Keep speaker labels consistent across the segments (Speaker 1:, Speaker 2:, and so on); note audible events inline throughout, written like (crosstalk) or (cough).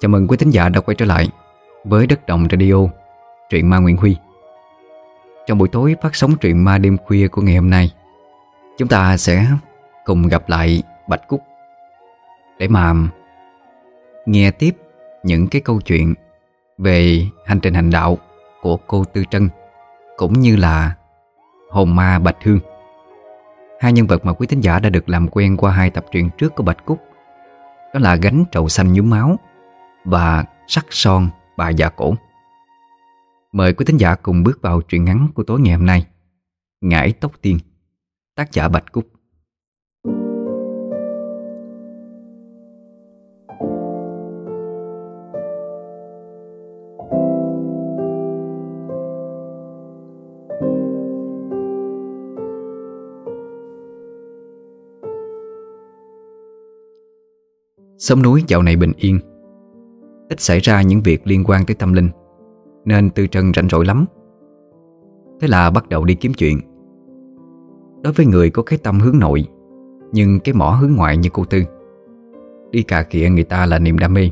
Speaker 1: Chào mừng quý thính giả đã quay trở lại với Đất Đồng Radio, truyện ma Nguyễn Huy. Trong buổi tối phát sóng truyện ma đêm khuya của ngày hôm nay, chúng ta sẽ cùng gặp lại Bạch Cúc để mà nghe tiếp những cái câu chuyện về hành trình hành đạo của cô Tư Trân cũng như là hồn ma Bạch Hương. Hai nhân vật mà quý thính giả đã được làm quen qua hai tập truyện trước của Bạch Cúc đó là gánh trầu xanh nhúm máu và sắc son bà già cổ. Mời quý thính giả cùng bước vào truyện ngắn của tối ngày hôm nay. Ngải Tóc Tiên, tác giả Bạch Cúc. Sông núi dạo này bình yên Ít xảy ra những việc liên quan tới tâm linh, Nên Tư Trân rảnh rỗi lắm. Thế là bắt đầu đi kiếm chuyện. Đối với người có cái tâm hướng nội, Nhưng cái mỏ hướng ngoại như cô Tư, Đi cà khịa người ta là niềm đam mê.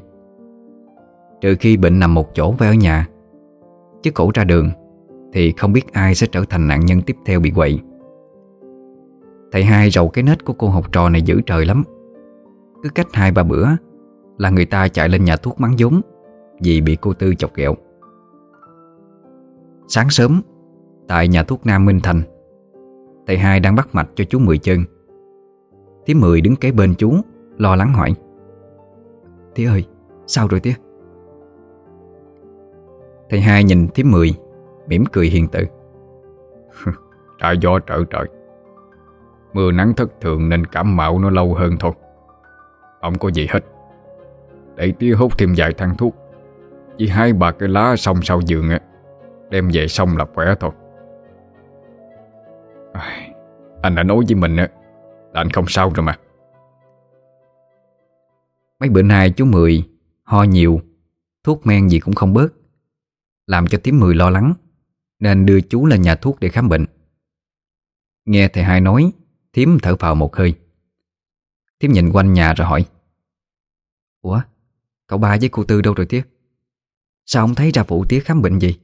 Speaker 1: Trừ khi bệnh nằm một chỗ phải ở nhà, Chứ cổ ra đường Thì không biết ai sẽ trở thành nạn nhân tiếp theo bị quậy. Thầy hai rầu cái nết của cô học trò này dữ trời lắm. Cứ cách hai ba bữa là người ta chạy lên nhà thuốc mắng vốn Vì bị cô Tư chọc ghẹo. Sáng sớm, Tại nhà thuốc Nam Minh Thành, Thầy hai đang bắt mạch cho chú Mười chân Thí Mười đứng kế bên chú, Lo lắng hỏi, "Thí ơi, sao rồi tía Thầy hai nhìn thím Mười, mỉm cười hiền tự. (laughs)
Speaker 2: Đã do trở trời. Mưa nắng thất thường nên cảm mạo nó lâu hơn thôi. Không có gì hết. Để tía hút thêm vài thang thuốc. Chỉ hai ba cái lá xong sau giường á, Đem về xong là khỏe thôi. Anh đã nói với mình á, Là anh không sao rồi mà.
Speaker 1: Mấy bữa nay chú Mười Ho nhiều, Thuốc men gì cũng không bớt, Làm cho tím Mười lo lắng, Nên đưa chú lên nhà thuốc để khám bệnh. Nghe thầy hai nói Thím thở phào một hơi. Thím nhìn quanh nhà rồi hỏi, Ủa Cậu ba với cô Tư đâu rồi tía Sao không thấy ra phụ tía khám bệnh gì?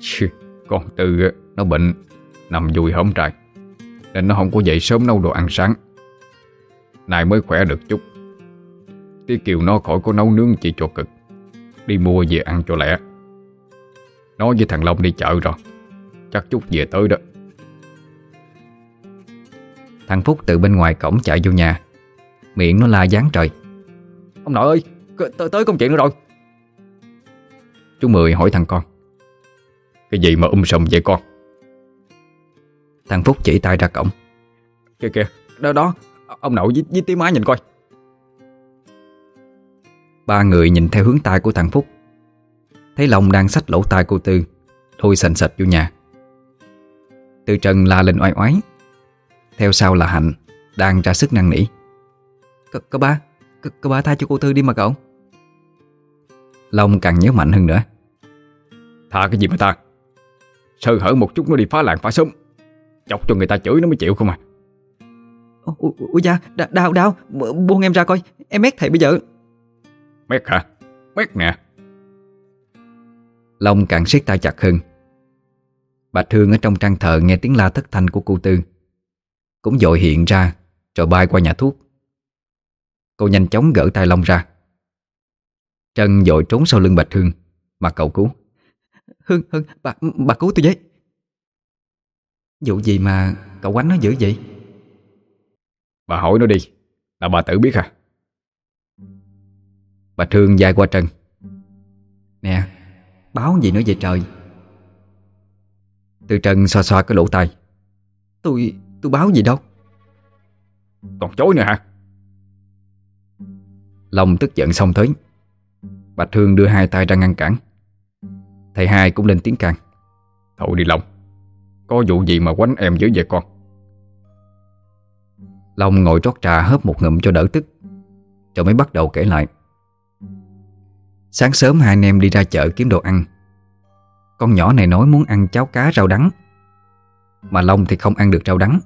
Speaker 2: Chứ, Con Tư nó bệnh Nằm dùi hổm trại Nên nó không có dậy sớm nấu đồ ăn sáng. Nay mới khỏe được chút. Tía Kiều nó khỏi có nấu nướng chỉ cho cực. Đi mua về ăn cho lẹ. Nó với thằng Long đi chợ rồi. Chắc chút về tới đó.
Speaker 1: Thằng Phúc từ bên ngoài cổng chạy vô nhà. Miệng nó la dáng trời
Speaker 3: Ông nội ơi tới, tới công chuyện nữa rồi.
Speaker 1: Chú Mười hỏi thằng con
Speaker 2: Cái gì mà um sùm vậy con?
Speaker 1: Thằng Phúc chỉ tay ra cổng
Speaker 3: Kìa kìa Đó đó Ông nội với, với tí má nhìn coi.
Speaker 1: Ba người nhìn theo hướng tay của thằng Phúc Thấy Long đang xách lỗ tai cô Tư Thôi sành sạch vô nhà. Từ Trần la lên oai oái Theo sau là Hạnh Đang ra sức năn nỉ. Cậu ba. Cậu ba tha cho cô Tư đi mà cậu. Long càng nhớ mạnh hơn nữa.
Speaker 2: Tha cái gì mà ta Sơ hở một chút nó đi phá làng phá sớm Chọc cho người ta chửi nó mới chịu không à.
Speaker 3: Ủa da Đau đau. Buông em ra coi. Em mét thầy bây giờ.
Speaker 2: Mét hả? Mét nè.
Speaker 1: Long càng siết tay chặt hơn. Bạch Hương ở trong trang thờ nghe tiếng la thất thanh của cô Tư. Cũng dội hiện ra Rồi bay qua nhà thuốc Cô nhanh chóng gỡ tay Long ra. Trân dội trốn sau lưng Bạch Hương Mà cậu cứu.
Speaker 3: Hương, Hương, bà, bà cứu tôi với.
Speaker 1: Vụ gì mà cậu quánh nó dữ vậy?
Speaker 2: Bà hỏi nó đi Là bà tự biết à?
Speaker 1: Bạch Hương dài qua Trân Nè Báo gì nữa vậy trời? Từ Trân xoa xoa cái lỗ tai.
Speaker 3: Tôi, tôi báo gì đâu.
Speaker 2: Còn chối nữa hả
Speaker 1: Long tức giận xong tới. Bạch Hương đưa hai tay ra ngăn cản. Thầy hai cũng lên tiếng can
Speaker 2: Thôi đi Long, Có vụ gì mà quánh em dữ vậy con?
Speaker 1: Long ngồi trót trà hớp một ngụm cho đỡ tức. Rồi mới bắt đầu kể lại. Sáng sớm hai anh em đi ra chợ kiếm đồ ăn. Con nhỏ này nói muốn ăn cháo cá rau đắng. Mà Long thì không ăn được rau đắng,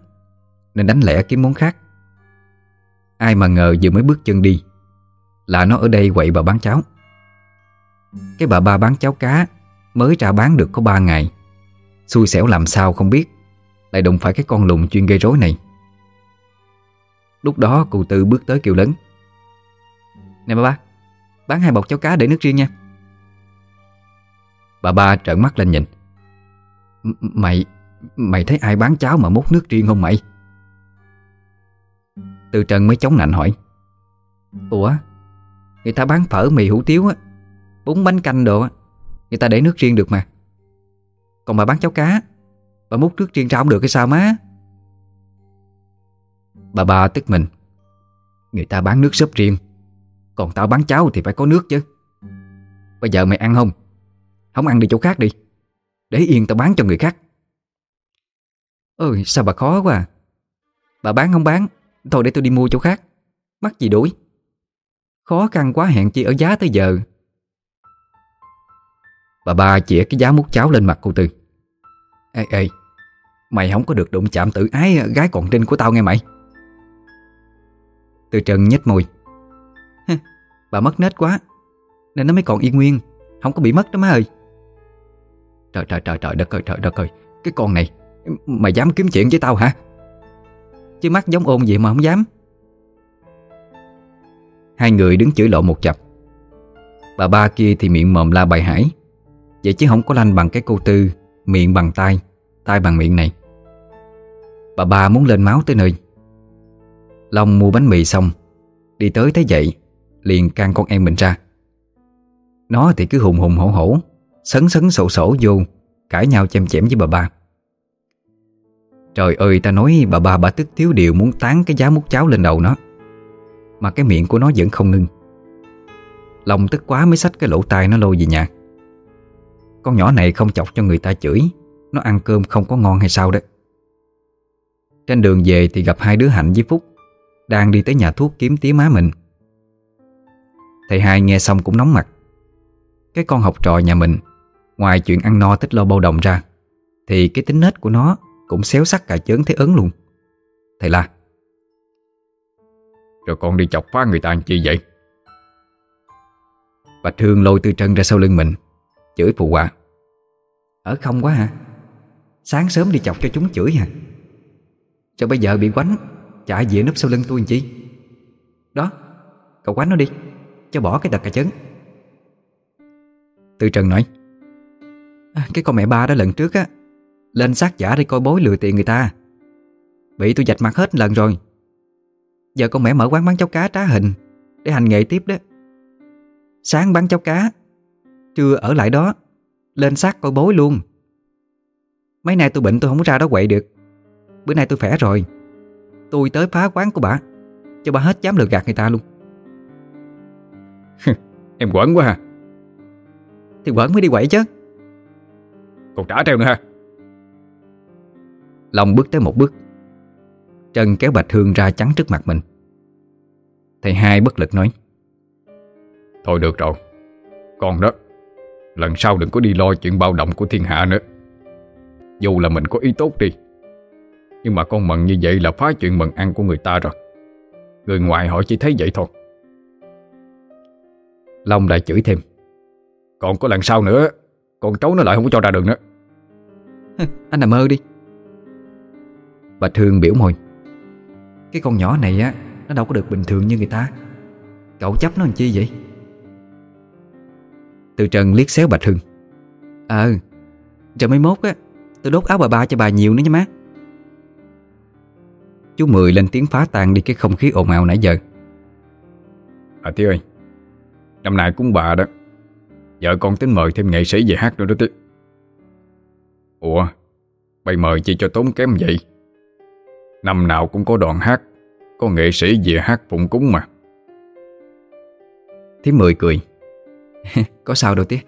Speaker 1: Nên đánh lẻ kiếm món khác. Ai mà ngờ vừa mới bước chân đi là nó ở đây quậy bà bán cháo. Cái bà ba bán cháo cá Mới ra bán được có 3 ngày. Xui xẻo làm sao không biết, Lại đụng phải cái con lùng chuyên gây rối này. Lúc đó cụ Tư bước tới kêu lớn. Nè bà ba, Bán hai bọc cháo cá để nước riêng nha. Bà ba trợn mắt lên nhìn. Mày Mày thấy ai bán cháo mà múc nước riêng không mày? Từ Trần mới chống nạnh hỏi. Ủa Người ta bán phở mì hủ tiếu á Bún bánh canh đồ á, Người ta để nước riêng được mà. Còn bà bán cháo cá, Bà múc nước riêng ra không được hay sao má? Bà ba tức mình, Người ta bán nước súp riêng, Còn tao bán cháo thì phải có nước chứ. Bây giờ mày ăn không? Không ăn đi chỗ khác đi, Để yên tao bán cho người khác. Ôi, sao bà khó quá à. Bà bán không bán, Thôi để tôi đi mua chỗ khác, Mắc gì đuổi. Khó khăn quá hẹn chi ở giá tới giờ. Bà ba chĩa cái giá mút cháo lên mặt cô Tư. Ê ê, Mày không có được đụng chạm tự ái gái còn trinh của tao nghe mày. Từ Trần nhếch môi. Bà mất nết quá, Nên nó mới còn yên nguyên, Không có bị mất đó má ơi. Trời trời trời trời đất ơi, trời đất ơi, Cái con này Mày dám kiếm chuyện với tao hả? Chứ mắt giống ôn gì mà không dám. Hai người đứng chửi lộ một chập. Bà ba kia thì miệng mồm la bài hải. Vậy chứ không có lanh bằng cái cô Tư, Miệng bằng tay tay bằng miệng này. Bà ba muốn lên máu tới nơi. Long mua bánh mì xong, Đi tới thấy vậy, Liền can con em mình ra. Nó thì cứ hùng hùng hổ hổ, Sấn sấn sổ sổ vô, Cãi nhau chém chém với bà ba. Trời ơi, ta nói bà ba bà tức thiếu điều Muốn tán cái giá mút cháo lên đầu nó. Mà cái miệng của nó vẫn không ngưng Lòng tức quá mới xách cái lỗ tai nó lôi về nhà. Con nhỏ này không chọc cho người ta chửi, Nó ăn cơm không có ngon hay sao đó. Trên đường về thì gặp hai đứa Hạnh với Phúc, Đang đi tới nhà thuốc kiếm tía má mình. Thầy hai nghe xong cũng nóng mặt. Cái con học trò nhà mình, Ngoài chuyện ăn no tích lo bao đồng ra, Thì cái tính nết của nó Cũng xéo sắc cả chớn thế ớn luôn. Thầy la
Speaker 2: rồi con đi chọc phá người ta làm chi vậy?
Speaker 1: Bạch Hương lôi tư trân ra sau lưng mình Chửi phụ họa. Ở không quá hả? Sáng sớm đi chọc cho chúng chửi hả? Cho bây giờ bị quánh Chạy về núp sau lưng tôi làm chi? Đó Cậu quánh nó đi Cho bỏ cái đợt cà chấn Tư Trần nói à, Cái con mẹ ba đó lần trước á Lên sát giả đi coi bối lừa tiền người ta. Bị tôi dạch mặt hết lần rồi Giờ con mẹ mở quán bán cháo cá trá hình Để hành nghề tiếp đó. Sáng bán cháo cá Trưa ở lại đó Lên sát coi bối luôn. Mấy nay tôi bệnh tôi không ra đó quậy được. Bữa nay tôi khỏe rồi. Tôi tới phá quán của bà Cho bà hết dám lừa gạt người ta luôn. (laughs)
Speaker 2: Em quẩn quá ha.
Speaker 1: Thì quẩn mới đi quậy chứ.
Speaker 2: Còn trả theo nữa ha.
Speaker 1: Long bước tới một bước Trần kéo Bạch Hương ra chắn trước mặt mình. Thầy hai bất lực nói
Speaker 2: Thôi được rồi Con đó Lần sau đừng có đi lo chuyện bao động của thiên hạ nữa. Dù là mình có ý tốt đi Nhưng mà con mận như vậy là phá chuyện mận ăn của người ta rồi. Người ngoài họ chỉ thấy vậy thôi.
Speaker 1: Long lại chửi thêm
Speaker 2: Còn có lần sau nữa Con cháu nó lại không có cho ra đường nữa. (laughs)
Speaker 1: Anh nằm mơ đi. Bạch Hương biểu môi cái con nhỏ này á, Nó đâu có được bình thường như người ta. Cậu chấp nó làm chi vậy? Từ Trần liếc xéo Bạch Hưng. Ờ Rồi mấy mốt á, Tôi đốt áo bà ba cho bà nhiều nữa nha má. Chú Mười lên tiếng phá tan đi cái không khí ồn ào nãy giờ.
Speaker 2: À Tí ơi, Năm nay cũng bà đó, Vợ con tính mời thêm nghệ sĩ về hát nữa đó Tí Ủa Bày mời chi cho tốn kém vậy? Năm nào cũng có đoạn hát Có nghệ sĩ về hát phụng cúng mà.
Speaker 1: Thím Mười cười. (laughs) Có sao đâu tía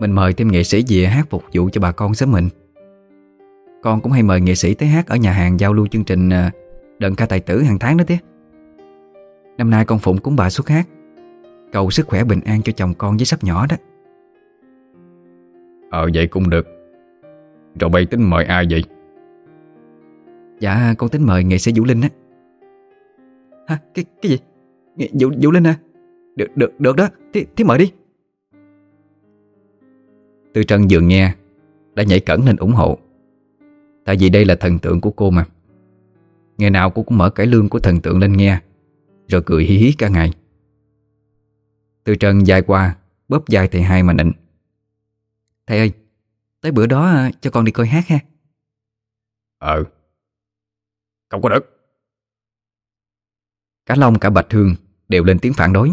Speaker 1: Mình mời thêm nghệ sĩ về hát phục vụ cho bà con sớm mình. Con cũng hay mời nghệ sĩ tới hát ở nhà hàng giao lưu chương trình à, Đợn ca tài tử hàng tháng đó tía Năm nay con Phụng cúng bà xuất hát. Cầu sức khỏe bình an cho chồng con với sắp nhỏ đó.
Speaker 2: Ờ vậy cũng được. Rồi bây tính mời ai vậy
Speaker 1: Dạ con tính mời nghệ sĩ Vũ Linh á. Hả? Cái, cái gì? Vũ, Vũ Linh à?
Speaker 3: Được, được, được đó. Thế, thế mời đi.
Speaker 1: Tư Trân vừa nghe Đã nhảy cẩn lên ủng hộ. Tại vì đây là thần tượng của cô mà. Ngày nào cô cũng mở cải lương của thần tượng lên nghe Rồi cười hí hí cả ngày. Tư Trân dài qua Bóp dài thầy hai mà nịnh.
Speaker 3: Thầy ơi Tới bữa đó à, cho con đi coi hát ha.
Speaker 2: Ờ. Không có đất
Speaker 1: Cả Long cả Bạch Hương đều lên tiếng phản đối.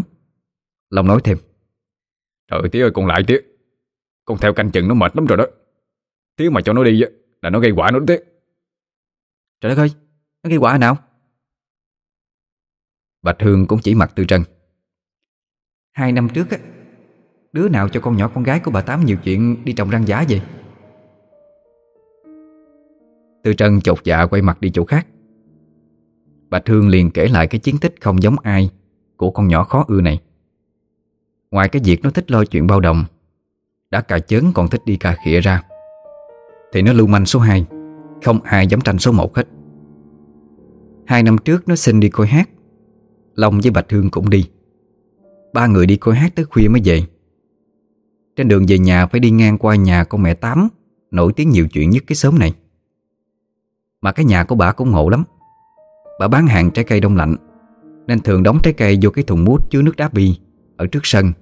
Speaker 1: Long nói thêm.
Speaker 2: Trời tía ơi con lại tía. Con theo canh chừng nó mệt lắm rồi đó. Tía mà cho nó đi là nó gây quả nữa tía.
Speaker 3: Trời đất ơi Nó gây quả nào?
Speaker 1: Bạch Hương cũng chỉ mặt Tư Trân.
Speaker 3: Hai năm trước á Đứa nào cho con nhỏ con gái của bà Tám nhiều chuyện đi trồng răng giả vậy?
Speaker 1: Tư Trân chột dạ quay mặt đi chỗ khác Bạch Hương liền kể lại cái chiến tích không giống ai Của con nhỏ khó ưa này. Ngoài cái việc nó thích lo chuyện bao đồng, Đã cà chớn còn thích đi cà khịa ra, Thì nó lưu manh số 2 Không ai dám tranh số 1 hết. Hai năm trước nó xin đi coi hát, Long với Bạch Hương cũng đi. Ba người đi coi hát tới khuya mới về. Trên đường về nhà phải đi ngang qua nhà con mẹ Tám, Nổi tiếng nhiều chuyện nhất cái xóm này. Mà cái nhà của bà cũng ngộ lắm. Bà bán hàng trái cây đông lạnh, Nên thường đóng trái cây vô cái thùng mút chứa nước đá bi Ở trước sân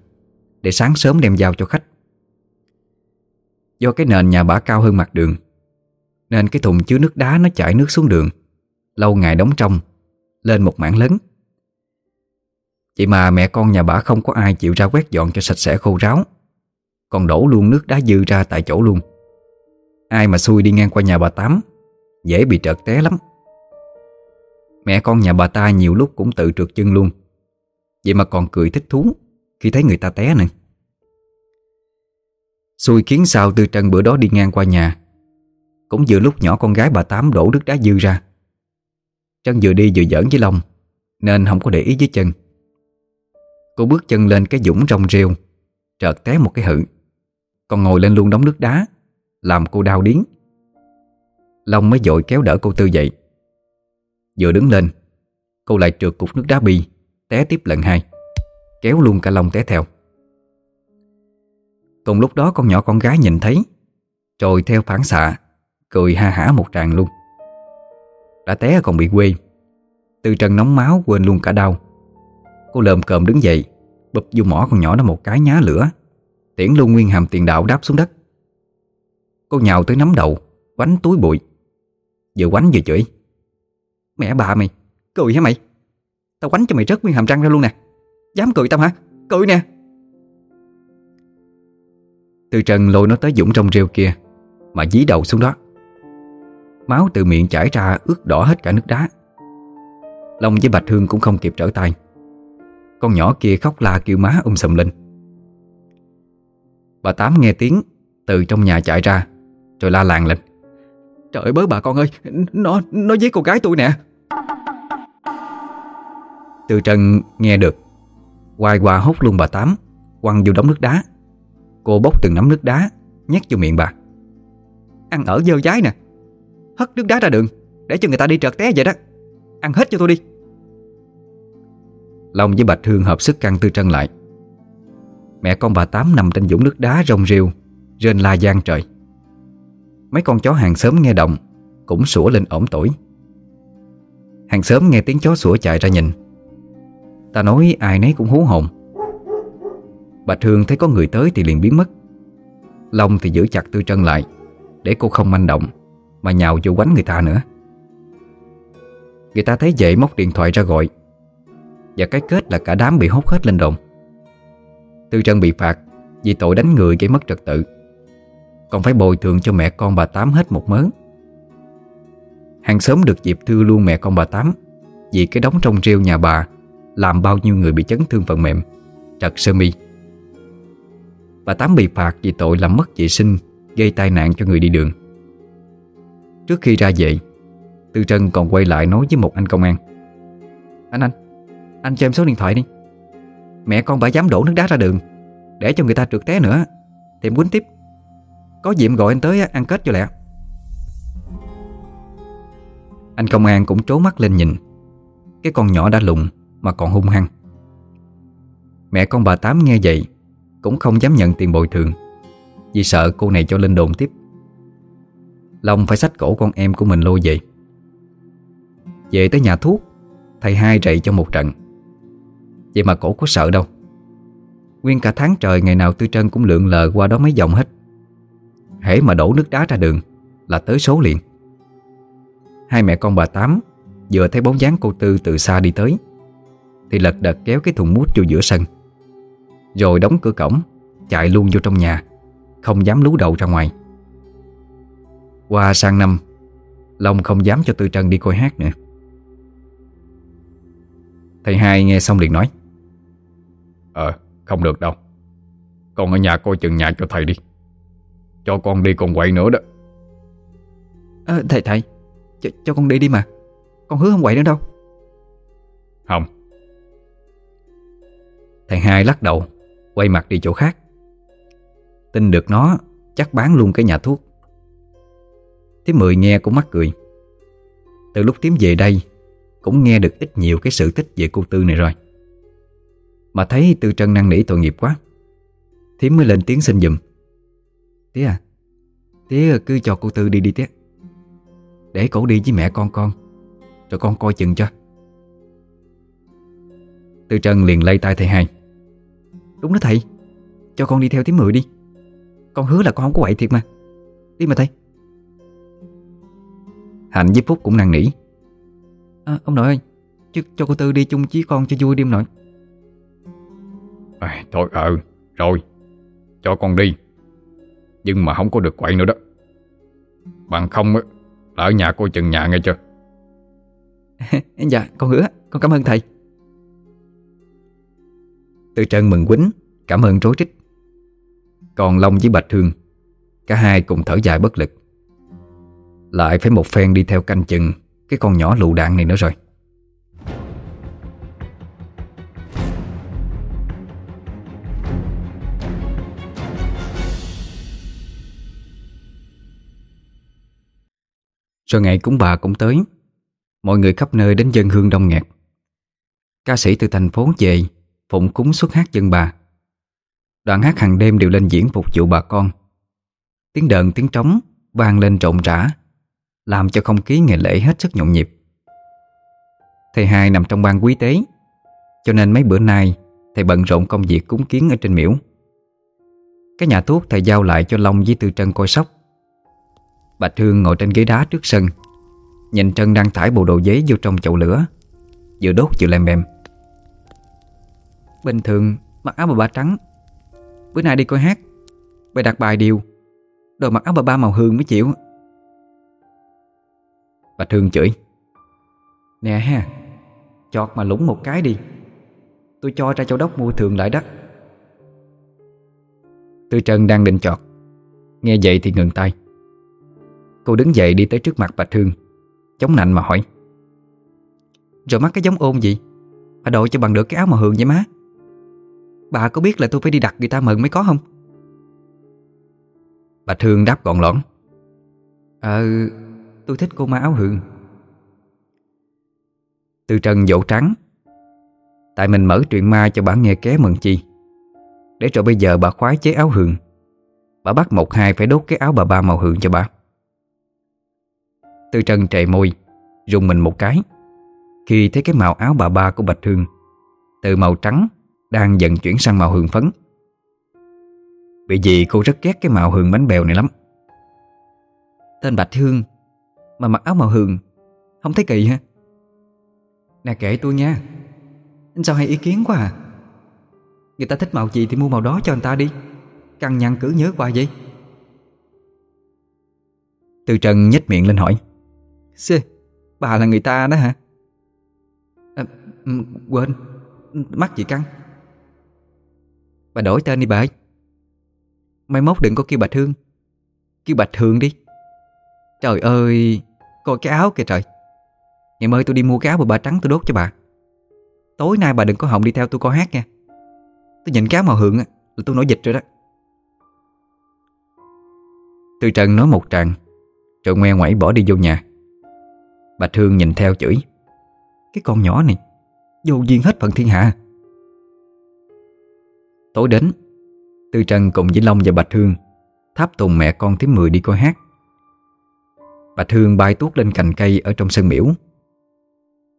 Speaker 1: Để sáng sớm đem giao cho khách. Do cái nền nhà bà cao hơn mặt đường, Nên cái thùng chứa nước đá nó chảy nước xuống đường, Lâu ngày đóng trong, Lên một mảng lớn. Vậy mà mẹ con nhà bà không có ai chịu ra quét dọn cho sạch sẽ khô ráo, Còn đổ luôn nước đá dư ra tại chỗ luôn. Ai mà xui đi ngang qua nhà bà Tám, Dễ bị trợt té lắm. Mẹ con nhà bà ta nhiều lúc cũng tự trượt chân luôn. Vậy mà còn cười thích thú Khi thấy người ta té nè Xui khiến sao Tư Trân bữa đó đi ngang qua nhà. Cũng vừa lúc nhỏ con gái bà Tám đổ nước đá dư ra. Trân vừa đi vừa giỡn với Long, Nên không có để ý với chân. Cô bước chân lên cái dũng rong rêu Trợt té một cái hự. Còn ngồi lên luôn đống nước đá, Làm cô đau điến Long mới dội kéo đỡ cô Tư dậy. Vừa đứng lên, Cô lại trượt cục nước đá bi, Té tiếp lần hai, Kéo luôn cả Long té theo. Cùng lúc đó con nhỏ con gái nhìn thấy Rồi theo phản xạ, Cười ha hả một tràng luôn. Đã té còn bị quê, từ trần nóng máu quên luôn cả đau. Cô lợm cờm đứng dậy, Bụp vô mỏ con nhỏ nó một cái nhá lửa, Tiễn luôn nguyên hàm tiền đạo đáp xuống đất. Cô nhào tới nắm đầu Quánh túi bụi. Vừa quánh vừa chửi.
Speaker 3: Mẹ bà mày, cười hả mày? Tao quánh cho mày rớt nguyên hàm răng ra luôn nè. Dám cười tao hả, cười nè.
Speaker 1: Từ trần lôi nó tới dũng trong rêu kia Mà dí đầu xuống đó. Máu từ miệng chảy ra ướt đỏ hết cả nước đá. Long với Bạch Hương cũng không kịp trở tay. Con nhỏ kia khóc la kêu má um sầm lên. Bà Tám nghe tiếng Từ trong nhà chạy ra Rồi la làng lên.
Speaker 3: Trời ơi, bớ bà con ơi, Nó nó với cô gái tôi nè.
Speaker 1: Từ Trần nghe được hoài qua hốc luôn bà Tám, Quăng vô đống nước đá. Cô bốc từng nắm nước đá, Nhét vô miệng bà.
Speaker 3: Ăn ở dơ dái nè, Hất nước đá ra đường, Để cho người ta đi trượt té vậy đó. Ăn hết cho tôi đi.
Speaker 1: Long với Bạch Hương hợp sức căng Tư Trân lại. Mẹ con bà Tám nằm trên dũng nước đá rong rêu, Rên la giang trời. Mấy con chó hàng xóm nghe động, Cũng sủa lên ổn tuổi Hàng xóm nghe tiếng chó sủa chạy ra nhìn. Ta nói ai nấy cũng hú hồn. Bạch thường thấy có người tới thì liền biến mất. Long thì giữ chặt Tư Trân lại, Để cô không manh động, Mà nhào vô quánh người ta nữa. Người ta thấy vậy móc điện thoại ra gọi, Và cái kết là cả đám bị hốt hết lên đồn. Tư Trân bị phạt Vì tội đánh người gây mất trật tự. Còn phải bồi thường cho mẹ con bà Tám hết một mớ. Hàng xóm được dịp thư luôn mẹ con bà Tám, Vì cái đóng trong rêu nhà bà Làm bao nhiêu người bị chấn thương phần mềm. Trật sơ mi. Bà Tám bị phạt vì tội làm mất vệ sinh, Gây tai nạn cho người đi đường. Trước khi ra về, Tư Trân còn quay lại nói với một anh công an.
Speaker 3: Anh anh Anh cho em số điện thoại đi. Mẹ con bà dám đổ nước đá ra đường, Để cho người ta trượt té nữa. Thì em quýnh tiếp. Có diệm gọi anh tới ăn kết cho lẹ.
Speaker 1: Anh công an cũng trố mắt lên nhìn. Cái con nhỏ đã lùng Mà còn hung hăng. Mẹ con bà Tám nghe vậy Cũng không dám nhận tiền bồi thường, Vì sợ cô này cho lên đồn tiếp. Long phải sách cổ con em của mình lôi về. Về tới nhà thuốc, Thầy hai rậy cho một trận. Vậy mà cổ có sợ đâu. Nguyên cả tháng trời ngày nào Tư Trân cũng lượn lờ qua đó mấy vòng hết. Hễ mà đổ nước đá ra đường Là tới số liền. Hai mẹ con bà Tám Vừa thấy bóng dáng cô Tư từ xa đi tới, Thì lật đật kéo cái thùng mút vô giữa sân, Rồi đóng cửa cổng, Chạy luôn vô trong nhà, Không dám lú đầu ra ngoài. Qua sang năm, Long không dám cho Tư Trân đi coi hát nữa. Thầy hai nghe xong liền nói
Speaker 2: Ờ không được đâu. Con ở nhà coi chừng nhà cho thầy đi. Cho con đi còn quậy nữa đó.
Speaker 3: À, Thầy thầy. Cho, cho con đi đi mà. Con hứa không quậy nữa đâu.
Speaker 2: Không.
Speaker 1: Thầy hai lắc đầu Quay mặt đi chỗ khác. Tin được nó Chắc bán luôn cái nhà thuốc. Thím Mười nghe cũng mắc cười. Từ lúc tím về đây Cũng nghe được ít nhiều cái sự tích về cô Tư này rồi. Mà thấy Tư Trân năng nỉ tội nghiệp quá. Thím mới lên tiếng xin giùm Tía à? Tía à, cứ cho cô Tư đi đi tía Để cổ đi với mẹ con con Rồi con coi chừng cho. Tư Trân liền lay tay thầy hai.
Speaker 3: Đúng đó thầy Cho con đi theo tiếng mười đi. Con hứa là con không có quậy thiệt mà. Đi mà thầy.
Speaker 1: Hạnh với Phúc cũng năn nỉ.
Speaker 3: À, Ông nội ơi chứ Cho cô Tư đi chung với con cho vui đi ông nội.
Speaker 2: À, Thôi ờ Rồi Cho con đi. Nhưng mà không có được quậy nữa đó. Bằng không là ở nhà coi chừng nhà nghe chưa? (laughs)
Speaker 3: Dạ con hứa, Con cảm ơn thầy.
Speaker 1: Từ Trân mừng quýnh, Cảm ơn rối trích Còn Long với Bạch Hương, Cả hai cùng thở dài bất lực. Lại phải một phen đi theo canh chừng Cái con nhỏ lụ đạn này nữa rồi. Rồi ngày cúng bà cũng tới. Mọi người khắp nơi đến dân hương đông nghẹt. Ca sĩ từ thành phố về, Phụng cúng xuất hát dân bà. Đoạn hát hàng đêm đều lên diễn phục vụ bà con. Tiếng đờn, tiếng trống vang lên rộn rã, Làm cho không khí ngày lễ hết sức nhộn nhịp. Thầy hai nằm trong ban quý tế, Cho nên mấy bữa nay Thầy bận rộn công việc cúng kiến ở trên miễu. Cái nhà thuốc thầy giao lại cho Long với Tư Trân coi sóc. Bạch Thương ngồi trên ghế đá trước sân. Nhìn Trân đang thải bộ đồ giấy vô trong chậu lửa. Vừa đốt vừa lem bèm
Speaker 3: Bình thường, mặc áo bà ba trắng. Bữa nay đi coi hát. Bày đặt bài điều. Đồ mặc áo bà ba màu hương mới chịu.
Speaker 1: Bạch Thương chửi.
Speaker 3: Nè ha, Chọt mà lũng một cái đi. Tôi cho ra châu đốc mua thường lại đất
Speaker 1: Tư Trân đang định chọt. Nghe vậy thì ngừng tay. Cô đứng dậy đi tới trước mặt Bạch Hương Chống nạnh mà hỏi.
Speaker 3: Rồi mắc cái giống ôn gì? Mà đội cho bằng được cái áo màu hường vậy má. Bà có biết là tôi phải đi đặt người ta mừng mới có không?
Speaker 1: Bạch Hương đáp gọn lõn.
Speaker 3: Ờ Tôi thích cô má áo hường.
Speaker 1: Từ trần dỗ trắng, Tại mình mở truyện ma cho bà nghe ké mừng chi. Để rồi bây giờ bà khoái chế áo hường. Bà bắt một hai phải đốt cái áo bà ba màu hường cho bà. Tư Trân trề môi Rùng mình một cái. Khi thấy cái màu áo bà ba của Bạch Hương, Từ màu trắng Đang dần chuyển sang màu hương phấn. Vì gì cô rất ghét cái màu hương bánh bèo này lắm.
Speaker 3: Tên Bạch Hương, Mà mặc áo màu hương Không thấy kỳ ha? Nè kể tôi nha, Anh sao hay ý kiến quá à? Người ta thích màu gì thì mua màu đó cho anh ta đi, Căng nhăn cứ nhớ qua vậy.
Speaker 1: Từ trần nhếch miệng lên hỏi.
Speaker 3: Xê, bà là người ta đó hả? À, quên, mắt gì căng. Bà đổi tên đi bà ơi. Mai mốt đừng có kêu Bạch Hương. Kêu Bạch Hương đi. Trời ơi Coi cái áo kìa trời. Ngày mai tôi đi mua cái áo bà ba trắng tôi đốt cho bà. Tối nay bà đừng có họng đi theo tôi coi hát nha. Tôi nhìn cái áo màu hường là tôi nổi dịch rồi đó.
Speaker 1: Tư Trân nói một tràng Rồi ngoe ngoẩy bỏ đi vô nhà Bạch Hương nhìn theo chửi.
Speaker 3: Cái con nhỏ này Vô duyên hết phận thiên hạ.
Speaker 1: Tối đến Tư Trân cùng với Long và Bạch Hương Tháp tùng mẹ con thím mười đi coi hát. Bạch Hương bay tuốt lên cành cây Ở trong sân miễu.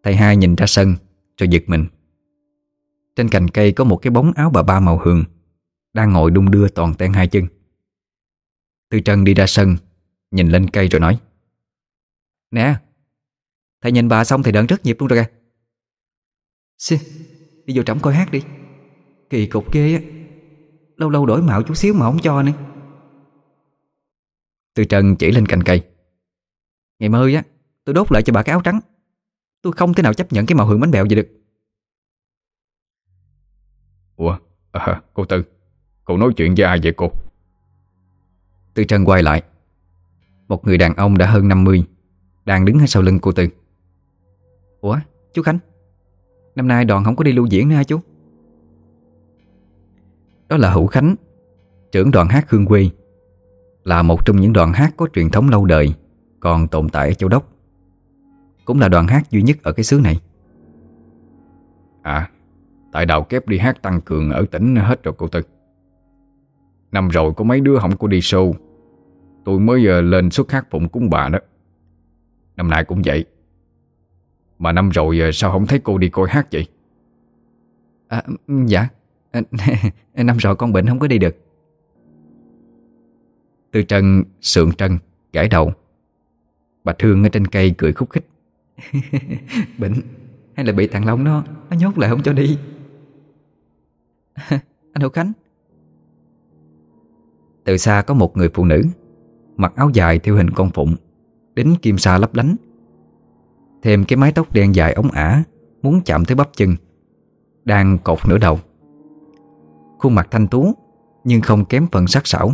Speaker 1: Thầy hai nhìn ra sân Rồi giật mình. Trên cành cây có một cái bóng áo bà ba màu hường Đang ngồi đung đưa toàn ten hai chân. Tư Trân đi ra sân Nhìn lên cây rồi nói Nè Thầy nhìn bà xong thì đợn rất nhịp luôn rồi kìa. Xì, đi vô trỏng coi hát đi. Kỳ cục ghê á. Lâu lâu đổi mạo chút xíu mà không cho nữa. Tư Trần chỉ lên cành cây. Ngày mơ á Tôi đốt lại cho bà cái áo trắng. Tôi không thể nào chấp nhận cái màu hưởng bánh bèo vậy được.
Speaker 2: Ủa? À, Cô Tư Cô nói chuyện với ai vậy cô?
Speaker 1: Tư Trần quay lại. Một người đàn ông đã hơn 50 Đang đứng ở sau lưng cô Tư Ủa, chú Khánh? Năm nay đoàn không có đi lưu diễn nữa hả chú? Đó là Hữu Khánh, Trưởng đoàn hát Hương Quy Là một trong những đoàn hát có truyền thống lâu đời, Còn tồn tại ở Châu Đốc. Cũng là đoàn hát duy nhất ở cái xứ này.
Speaker 2: À Tại đào kép đi hát tăng cường ở tỉnh hết rồi cô Tư. Năm rồi có mấy đứa không có đi show. Tôi mới giờ lên xuất hát phụng cúng bà đó. Năm nay cũng vậy. Mà năm rồi uh, sao không thấy cô đi coi hát vậy?
Speaker 1: À, Dạ. À, (laughs) Năm rồi con bệnh không có đi được. Tư Trân sượng trân Gãi đầu. Bạch Hương ở trên cây cười khúc khích. (laughs) Bệnh? Hay là bị thằng Long nó Nó nhốt lại không cho đi? (laughs) Anh Hữu Khánh. Từ xa có một người phụ nữ Mặc áo dài theo hình con phụng Đính kim sa lấp lánh Thêm cái mái tóc đen dài ống ả, Muốn chạm tới bắp chân. Đang cột nửa đầu. Khuôn mặt thanh tú, Nhưng không kém phần sắc sảo.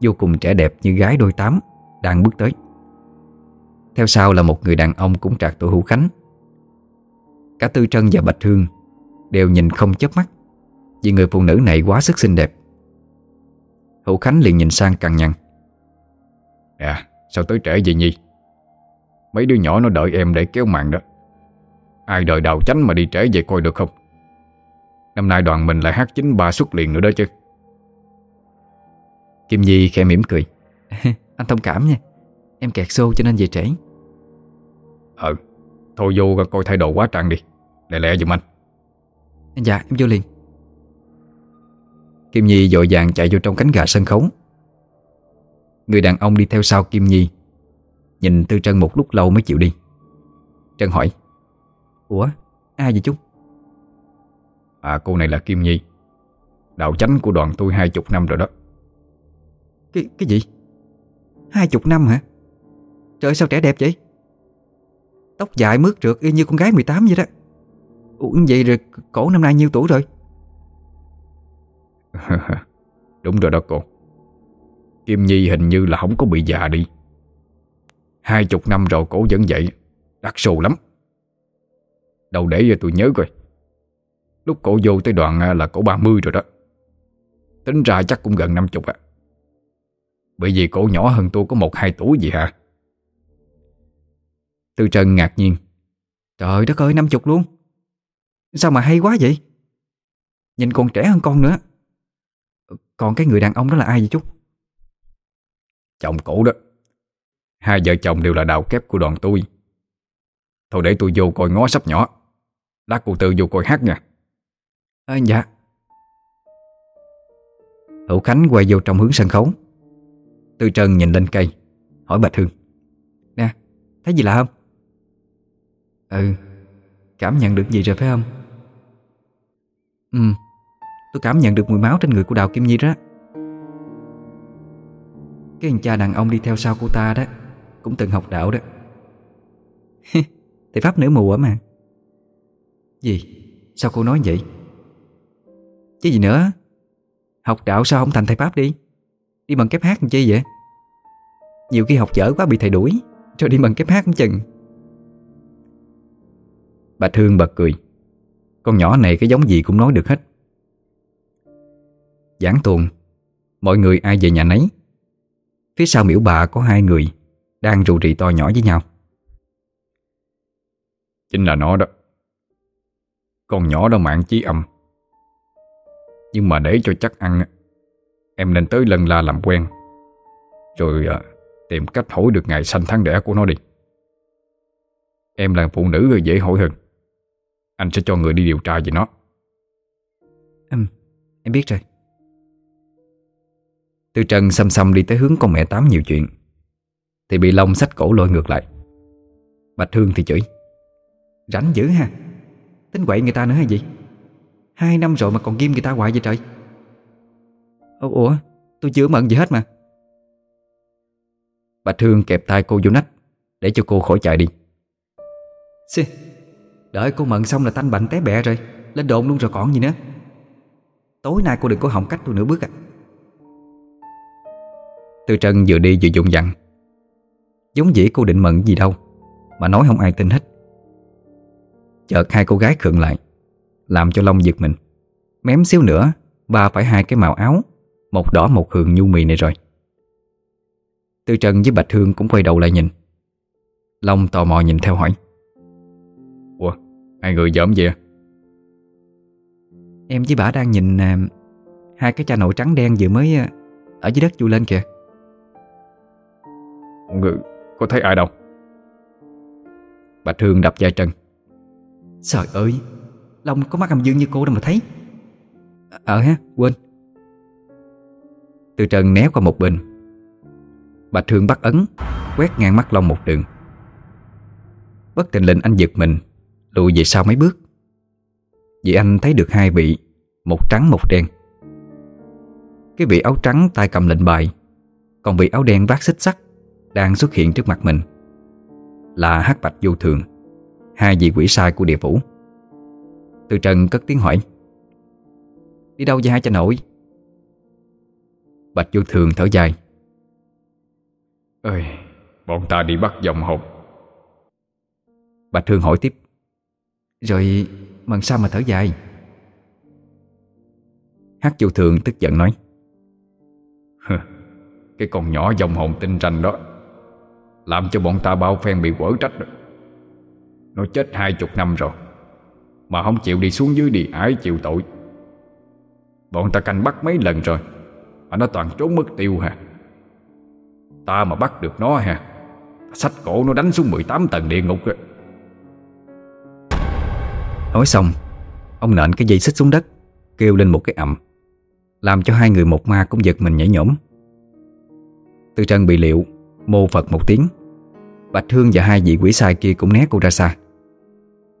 Speaker 1: Vô cùng trẻ đẹp như gái đôi tám, Đang bước tới. Theo sau là một người đàn ông cũng trạc tuổi hữu khánh. Cả Tư Trân và Bạch Hương Đều nhìn không chớp mắt, Vì người phụ nữ này quá sức xinh đẹp. Hữu Khánh liền nhìn sang cằn nhằn
Speaker 2: Nè, sao tới trễ vậy Nhi? Mấy đứa nhỏ nó đợi em để kéo màn đó. Ai đợi đào chánh mà đi trễ về coi được không? Năm nay đoàn mình lại hát chính ba suất liền nữa đó chứ.
Speaker 1: Kim Nhi khẽ mỉm cười. (laughs) Anh thông cảm nha. Em kẹt xô cho nên về trễ.
Speaker 2: Ờ Thôi vô coi thay đồ quá trăng đi. Lẹ lẹ giùm anh.
Speaker 1: Dạ em vô liền. Kim Nhi dội vàng chạy vô trong cánh gà sân khấu. Người đàn ông đi theo sau Kim Nhi Nhìn Tư Trân một lúc lâu mới chịu đi. Trân hỏi Ủa ai vậy chú?
Speaker 2: À cô này là Kim Nhi Đạo chánh của đoàn tôi hai chục năm rồi đó.
Speaker 1: Cái cái gì? Hai chục năm hả? Trời sao trẻ đẹp vậy? Tóc dài mướt trượt y như con gái 18 vậy đó. Ủa vậy rồi? Cổ năm nay nhiêu tuổi rồi? (laughs)
Speaker 2: Đúng rồi đó cô. Kim Nhi hình như là không có bị già đi Hai chục năm rồi cổ vẫn vậy. Đắt sù lắm. Đâu để tôi nhớ coi. Lúc cổ vô tới đoạn à, là cổ 30 rồi đó. Tính ra chắc cũng gần 50 à. Bởi vì cổ nhỏ hơn tôi có một hai tuổi gì hả?
Speaker 1: Tư Trần ngạc nhiên. Trời đất ơi 50 luôn. Sao mà hay quá vậy? Nhìn còn trẻ hơn con nữa. Còn cái người đàn ông đó là ai vậy chú?
Speaker 2: Chồng cổ đó. Hai vợ chồng đều là đào kép của đoàn tôi. Thôi để tôi vô coi ngó sắp nhỏ. Lát cô Tư vô coi hát nha.
Speaker 1: À, Dạ. Hữu Khánh quay vô trong hướng sân khấu. Tư Trân nhìn lên cây Hỏi Bạch Hương. Nè, thấy gì lạ không? Ừ, cảm nhận được gì rồi phải không? Ừ, tôi cảm nhận được mùi máu trên người của Đào Kim Nhi đó. Cái thằng cha đàn ông đi theo sau cô ta đó cũng từng học đạo đó. (laughs) Thầy Pháp nữ mù á mà. Gì? Sao cô nói vậy? Chứ gì nữa? Học đạo sao không thành thầy Pháp đi? Đi bằng kép hát làm chi vậy? Nhiều khi học dở quá bị thầy đuổi, Cho đi bằng kép hát cũng chừng. Bà Thương bật cười. Con nhỏ này cái giống gì cũng nói được hết. Giảng tuồng, Mọi người ai về nhà nấy. Phía sau miễu bà có hai người. Đang rù rì to nhỏ với nhau.
Speaker 2: Chính là nó đó. Con nhỏ đó mạng chí âm. Nhưng mà để cho chắc ăn Em nên tới lần la làm quen. Rồi à, tìm cách hỏi được ngày sanh tháng đẻ của nó đi. Em là phụ nữ dễ hỏi hơn. Anh sẽ cho người đi điều tra về nó.
Speaker 3: Ừ, em biết rồi. Tư Trần xăm xăm đi tới hướng con mẹ Tám nhiều chuyện Thì bị Long sách cổ lôi ngược lại. Bạch Hương thì chửi. Rảnh dữ ha. Tính quậy người ta nữa hay gì? Hai năm rồi mà còn ghim người ta hoài vậy trời. Ủa Tôi chưa mận gì hết mà. Bạch Hương kẹp tay cô vô nách Để cho cô khỏi chạy đi. Xì Đợi cô mận xong là tanh bệnh té bẹ rồi Lên đồn luôn rồi còn gì nữa. Tối nay cô đừng có hỏng cách tôi nửa bước à. Tư Trân vừa đi vừa dụng dặn Giống dĩ cô định mận gì đâu Mà nói không ai tin hết. Chợt hai cô gái khựng lại Làm cho Long giật mình. Mém xíu nữa Ba phải hai cái màu áo Một đỏ một hường nhu mì này rồi. Tư Trân với Bạch Hương cũng quay đầu lại nhìn. Long tò mò nhìn theo hỏi.
Speaker 2: Ủa, hai người giỡn gì à?
Speaker 3: Em với bà đang nhìn à, Hai cái cha nội trắng đen vừa mới à, Ở dưới đất chui lên kìa.
Speaker 2: Người, có thấy ai đâu?
Speaker 3: Bạch Hương đập vai Trân Trời ơi Long có mắt âm dương như cô đâu mà thấy. Ờ ha, quên. Từ Trần né qua một bên. Bạch Hương bắt ấn Quét ngang mắt Long một đường. Bất tình lệnh anh giật mình Lùi về sau mấy bước. Vì anh thấy được hai vị Một trắng một đen. Cái vị áo trắng tay cầm lệnh bài Còn vị áo đen vác xích sắt Đang xuất hiện trước mặt mình. Là hắc bạch vô thường Hai vị quỷ sai của địa phủ. Từ Trần cất tiếng hỏi Đi đâu vậy hai cha nội? Bạch vô thường thở dài
Speaker 2: Ơi, bọn ta đi bắt dòng hộp
Speaker 3: Bạch Thương hỏi tiếp Rồi mần sao mà thở dài? Hát vô thường tức giận nói
Speaker 2: Cái con nhỏ dòng hồn tinh tranh đó làm cho bọn ta bao phen bị quở trách rồi. Nó chết hai chục năm rồi, Mà không chịu đi xuống dưới đi, ái chịu tội. Bọn ta canh bắt mấy lần rồi, Mà nó toàn trốn mất tiêu hả Ta mà bắt được nó hả Sách cổ nó đánh xuống 18 tầng địa ngục rồi.
Speaker 3: Nói xong, Ông nện cái dây xích xuống đất, Kêu lên một cái ầm, Làm cho hai người một ma cũng giật mình nhảy nhổm. Từ trần bị liệu, Mô Phật một tiếng Bạch Hương và hai vị quỷ sai kia cũng né cô ra xa.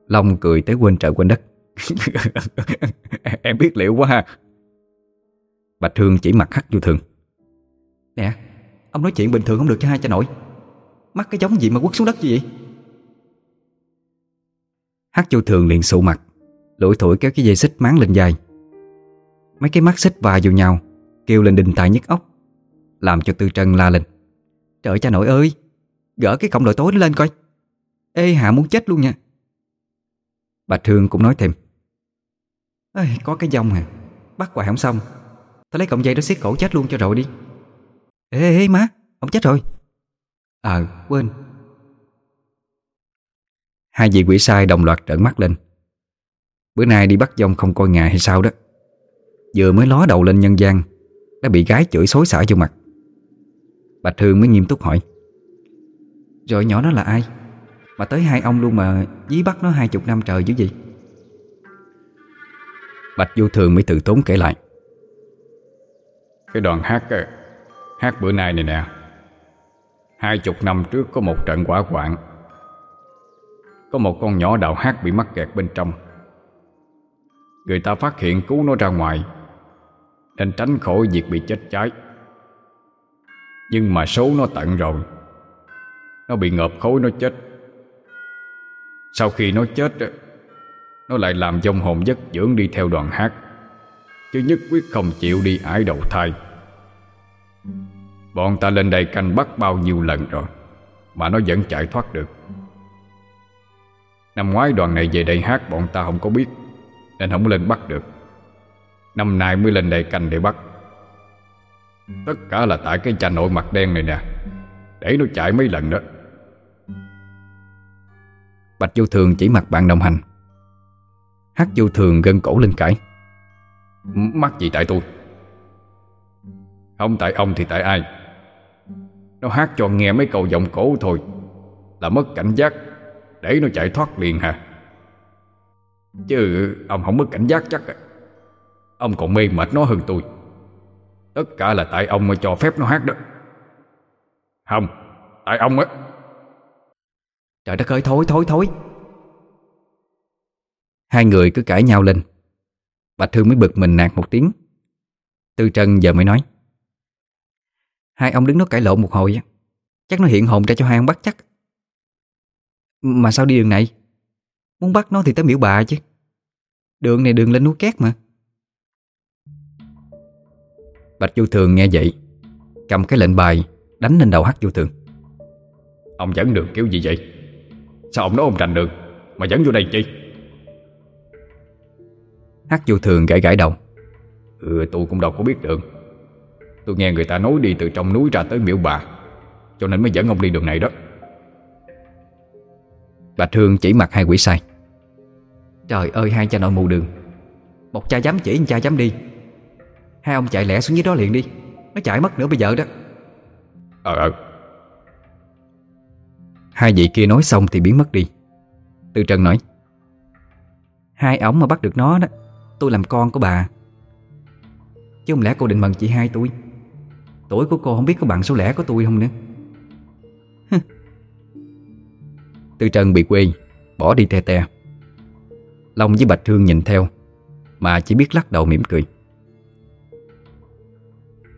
Speaker 3: Long cười tới quên trời quên đất. (laughs)
Speaker 2: Em biết liệu quá ha.
Speaker 3: Bạch Hương chỉ mặt hắt vô thường. Nè, Ông nói chuyện bình thường không được cho hai cha nội Mắt cái giống gì mà quất xuống đất như vậy? Hắt vô thường liền sụ mặt Lũi thổi kéo cái dây xích máng lên dài Mấy cái mắt xích va vô nhau, Kêu lên đình tài nhức óc, Làm cho Tư Trân la lên. Trời cha nội ơi! Gỡ cái cọng đội tối lên coi. Ê Hạ muốn chết luôn nha. Bạch Hương cũng nói thêm. Ê, Có cái dông à Bắt hoài không xong. Tao lấy cọng dây đó xiết cổ chết luôn cho rồi đi. Ê, ê, má Ông chết rồi. Ờ quên. Hai vị quỷ sai đồng loạt trợn mắt lên. Bữa nay đi bắt dông không coi ngày hay sao đó. Vừa mới ló đầu lên nhân gian Đã bị gái chửi xối xả vô mặt. Bạch Hương mới nghiêm túc hỏi. Rồi nhỏ đó là ai? Mà tới hai ông luôn mà Dí bắt nó hai chục năm trời chứ gì? Bạch vô thường mới tự tốn kể lại.
Speaker 2: Cái đoàn hát Hát bữa nay này nè. Hai chục năm trước có một trận quả quạng Có một con nhỏ đạo hát bị mắc kẹt bên trong. Người ta phát hiện cứu nó ra ngoài Nên tránh khỏi việc bị chết cháy. Nhưng mà số nó tận rồi nó bị ngợp khối, nó chết. Sau khi nó chết Nó lại làm dông hồn giấc dưỡng đi theo đoàn hát. Chứ nhất quyết không chịu đi ải đầu thai. Bọn ta lên đây canh bắt bao nhiêu lần rồi, Mà nó vẫn chạy thoát được. Năm ngoái đoàn này về đây hát, bọn ta không có biết, Nên không lên bắt được. Năm nay mới lên đây canh để bắt. Tất cả là tại cái cha nội mặt đen này nè, Để nó chạy mấy lần đó.
Speaker 3: Bạch vô thường chỉ mặt bạn đồng hành. Hát vô thường gân cổ lên cãi.
Speaker 2: Mắc gì tại tôi? Không tại ông thì tại ai? Nó hát cho nghe mấy câu giọng cổ thôi. Là mất cảnh giác, Để nó chạy thoát liền hả? Chứ ông không mất cảnh giác chắc à. Ông còn mê mệt nó hơn tôi. Tất cả là tại ông mà cho phép nó hát đó. Không, Tại ông á.
Speaker 3: Trời đất ơi thôi thôi thôi
Speaker 1: Hai người cứ cãi nhau lên. Bạch Thương mới bực mình nạt một tiếng. Tư Trân giờ mới nói, Hai ông đứng đó cãi lộn một hồi Chắc nó hiện hồn ra cho hai ông bắt chắc. Mà sao đi đường này? Muốn bắt nó thì tới miễu bà chứ. Đường này đường lên núi két mà. Bạch Du Thường nghe vậy, Cầm cái lệnh bài, Đánh lên đầu Hắc Du Thường.
Speaker 2: Ông dẫn đường kiểu gì vậy? Sao ông nói ông rành đường Mà dẫn vô đây chi?
Speaker 1: Hắc Du Thường gãi gãi đầu.
Speaker 2: Ừ tôi cũng đâu có biết đường Tôi nghe người ta nói đi từ trong núi ra tới miễu bà Cho nên mới dẫn ông đi đường này đó.
Speaker 1: Bạch Hương chỉ mặt hai quỷ sai.
Speaker 3: Trời ơi hai cha nội mù đường. Một cha dám chỉ một cha dám đi. Hai ông chạy lẹ xuống dưới đó liền đi. Nó chạy mất nữa bây giờ đó.
Speaker 2: Ờ ờ
Speaker 1: Hai vị kia nói xong thì biến mất đi. Từ Trân nói,
Speaker 3: Hai ổng mà bắt được nó đó, Tôi làm con của bà. Chứ không lẽ cô định bằng chị hai tôi? Tuổi của cô không biết có bằng số lẻ của tôi không nữa. (laughs)
Speaker 1: Từ Trân bị quê, Bỏ đi te te. Long với Bạch Thương nhìn theo, Mà chỉ biết lắc đầu mỉm cười.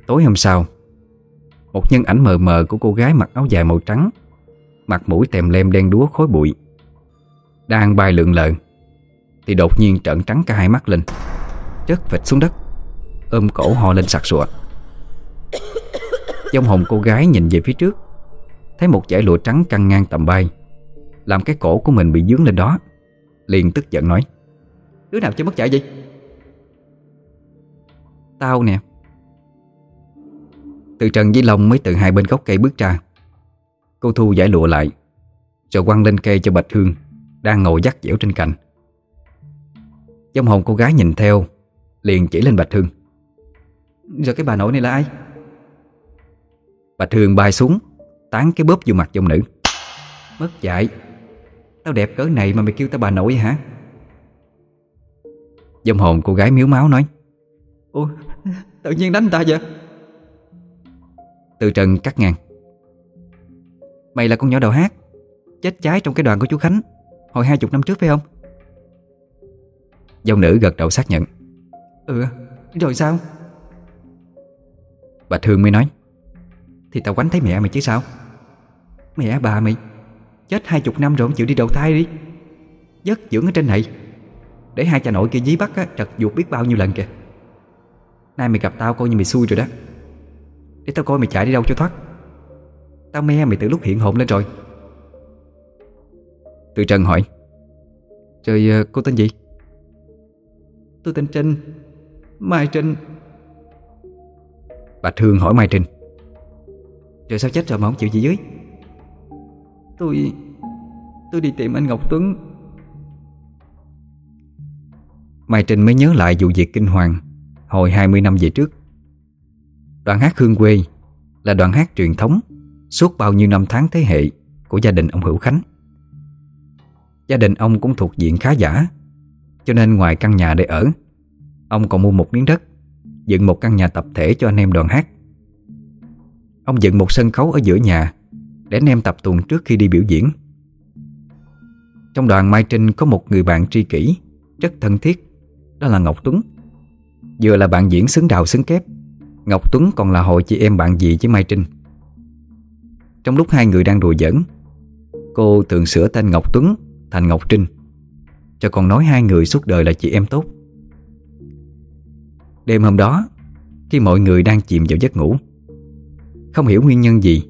Speaker 1: Tối hôm sau, Một nhân ảnh mờ mờ của cô gái mặc áo dài màu trắng Mặt mũi tèm lem đen đúa khối bụi. Đang bay lượn lờ, Thì đột nhiên trợn trắng cả hai mắt lên. Chất vịt xuống đất, Ôm cổ ho lên sặc sụa. Dông hồng cô gái nhìn về phía trước, Thấy một dải lụa trắng căng ngang tầm bay, Làm cái cổ của mình bị dướng lên đó, Liền tức giận nói,
Speaker 3: Đứa nào chơi mất chạy gì
Speaker 1: Tao nè. Từ Trần với Long mới từ hai bên gốc cây bước ra. Cô Thu giải lụa lại Rồi quăng lên cây cho Bạch Hương Đang ngồi dắt dẻo trên cành. Trong hồn cô gái nhìn theo Liền chỉ lên Bạch Hương.
Speaker 3: Rồi cái bà nội này là ai?
Speaker 1: Bạch Hương bay xuống Tán cái bóp vô mặt dông nữ.
Speaker 3: Mất dạy Tao đẹp cỡ này mà mày kêu tao bà nội hả?
Speaker 1: Dông hồn cô gái miếu máu nói
Speaker 3: ôi, tự nhiên đánh ta vậy?
Speaker 1: Từ Trần cắt ngang.
Speaker 3: Mày là con nhỏ đầu hát Chết cháy trong cái đoàn của chú Khánh Hồi hai chục năm trước phải không?
Speaker 1: Dông nữ gật đầu xác nhận.
Speaker 3: Ừ rồi sao?
Speaker 1: Bạch Hương mới nói.
Speaker 3: Thì tao quánh thấy mẹ mày chứ sao? Mẹ bà mày Chết hai chục năm rồi không chịu đi đầu thai đi. Giấc dưỡng ở trên này. Để hai cha nội kia dí bắt á, trật ruột biết bao nhiêu lần kìa. Nay mày gặp tao coi như mày xui rồi đó. Để tao coi mày chạy đi đâu cho thoát Tao me mày từ lúc hiện hồn lên rồi.
Speaker 1: Từ Trần hỏi
Speaker 3: trời ờ, cô tên gì? Tôi tên Trinh, Mai Trinh.
Speaker 1: Bạch Thương hỏi Mai Trinh
Speaker 3: trời sao chết rồi mà không chịu gì dưới Tôi Tôi đi tìm anh Ngọc Tuấn.
Speaker 1: Mai Trinh mới nhớ lại vụ việc kinh hoàng Hồi 20 năm về trước. Đoàn hát Hương Quê Là đoàn hát truyền thống Suốt bao nhiêu năm tháng thế hệ Của gia đình ông Hữu Khánh, Gia đình ông cũng thuộc diện khá giả. Cho nên ngoài căn nhà để ở, Ông còn mua một miếng đất, Dựng một căn nhà tập thể cho anh em đoàn hát. Ông dựng một sân khấu ở giữa nhà Để anh em tập tuần trước khi đi biểu diễn. Trong đoàn Mai Trinh có một người bạn tri kỷ Rất thân thiết, Đó là Ngọc Tuấn. Vừa là bạn diễn xứng đào xứng kép, Ngọc Tuấn còn là hội chị em bạn dị với Mai Trinh? Trong lúc hai người đang đùa giỡn. Cô thường sửa tên Ngọc Tuấn thành Ngọc Trinh, Cho còn nói hai người suốt đời là chị em tốt. Đêm hôm đó, Khi mọi người đang chìm vào giấc ngủ, Không hiểu nguyên nhân gì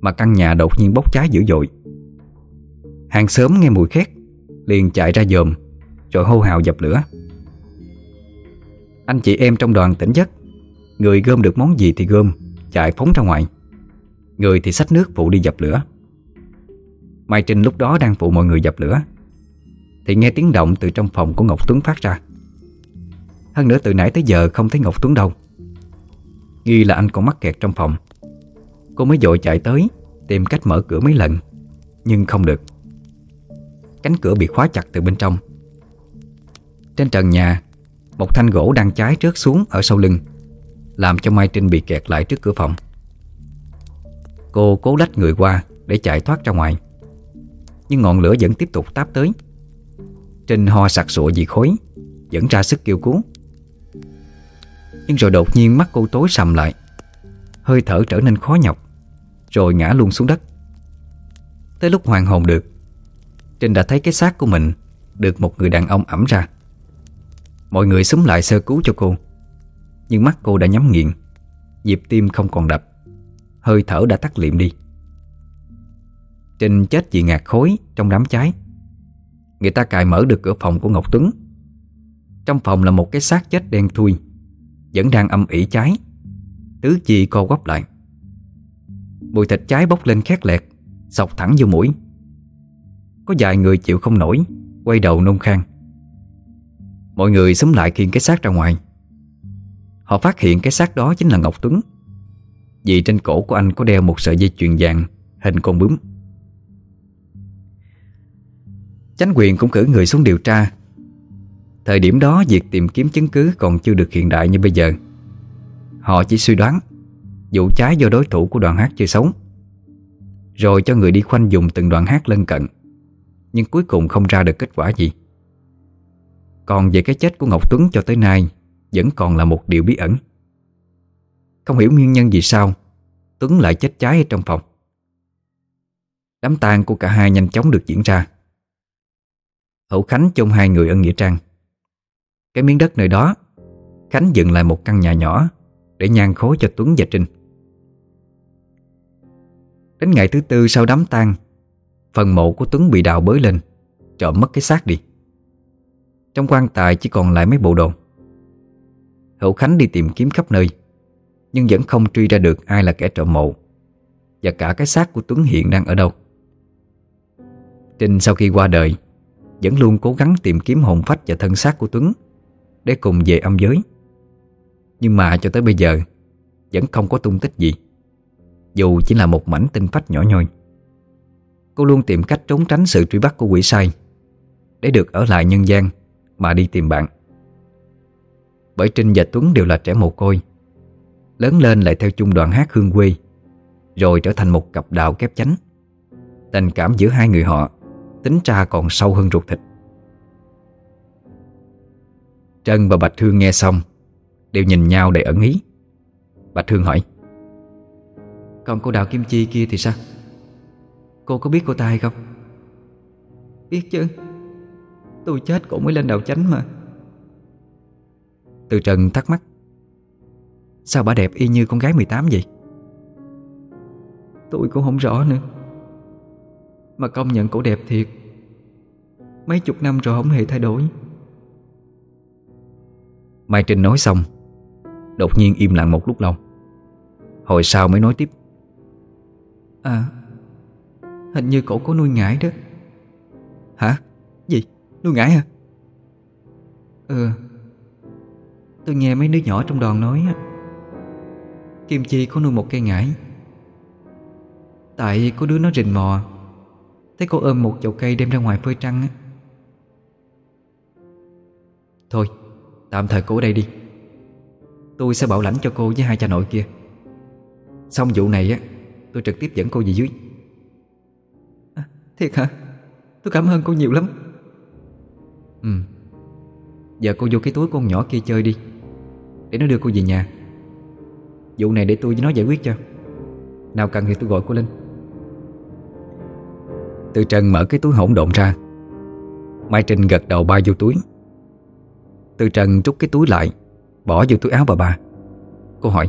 Speaker 1: Mà căn nhà đột nhiên bốc cháy dữ dội. Hàng xóm nghe mùi khét, Liền chạy ra dòm, Rồi hô hào dập lửa. Anh chị em trong đoàn tỉnh giấc, Người gom được món gì thì gom, Chạy phóng ra ngoài. Người thì xách nước phụ đi dập lửa. Mai Trinh lúc đó đang phụ mọi người dập lửa. Thì nghe tiếng động từ trong phòng của Ngọc Tuấn phát ra. Hơn nữa từ nãy tới giờ không thấy Ngọc Tuấn đâu. Nghi là anh còn mắc kẹt trong phòng. Cô mới dội chạy tới, Tìm cách mở cửa mấy lần, Nhưng không được. Cánh cửa bị khóa chặt từ bên trong. Trên trần nhà, Một thanh gỗ đang cháy rớt xuống ở sau lưng, Làm cho Mai Trinh bị kẹt lại trước cửa phòng. Cô cố lách người qua Để chạy thoát ra ngoài. Nhưng ngọn lửa vẫn tiếp tục táp tới. Trinh ho sặc sụa vì khối Vẫn ra sức kêu cứu. Nhưng rồi đột nhiên mắt cô tối sầm lại, Hơi thở trở nên khó nhọc, Rồi ngã luôn xuống đất. Tới lúc hoàn hồn được, Trinh đã thấy cái xác của mình Được một người đàn ông ẩm ra. Mọi người súng lại sơ cứu cho cô, Nhưng mắt cô đã nhắm nghiền, Nhịp tim không còn đập. Hơi thở đã tắt liệm đi. Trình chết vì ngạt khối Trong đám cháy, Người ta cài mở được cửa phòng của Ngọc Tuấn. Trong phòng là một cái xác chết đen thui, Vẫn đang âm ỉ cháy. Tứ chi co quắp lại. Mùi thịt cháy bốc lên khét lẹt Sọc thẳng vô mũi. Có vài người chịu không nổi, Quay đầu nôn khang Mọi người xúm lại khiêng cái xác ra ngoài. Họ phát hiện cái xác đó chính là Ngọc Tuấn. Vì trên cổ của anh có đeo một sợi dây chuyền vàng, Hình con bướm. Chánh quyền cũng cử người xuống điều tra. Thời điểm đó, việc tìm kiếm chứng cứ còn chưa được hiện đại như bây giờ. Họ chỉ suy đoán, Vụ cháy do đối thủ của đoàn hát chơi xấu, Rồi cho người đi khoanh dùng từng đoạn hát lân cận, Nhưng cuối cùng không ra được kết quả gì. Còn về cái chết của Ngọc Tuấn cho tới nay, Vẫn còn là một điều bí ẩn. Không hiểu nguyên nhân vì sao Tuấn lại chết cháy ở trong phòng. Đám tang của cả hai nhanh chóng được diễn ra. Hậu Khánh chôn hai người ở Nghĩa Trang. Cái miếng đất nơi đó, Khánh dựng lại một căn nhà nhỏ Để nhan khối cho Tuấn và Trinh. Đến ngày thứ tư sau đám tang, Phần mộ của Tuấn bị đào bới lên, Trộm mất cái xác đi. Trong quan tài chỉ còn lại mấy bộ đồ. Hậu Khánh đi tìm kiếm khắp nơi. Nhưng vẫn không truy ra được ai là kẻ trộm mộ. Và cả cái xác của Tuấn hiện đang ở đâu. Trinh sau khi qua đời, vẫn luôn cố gắng tìm kiếm hồn phách và thân xác của Tuấn Để cùng về âm giới. Nhưng mà cho tới bây giờ, Vẫn không có tung tích gì. Dù chỉ là một mảnh tinh phách nhỏ nhoi. Cô luôn tìm cách trốn tránh sự truy bắt của quỷ sai, Để được ở lại nhân gian Mà đi tìm bạn. Bởi Trinh và Tuấn đều là trẻ mồ côi Lớn lên lại theo chung đoàn hát hương quê, Rồi trở thành một cặp đạo kép chánh. Tình cảm giữa hai người họ Tính ra còn sâu hơn ruột thịt. Trân và Bạch Thương nghe xong, Đều nhìn nhau để ẩn ý. Bạch Thương hỏi,
Speaker 3: Còn cô Đào Kim Chi kia thì sao? Cô có biết cô ta hay không? Biết chứ. Tôi chết cũng mới lên đầu chánh mà.
Speaker 1: Từ Trần thắc mắc Sao bà đẹp y như con gái 18 vậy?
Speaker 3: Tôi cũng không rõ nữa. Mà công nhận cổ đẹp thiệt. Mấy chục năm rồi không hề thay đổi.
Speaker 1: Mai Trinh nói xong Đột nhiên im lặng một lúc lâu. Hồi sau mới nói tiếp.
Speaker 3: À Hình như cổ có nuôi ngải đó.
Speaker 1: Hả?
Speaker 3: Gì?
Speaker 1: Nuôi ngải hả?
Speaker 3: Ừ. Tôi nghe mấy đứa nhỏ trong đoàn nói Kim Chi có nuôi một cây ngải. Tại có đứa nó rình mò Thấy cô ôm một chậu cây đem ra ngoài phơi trăng á. Thôi Tạm thời cô ở đây đi. Tôi sẽ bảo lãnh cho cô với hai cha nội kia. Xong vụ này á Tôi trực tiếp dẫn cô về dưới. À, Thiệt hả? Tôi cảm ơn cô nhiều lắm. Ừ. Giờ cô vô cái túi con nhỏ kia chơi đi Để nó đưa cô về nhà. Vụ này để tôi với nó giải quyết cho. Nào cần thì tôi gọi cô linh.
Speaker 1: Từ Trần mở cái túi hỗn độn ra. Mai Trinh gật đầu ba vô túi. Từ Trần trút cái túi lại Bỏ vô túi áo bà bà. Cô hỏi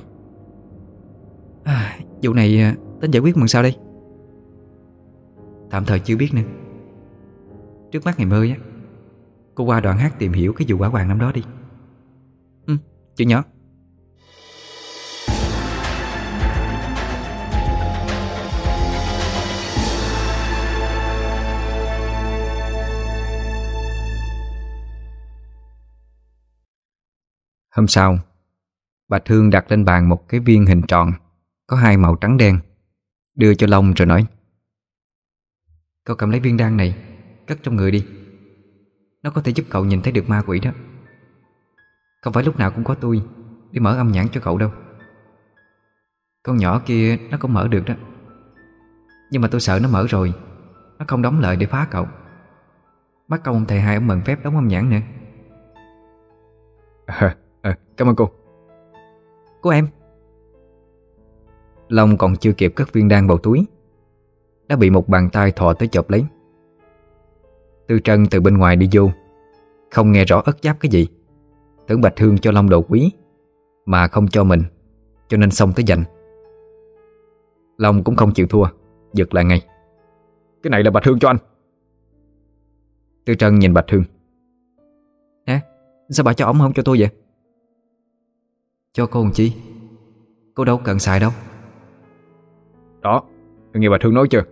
Speaker 3: à, Vụ này à, tính giải quyết bằng sao đây? Tạm thời chưa biết nữa. Trước mắt ngày mơi á Cô qua đoạn hát tìm hiểu cái vụ quả hoàng năm đó đi.
Speaker 1: Ừ, chuyện nhỏ. Hôm sau Bà Thương đặt lên bàn một cái viên hình tròn Có hai màu trắng đen. Đưa cho Long rồi nói Cậu cầm lấy viên đan này Cất trong người đi. Nó có thể giúp cậu nhìn thấy được ma quỷ đó. Không phải lúc nào cũng có tôi Để mở âm nhãn cho cậu đâu. Con nhỏ kia nó cũng mở được đó. Nhưng mà tôi sợ nó mở rồi Nó không đóng lại để phá cậu. Bắt công thầy hai ông mừng phép đóng âm nhãn nữa.
Speaker 2: à, (laughs) à, Cảm ơn cô.
Speaker 1: Của em. Long còn chưa kịp cất viên đan vào túi. Đã bị một bàn tay thò tới chộp lấy. Tư Trân từ bên ngoài đi vô. Không nghe rõ ất giáp cái gì. Tưởng Bạch Hương cho Long đồ quý Mà không cho mình Cho nên xong tới giành. Long cũng không chịu thua Giật lại ngay.
Speaker 2: Cái này là Bạch Hương cho anh.
Speaker 1: Tư Trân nhìn Bạch Hương. Nè Sao bà cho ổng không cho tôi vậy Cho cô làm chi? Cô đâu cần xài đâu.
Speaker 2: Đó Nghe Bạch Hương nói chưa?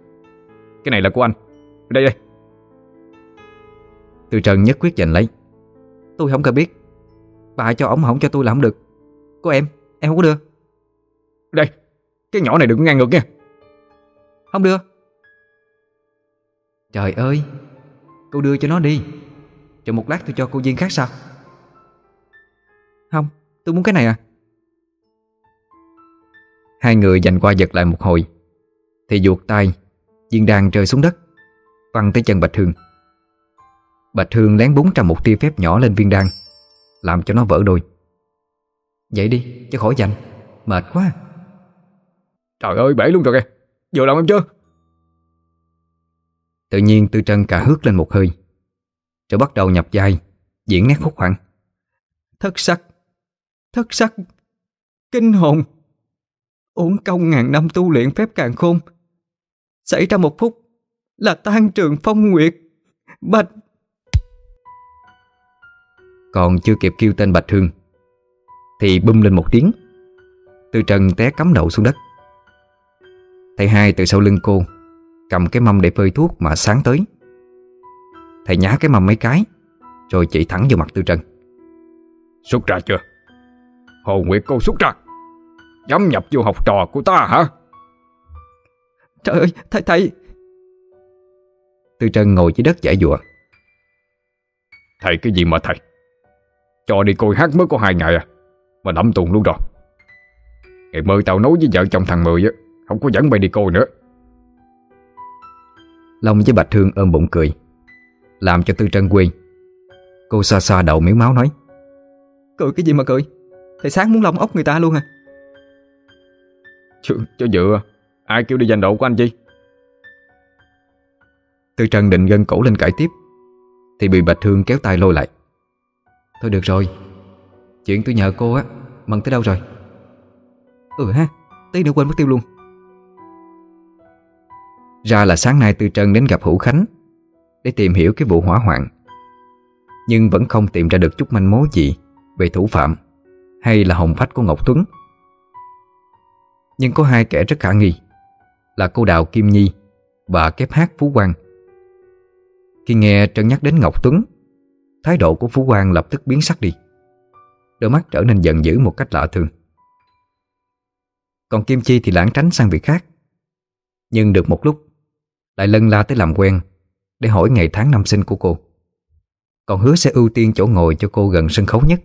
Speaker 2: Cái này là của anh. Đây đây.
Speaker 1: Tư Trân nhất quyết giành lấy. Tôi không cần biết. Bà cho ổng không cho tôi là không được. Cô em, em không có đưa.
Speaker 2: Đây, cái nhỏ này đừng ngang ngược nha.
Speaker 1: Không đưa. Trời ơi Cô đưa cho nó đi. Chờ một lát tôi cho cô viên khác sao? Không, tôi muốn cái này à Hai người giành qua giật lại một hồi. Thì ruột tay Viên đàn rơi xuống đất Văng tới chân Bạch Hương. Bạch Hương lén búng ra một tia phép nhỏ lên viên đan Làm cho nó vỡ đôi. Vậy đi cho khỏi giành Mệt quá.
Speaker 2: Trời ơi bể luôn rồi kìa Vừa làm em chưa
Speaker 1: Tự nhiên Tư Trân cả hước lên một hơi Rồi bắt đầu nhập vai Diễn nét hốt hoảng Thất sắc Thất sắc Kinh hồn Uổng công ngàn năm tu luyện phép càng khôn. Xảy ra một phút Là tan trường phong nguyệt. Bạch! Còn chưa kịp kêu tên Bạch Hương Thì bum lên một tiếng. Tư Trân té cắm đầu xuống đất. Thầy hai từ sau lưng cô Cầm cái mâm để phơi thuốc mà sáng tới. Thầy nhá cái mâm mấy cái Rồi chỉ thẳng vào mặt Tư Trân
Speaker 2: Xuất ra chưa? Hồ Nguyệt cô xuất ra Dám nhập vô học trò của ta hả?
Speaker 1: Trời ơi thầy thầy. Tư Trân ngồi dưới đất giải dụa
Speaker 2: Thầy cái gì mà thầy? Cho đi coi hát mới có hai ngày à? Mà đâm tuần luôn rồi. Ngày mơ tao nói với vợ chồng thằng Mười á Không có dẫn mày đi coi nữa.
Speaker 1: Long với Bạch Hương ôm bụng cười. Làm cho Tư Trân quê Cô xoa xoa đầu miếng máu nói. Cười cái gì mà cười? Thầy sáng muốn lông ốc người ta luôn à
Speaker 2: Chứ, cho dựa Ai kêu đi giành độ của anh chi?
Speaker 1: Tư Trân định gân cổ lên cãi tiếp Thì bị Bạch Hương kéo tay lôi lại. Thôi được rồi Chuyện tôi nhờ cô á Mần tới đâu rồi? Ừ ha Tí nữa quên mất tiêu luôn. Ra là sáng nay Tư Trân đến gặp Hữu Khánh Để tìm hiểu cái vụ hỏa hoạn. Nhưng vẫn không tìm ra được chút manh mối gì Về thủ phạm Hay là hồng phách của Ngọc Tuấn. Nhưng có hai kẻ rất khả nghi, Là cô Đào Kim Nhi Và kép hát Phú Quang. Khi nghe Trân nhắc đến Ngọc Tuấn, Thái độ của Phú Quang lập tức biến sắc đi. Đôi mắt trở nên giận dữ một cách lạ thường. Còn Kim Chi thì lãng tránh sang việc khác. Nhưng được một lúc, Lại lân la tới làm quen Để hỏi ngày tháng năm sinh của cô. Còn hứa sẽ ưu tiên chỗ ngồi cho cô gần sân khấu nhất.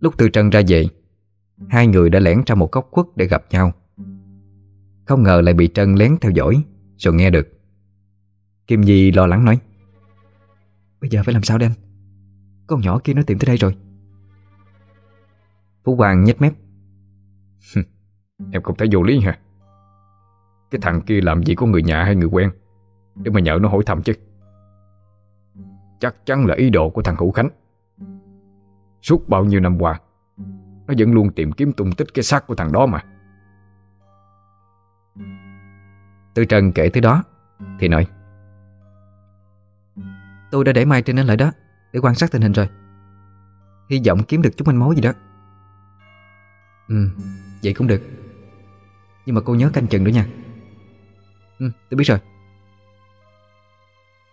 Speaker 1: Lúc từ trân ra về Hai người đã lẻn ra một góc khuất để gặp nhau. Không ngờ lại bị Trân lén theo dõi, Rồi nghe được. Kim Nhi lo lắng nói, Bây giờ phải làm sao đây anh? Con nhỏ kia nó tìm tới đây rồi. Phú Hoàng nhếch mép
Speaker 2: Em không thấy vô lý hả? Cái thằng kia làm gì có người nhà hay người quen, Để mà nhờ nó hỏi thăm chứ. Chắc chắn là ý đồ của thằng Hữu Khánh. Suốt bao nhiêu năm qua nó vẫn luôn tìm kiếm tung tích cái xác của thằng đó mà.
Speaker 1: Tư Trần kể tới đó Thì nói Tôi đã để Mai trên nó lại đó Để quan sát tình hình rồi. Hy vọng kiếm được chút manh mối gì đó. Ừ, vậy cũng được. Nhưng mà cô nhớ canh chừng nữa nha. Ừ, tôi biết rồi.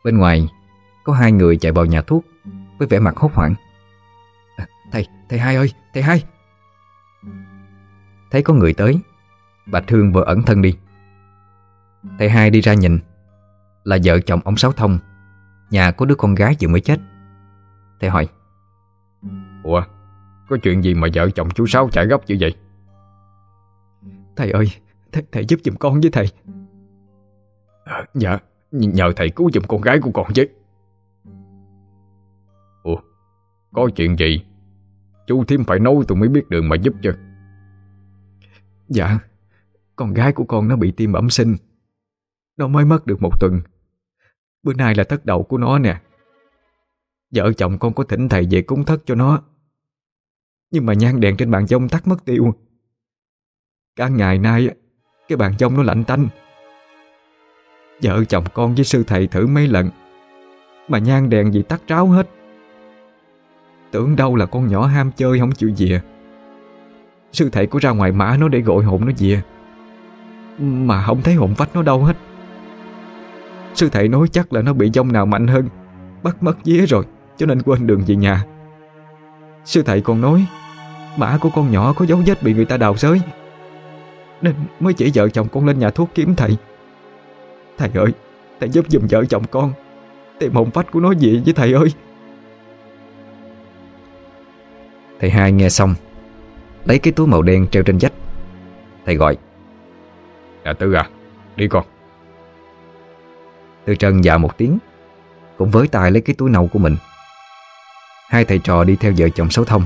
Speaker 1: Bên ngoài Có hai người chạy vào nhà thuốc Với vẻ mặt hốt hoảng. À,
Speaker 3: Thầy, thầy hai ơi, thầy hai.
Speaker 1: Thấy có người tới. Bạch Hương vừa ẩn thân đi. Thầy hai đi ra nhìn Là vợ chồng ông Sáu Thông. Nhà có đứa con gái vừa mới chết. Thầy hỏi
Speaker 2: Ủa Có chuyện gì mà vợ chồng chú Sáu chạy gấp như vậy?
Speaker 3: Thầy ơi Thầy, thầy giúp giùm con với thầy.
Speaker 2: À, Dạ Nhờ thầy cứu giùm con gái của con chứ. Ủa Có chuyện gì? Chú Thiêm phải nấu tôi mới biết đường mà giúp cho
Speaker 3: Dạ Con gái của con nó bị tim bẩm sinh. Nó mới mất được một tuần. Bữa nay là thất đầu của nó nè. Vợ chồng con có thỉnh thầy về cúng thất cho nó. Nhưng mà nhang đèn trên bàn dông tắt mất tiêu. Cả ngày nay, Cái bàn dông nó lạnh tanh. Vợ chồng con với sư thầy thử mấy lần, Mà nhang đèn gì tắt ráo hết. Tưởng đâu là con nhỏ ham chơi không chịu dìa. Sư thầy có ra ngoài mã nó để gọi hồn nó về. Mà không thấy hồn vách nó đâu hết. Sư thầy nói chắc là nó bị dông nào mạnh hơn, Bắt mất vía rồi, Cho nên quên đường về nhà. Sư thầy còn nói, Mã của con nhỏ có dấu vết bị người ta đào xới. Nên mới chỉ vợ chồng con lên nhà thuốc kiếm thầy. Thầy ơi, Thầy giúp giùm vợ chồng con, Tìm hồn phách của nó về với thầy ơi.
Speaker 1: Thầy hai nghe xong Lấy cái túi màu đen treo trên vách. Thầy gọi
Speaker 2: Dạ Tư à Đi con.
Speaker 1: Tư Trân dạ một tiếng Cũng với tay lấy cái túi nâu của mình. Hai thầy trò đi theo vợ chồng Sáu Thông.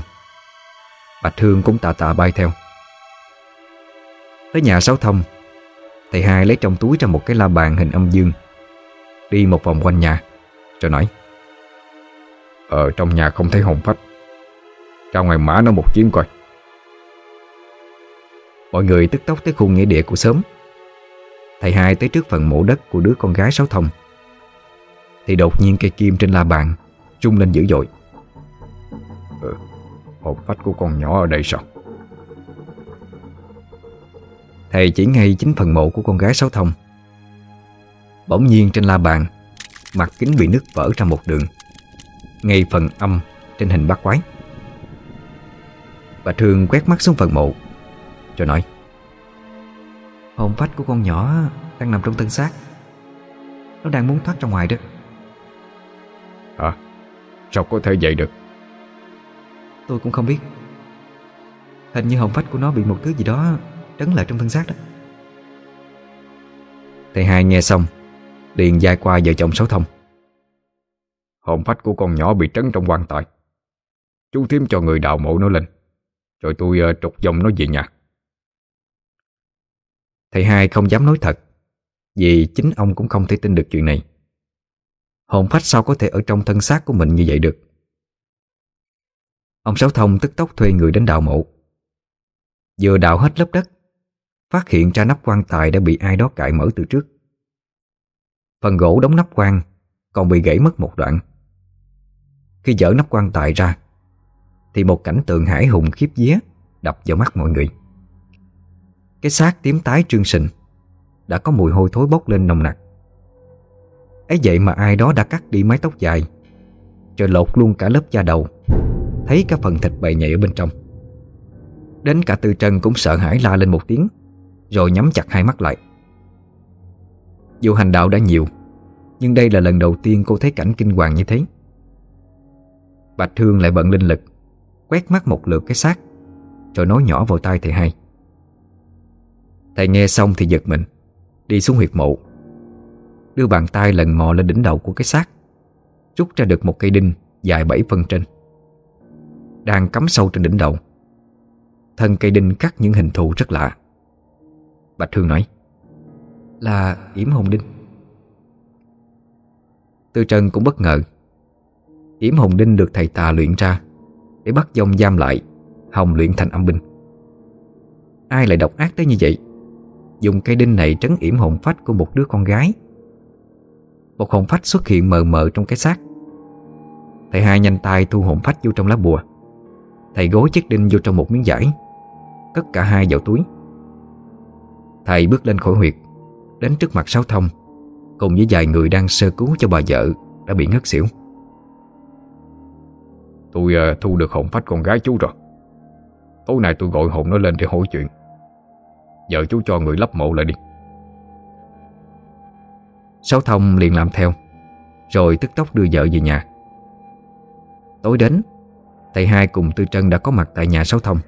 Speaker 1: Bạch Hương cũng tạ tạ bay theo. Tới nhà Sáu Thông Thầy hai lấy trong túi ra một cái la bàn hình âm dương Đi một vòng quanh nhà Rồi nói
Speaker 2: Ở trong nhà không thấy hồn phách. Ra ngoài mã nó một chuyến coi
Speaker 1: Mọi người tức tốc tới khu nghĩa địa của xóm Thầy hai tới trước phần mộ đất của đứa con gái Sáu Thông. Thì đột nhiên cây kim trên la bàn Rung lên dữ dội.
Speaker 2: Ừ, Hồn phách của con nhỏ ở đây sao?
Speaker 1: Thầy chỉ ngay chính phần mộ của con gái Sáu Thông. Bỗng nhiên trên la bàn Mặt kính bị nứt vỡ ra một đường. Ngay phần âm trên hình bát quái. Bà Thương quét mắt xuống phần mộ. Rồi nói
Speaker 3: Hồn phách của con nhỏ đang nằm trong tân xác. Nó đang muốn thoát ra ngoài đó.
Speaker 2: Hả? Sao có thể vậy được?
Speaker 3: Tôi cũng không biết. Hình như hồn phách của nó bị một thứ gì đó Trấn lại trong thân xác đó.
Speaker 1: Thầy hai nghe xong Liền dài qua vợ chồng Sáu Thông.
Speaker 2: Hồn phách của con nhỏ bị trấn trong quan tài. Chú thím cho người đào mộ nó lên Rồi tôi uh, trục dòng nó về nhà
Speaker 1: Thầy hai không dám nói thật, Vì chính ông cũng không thể tin được chuyện này. Hồn phách sao có thể ở trong thân xác của mình như vậy được? Ông Sáu Thông tức tốc thuê người đến đào mộ. Vừa đào hết lớp đất, Phát hiện ra nắp quan tài đã bị ai đó cạy mở từ trước. Phần gỗ đóng nắp quan Còn bị gãy mất một đoạn. Khi dỡ nắp quan tài ra, Thì một cảnh tượng hải hùng khiếp vía Đập vào mắt mọi người. Cái xác tím tái trương sình Đã có mùi hôi thối bốc lên nồng nặc. Ấy vậy mà ai đó đã cắt đi mái tóc dài Rồi lột luôn cả lớp da đầu, Thấy cả phần thịt bầy nhảy ở bên trong. Đến cả Tư Trân cũng sợ hãi la lên một tiếng, Rồi nhắm chặt hai mắt lại. Dù hành đạo đã nhiều, Nhưng đây là lần đầu tiên cô thấy cảnh kinh hoàng như thế. Bạch Hương lại bận linh lực, Quét mắt một lượt cái xác, Rồi nói nhỏ vào tai thầy hai. Thầy nghe xong thì giật mình, Đi xuống huyệt mộ. Đưa bàn tay lần mò lên đỉnh đầu của cái xác, Rút ra được một cây đinh Dài bảy phân trên. Đang cắm sâu trên đỉnh đầu, Thân cây đinh cắt những hình thù rất lạ. Bạch Hương nói,
Speaker 3: Là yểm hồn đinh.
Speaker 1: Tư Trân cũng bất ngờ. Yểm hồn đinh được thầy tà luyện ra Để bắt dông giam lại, Hồng luyện thành âm binh. Ai lại độc ác tới như vậy? Dùng cây đinh này trấn yểm hồn phách của một đứa con gái. Một hồn phách xuất hiện mờ mờ trong cái xác. Thầy hai nhanh tay thu hồn phách vô trong lá bùa. Thầy gối chiếc đinh vô trong một miếng vải Cất cả hai vào túi. Thầy bước lên khỏi huyệt Đến trước mặt Sáu Thông Cùng với vài người đang sơ cứu cho bà vợ Đã bị ngất xỉu.
Speaker 2: Tôi uh, thu được hồn phách con gái chú rồi. Tối nay tôi gọi hồn nó lên để hỏi chuyện. Giờ chú cho người lắp mộ lại đi.
Speaker 1: Sáu thông liền làm theo, Rồi tức tốc đưa vợ về nhà. Tối đến, Thầy hai cùng Tư Trân đã có mặt tại nhà Sáu thông.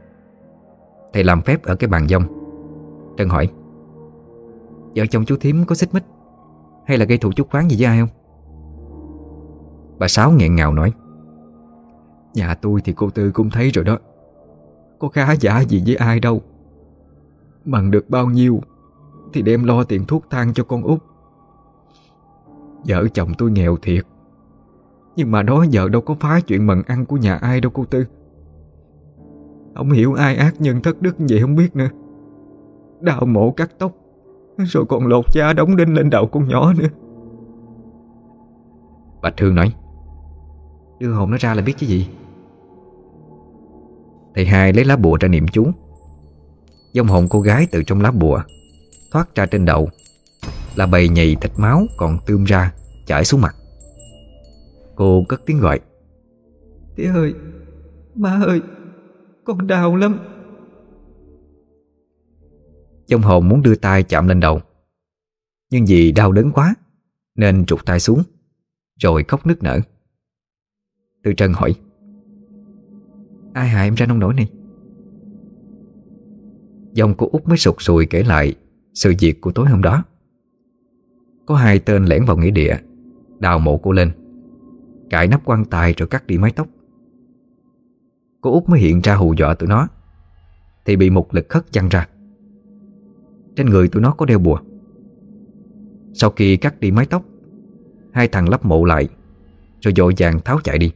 Speaker 1: Thầy làm phép ở cái bàn dông. Trân hỏi, Vợ chồng chú Thiếm có xích mích Hay là gây thù chút khoáng gì với ai không? Bà Sáu nghẹn ngào nói, Nhà tôi thì cô Tư cũng thấy rồi đó. Có khá giả gì với ai đâu. Bằng được bao nhiêu Thì đem lo tiền thuốc thang cho con út. Vợ chồng tôi nghèo thiệt Nhưng mà đó giờ đâu có phá chuyện mần ăn của nhà ai đâu cô Tư. Không hiểu ai ác nhân thất đức vậy không biết nữa. Đào mộ cắt tóc Rồi còn lột da đóng đinh lên đầu con nhỏ nữa. Bạch Hương nói Đưa hồn nó ra là biết chứ gì. Thầy hai lấy lá bùa ra niệm chú Dông hồn cô gái từ trong lá bùa Thoát ra trên đầu. Là bầy nhầy thịt máu còn tươm ra Chảy xuống mặt. Cô cất tiếng gọi. Tía ơi Má ơi Con đau lắm. Dông hồn muốn đưa tay chạm lên đầu. Nhưng vì đau đớn quá Nên trục tay xuống Rồi khóc nức nở. Tư Trân hỏi. Ai hại em ra nông nổi này Dòng của Út mới sụt sùi kể lại Sự việc của tối hôm đó. Có hai tên lẻn vào nghĩa địa, Đào mộ cô lên Cải nắp quan tài rồi cắt đi mái tóc. Cô Út mới hiện ra hù dọa tụi nó, Thì bị một lực khất chăn ra. Trên người tụi nó có đeo bùa. Sau khi cắt đi mái tóc, Hai thằng lắp mộ lại, Rồi dội vàng tháo chạy đi.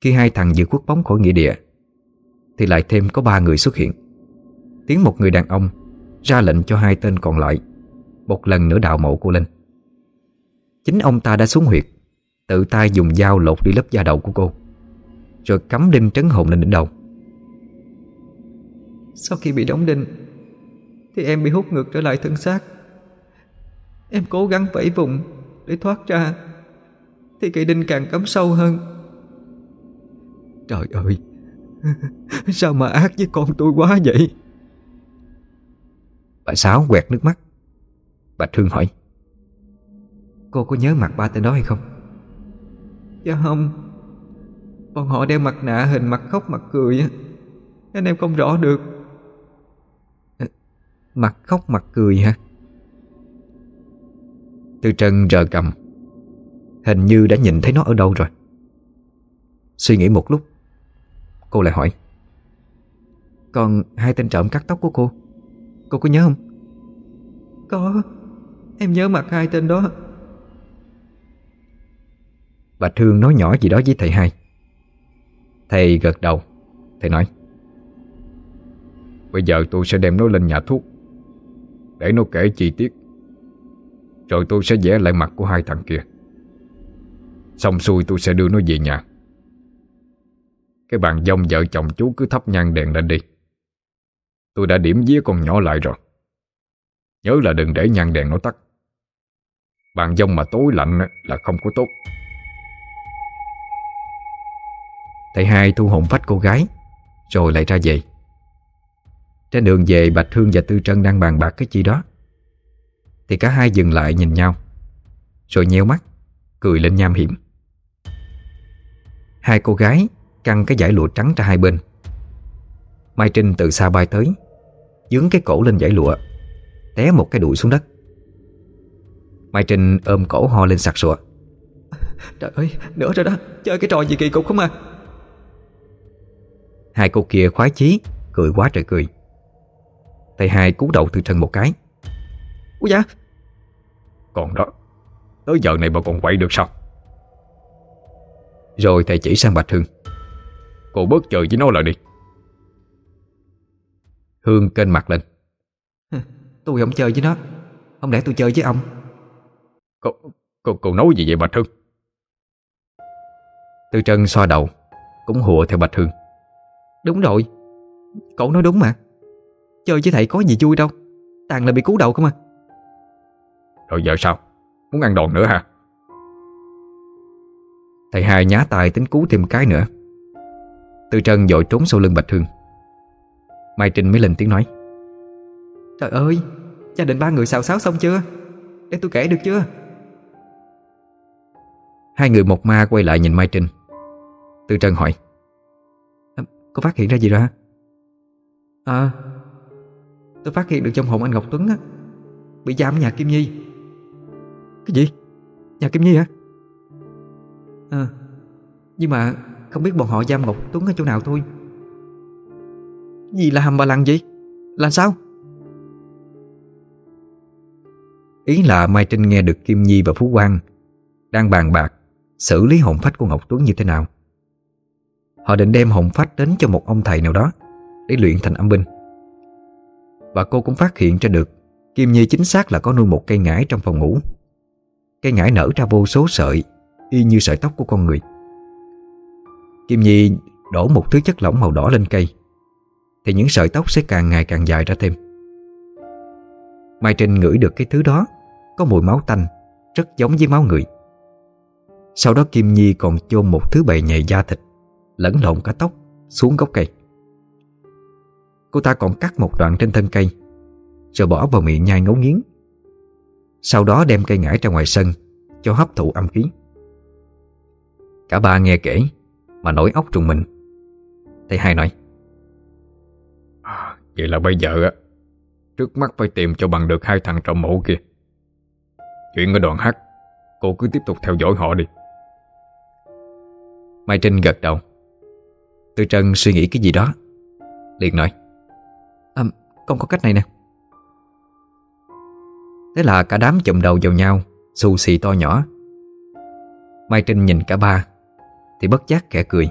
Speaker 1: Khi hai thằng vừa khuất bóng khỏi nghĩa địa, Thì lại thêm có ba người xuất hiện. Tiếng một người đàn ông Ra lệnh cho hai tên còn lại, Một lần nữa đào mộ cô Linh. Chính ông ta đã xuống huyệt, Tự tay dùng dao lột đi lớp da đầu của cô, Rồi cắm đinh trấn hồn lên đỉnh đầu. Sau khi bị đóng đinh, Thì em bị hút ngược trở lại thân xác. Em cố gắng vẫy vùng Để thoát ra, Thì cây đinh càng cắm sâu hơn. Trời ơi, (laughs) Sao mà ác với con tôi quá vậy? Bà Sáu quẹt nước mắt. Bạch Hương hỏi Cô có nhớ mặt ba tên đó hay không? Dạ không. Bọn họ đeo mặt nạ hình mặt khóc mặt cười á. Nên em không rõ được. À, Mặt khóc mặt cười hả? Tư Trân rờ cầm. Hình như đã nhìn thấy nó ở đâu rồi. Suy nghĩ một lúc Cô lại hỏi Còn hai tên trộm cắt tóc của cô Cô có nhớ không? Có. Em nhớ mặt hai tên đó. Bà thương nói nhỏ gì đó với thầy hai. Thầy gật đầu. Thầy nói,
Speaker 2: Bây giờ tôi sẽ đem nó lên nhà thuốc, Để nó kể chi tiết, Rồi tôi sẽ vẽ lại mặt của hai thằng kia. Xong xuôi tôi sẽ đưa nó về nhà. Cái bàn dông vợ chồng chú cứ thắp nhang đèn lên đi. Tôi đã điểm vía con nhỏ lại rồi. Nhớ là đừng để nhang đèn nó tắt. Bàn dông mà tối lạnh là không có tốt.
Speaker 1: Thầy hai thu hồn phách cô gái, Rồi lại ra về. Trên đường về, Bạch Hương và Tư Trân đang bàn bạc cái chi đó. Thì cả hai dừng lại nhìn nhau, Rồi nheo mắt, Cười lên nham hiểm. Hai cô gái Căng cái giải lụa trắng ra hai bên. Mai Trinh từ xa bay tới Dướng cái cổ lên giải lụa Té một cái đuổi xuống đất. Mai Trinh ôm cổ ho lên sặc sụa. Trời ơi, nữa rồi đó Chơi cái trò gì kỳ cục không à? Hai cô kia khoái chí Cười quá trời cười. Thầy hai cú đầu từ trần một cái. Ủa dạ
Speaker 2: Còn đó Tới giờ này mà còn quậy được sao?
Speaker 1: Rồi thầy chỉ sang Bạch Hương
Speaker 2: Cô bớt chơi với nó lại đi
Speaker 1: Hương kênh mặt lên. Tôi không chơi với nó. Không lẽ tôi chơi với ông?
Speaker 2: Cô, cô, cô nói gì vậy Bạch Hương?
Speaker 1: Tư Trân xoa đầu Cũng hùa theo Bạch Hương. Đúng rồi. Cậu nói đúng mà. Chơi với thầy có gì vui đâu. Tàn là bị cú đầu không à
Speaker 2: Rồi giờ sao? Muốn ăn đòn nữa hả?
Speaker 1: Thầy hai nhá tài tính cứu thêm cái nữa. Tư Trân dội trốn sau lưng Bạch Hương Mai Trinh mới lên tiếng nói.
Speaker 3: Trời ơi Gia đình ba người xào xáo xong chưa? Để tôi kể được chưa?
Speaker 1: Hai người một ma quay lại nhìn Mai Trinh. Tư Trân hỏi.
Speaker 3: À, Có phát hiện ra gì ra À Tôi phát hiện được trong hồn anh Ngọc Tuấn á Bị giam ở nhà Kim Nhi. Cái gì? Nhà Kim Nhi hả? À Nhưng mà Không biết bọn họ giam Ngọc Tuấn ở chỗ nào thôi gì là hầm bà lằng vậy? Làm sao?
Speaker 1: Ý là Mai Trinh nghe được Kim Nhi và Phú Quang Đang bàn bạc Xử lý hồn phách của Ngọc Tuấn như thế nào. Họ định đem hồn phách đến cho một ông thầy nào đó Để luyện thành âm binh. Và cô cũng phát hiện ra được Kim Nhi chính xác là có nuôi một cây ngải trong phòng ngủ. Cây ngải nở ra vô số sợi, Y như sợi tóc của con người. Kim Nhi đổ một thứ chất lỏng màu đỏ lên cây. Thì những sợi tóc sẽ càng ngày càng dài ra thêm. Mai Trinh ngửi được cái thứ đó, Có mùi máu tanh, Rất giống với máu người. Sau đó Kim Nhi còn chôn một thứ bầy nhầy da thịt, Lẫn lộn cả tóc, Xuống gốc cây. Cô ta còn cắt một đoạn trên thân cây, Rồi bỏ vào miệng nhai ngấu nghiến. Sau đó đem cây ngải ra ngoài sân, Cho hấp thụ âm khí. Cả ba nghe kể, Mà nổi óc trùng mình. Thầy hai nói
Speaker 2: Vậy là bây giờ á Trước mắt phải tìm cho bằng được hai thằng trọng mẫu kia. Chuyện ở đoạn hát Cô cứ tiếp tục theo dõi họ đi.
Speaker 1: Mai Trinh gật đầu. Tư Trân suy nghĩ cái gì đó liền nói
Speaker 3: à, Con có cách này nè.
Speaker 1: Thế là cả đám chụm đầu vào nhau Xù xì to nhỏ. Mai Trinh nhìn cả ba Thì bất giác kẻ cười.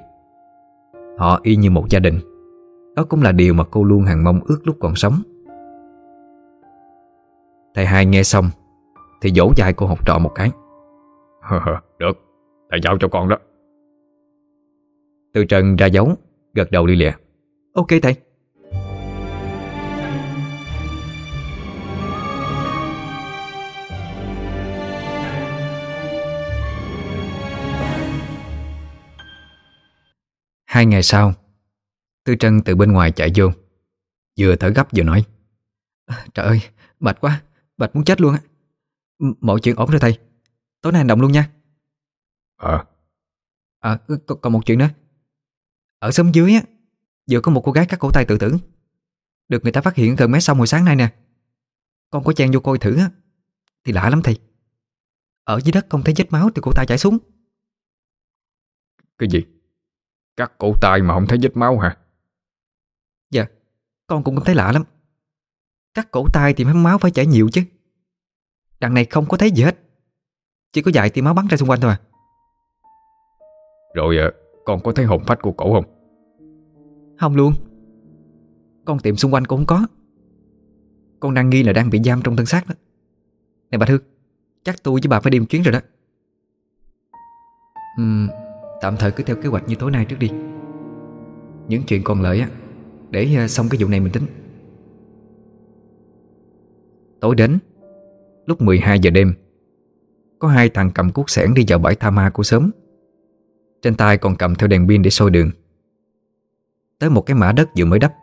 Speaker 1: Họ y như một gia đình. Đó cũng là điều mà cô luôn hàng mong ước lúc còn sống. Thầy hai nghe xong Thì dỗ dài cô học trò một cái.
Speaker 2: Được. Thầy giao cho con đó.
Speaker 1: Từ trần ra dấu Gật đầu đi lìa
Speaker 3: Ok thầy.
Speaker 1: Hai ngày sau Tư Trân từ bên ngoài chạy vô. Vừa thở gấp vừa nói
Speaker 3: Trời ơi, mệt quá Mệt muốn chết luôn á. Mọi chuyện ổn rồi thầy. Tối nay hành động luôn nha.
Speaker 2: Ờ.
Speaker 3: À, còn, một chuyện nữa. Ở xóm dưới á Vừa có một cô gái cắt cổ tay tự tử. Được người ta phát hiện gần mé sông hồi sáng nay nè. Con có chen vô coi thử á Thì lạ lắm thầy. Ở dưới đất không thấy vết máu từ cổ tay chảy xuống.
Speaker 2: Cái gì? Cắt cổ tay mà không thấy vết máu hả?
Speaker 3: Dạ Con cũng thấy lạ lắm. Cắt cổ tay thì máu phải chảy nhiều chứ. Đằng này không có thấy gì hết. Chỉ có vài tia máu bắn ra xung quanh thôi à.
Speaker 2: Rồi à, con có thấy hồn phách của cổ không?
Speaker 3: Không luôn. Con tìm xung quanh cũng không có. Con đang nghi là đang bị giam trong thân xác đó. Này bà Thư Chắc tôi với bà phải đi một chuyến rồi đó. Uhm, Tạm thời cứ theo kế hoạch như tối nay trước đi. Những chuyện còn lợi á để ờ, xong cái vụ này mình tính.
Speaker 1: Tối đến, Lúc 12 giờ đêm, Có hai thằng cầm cuốc sẻn đi vào bãi tha ma của sớm Trên tay còn cầm theo đèn pin để soi đường. Tới một cái mã đất vừa mới đắp,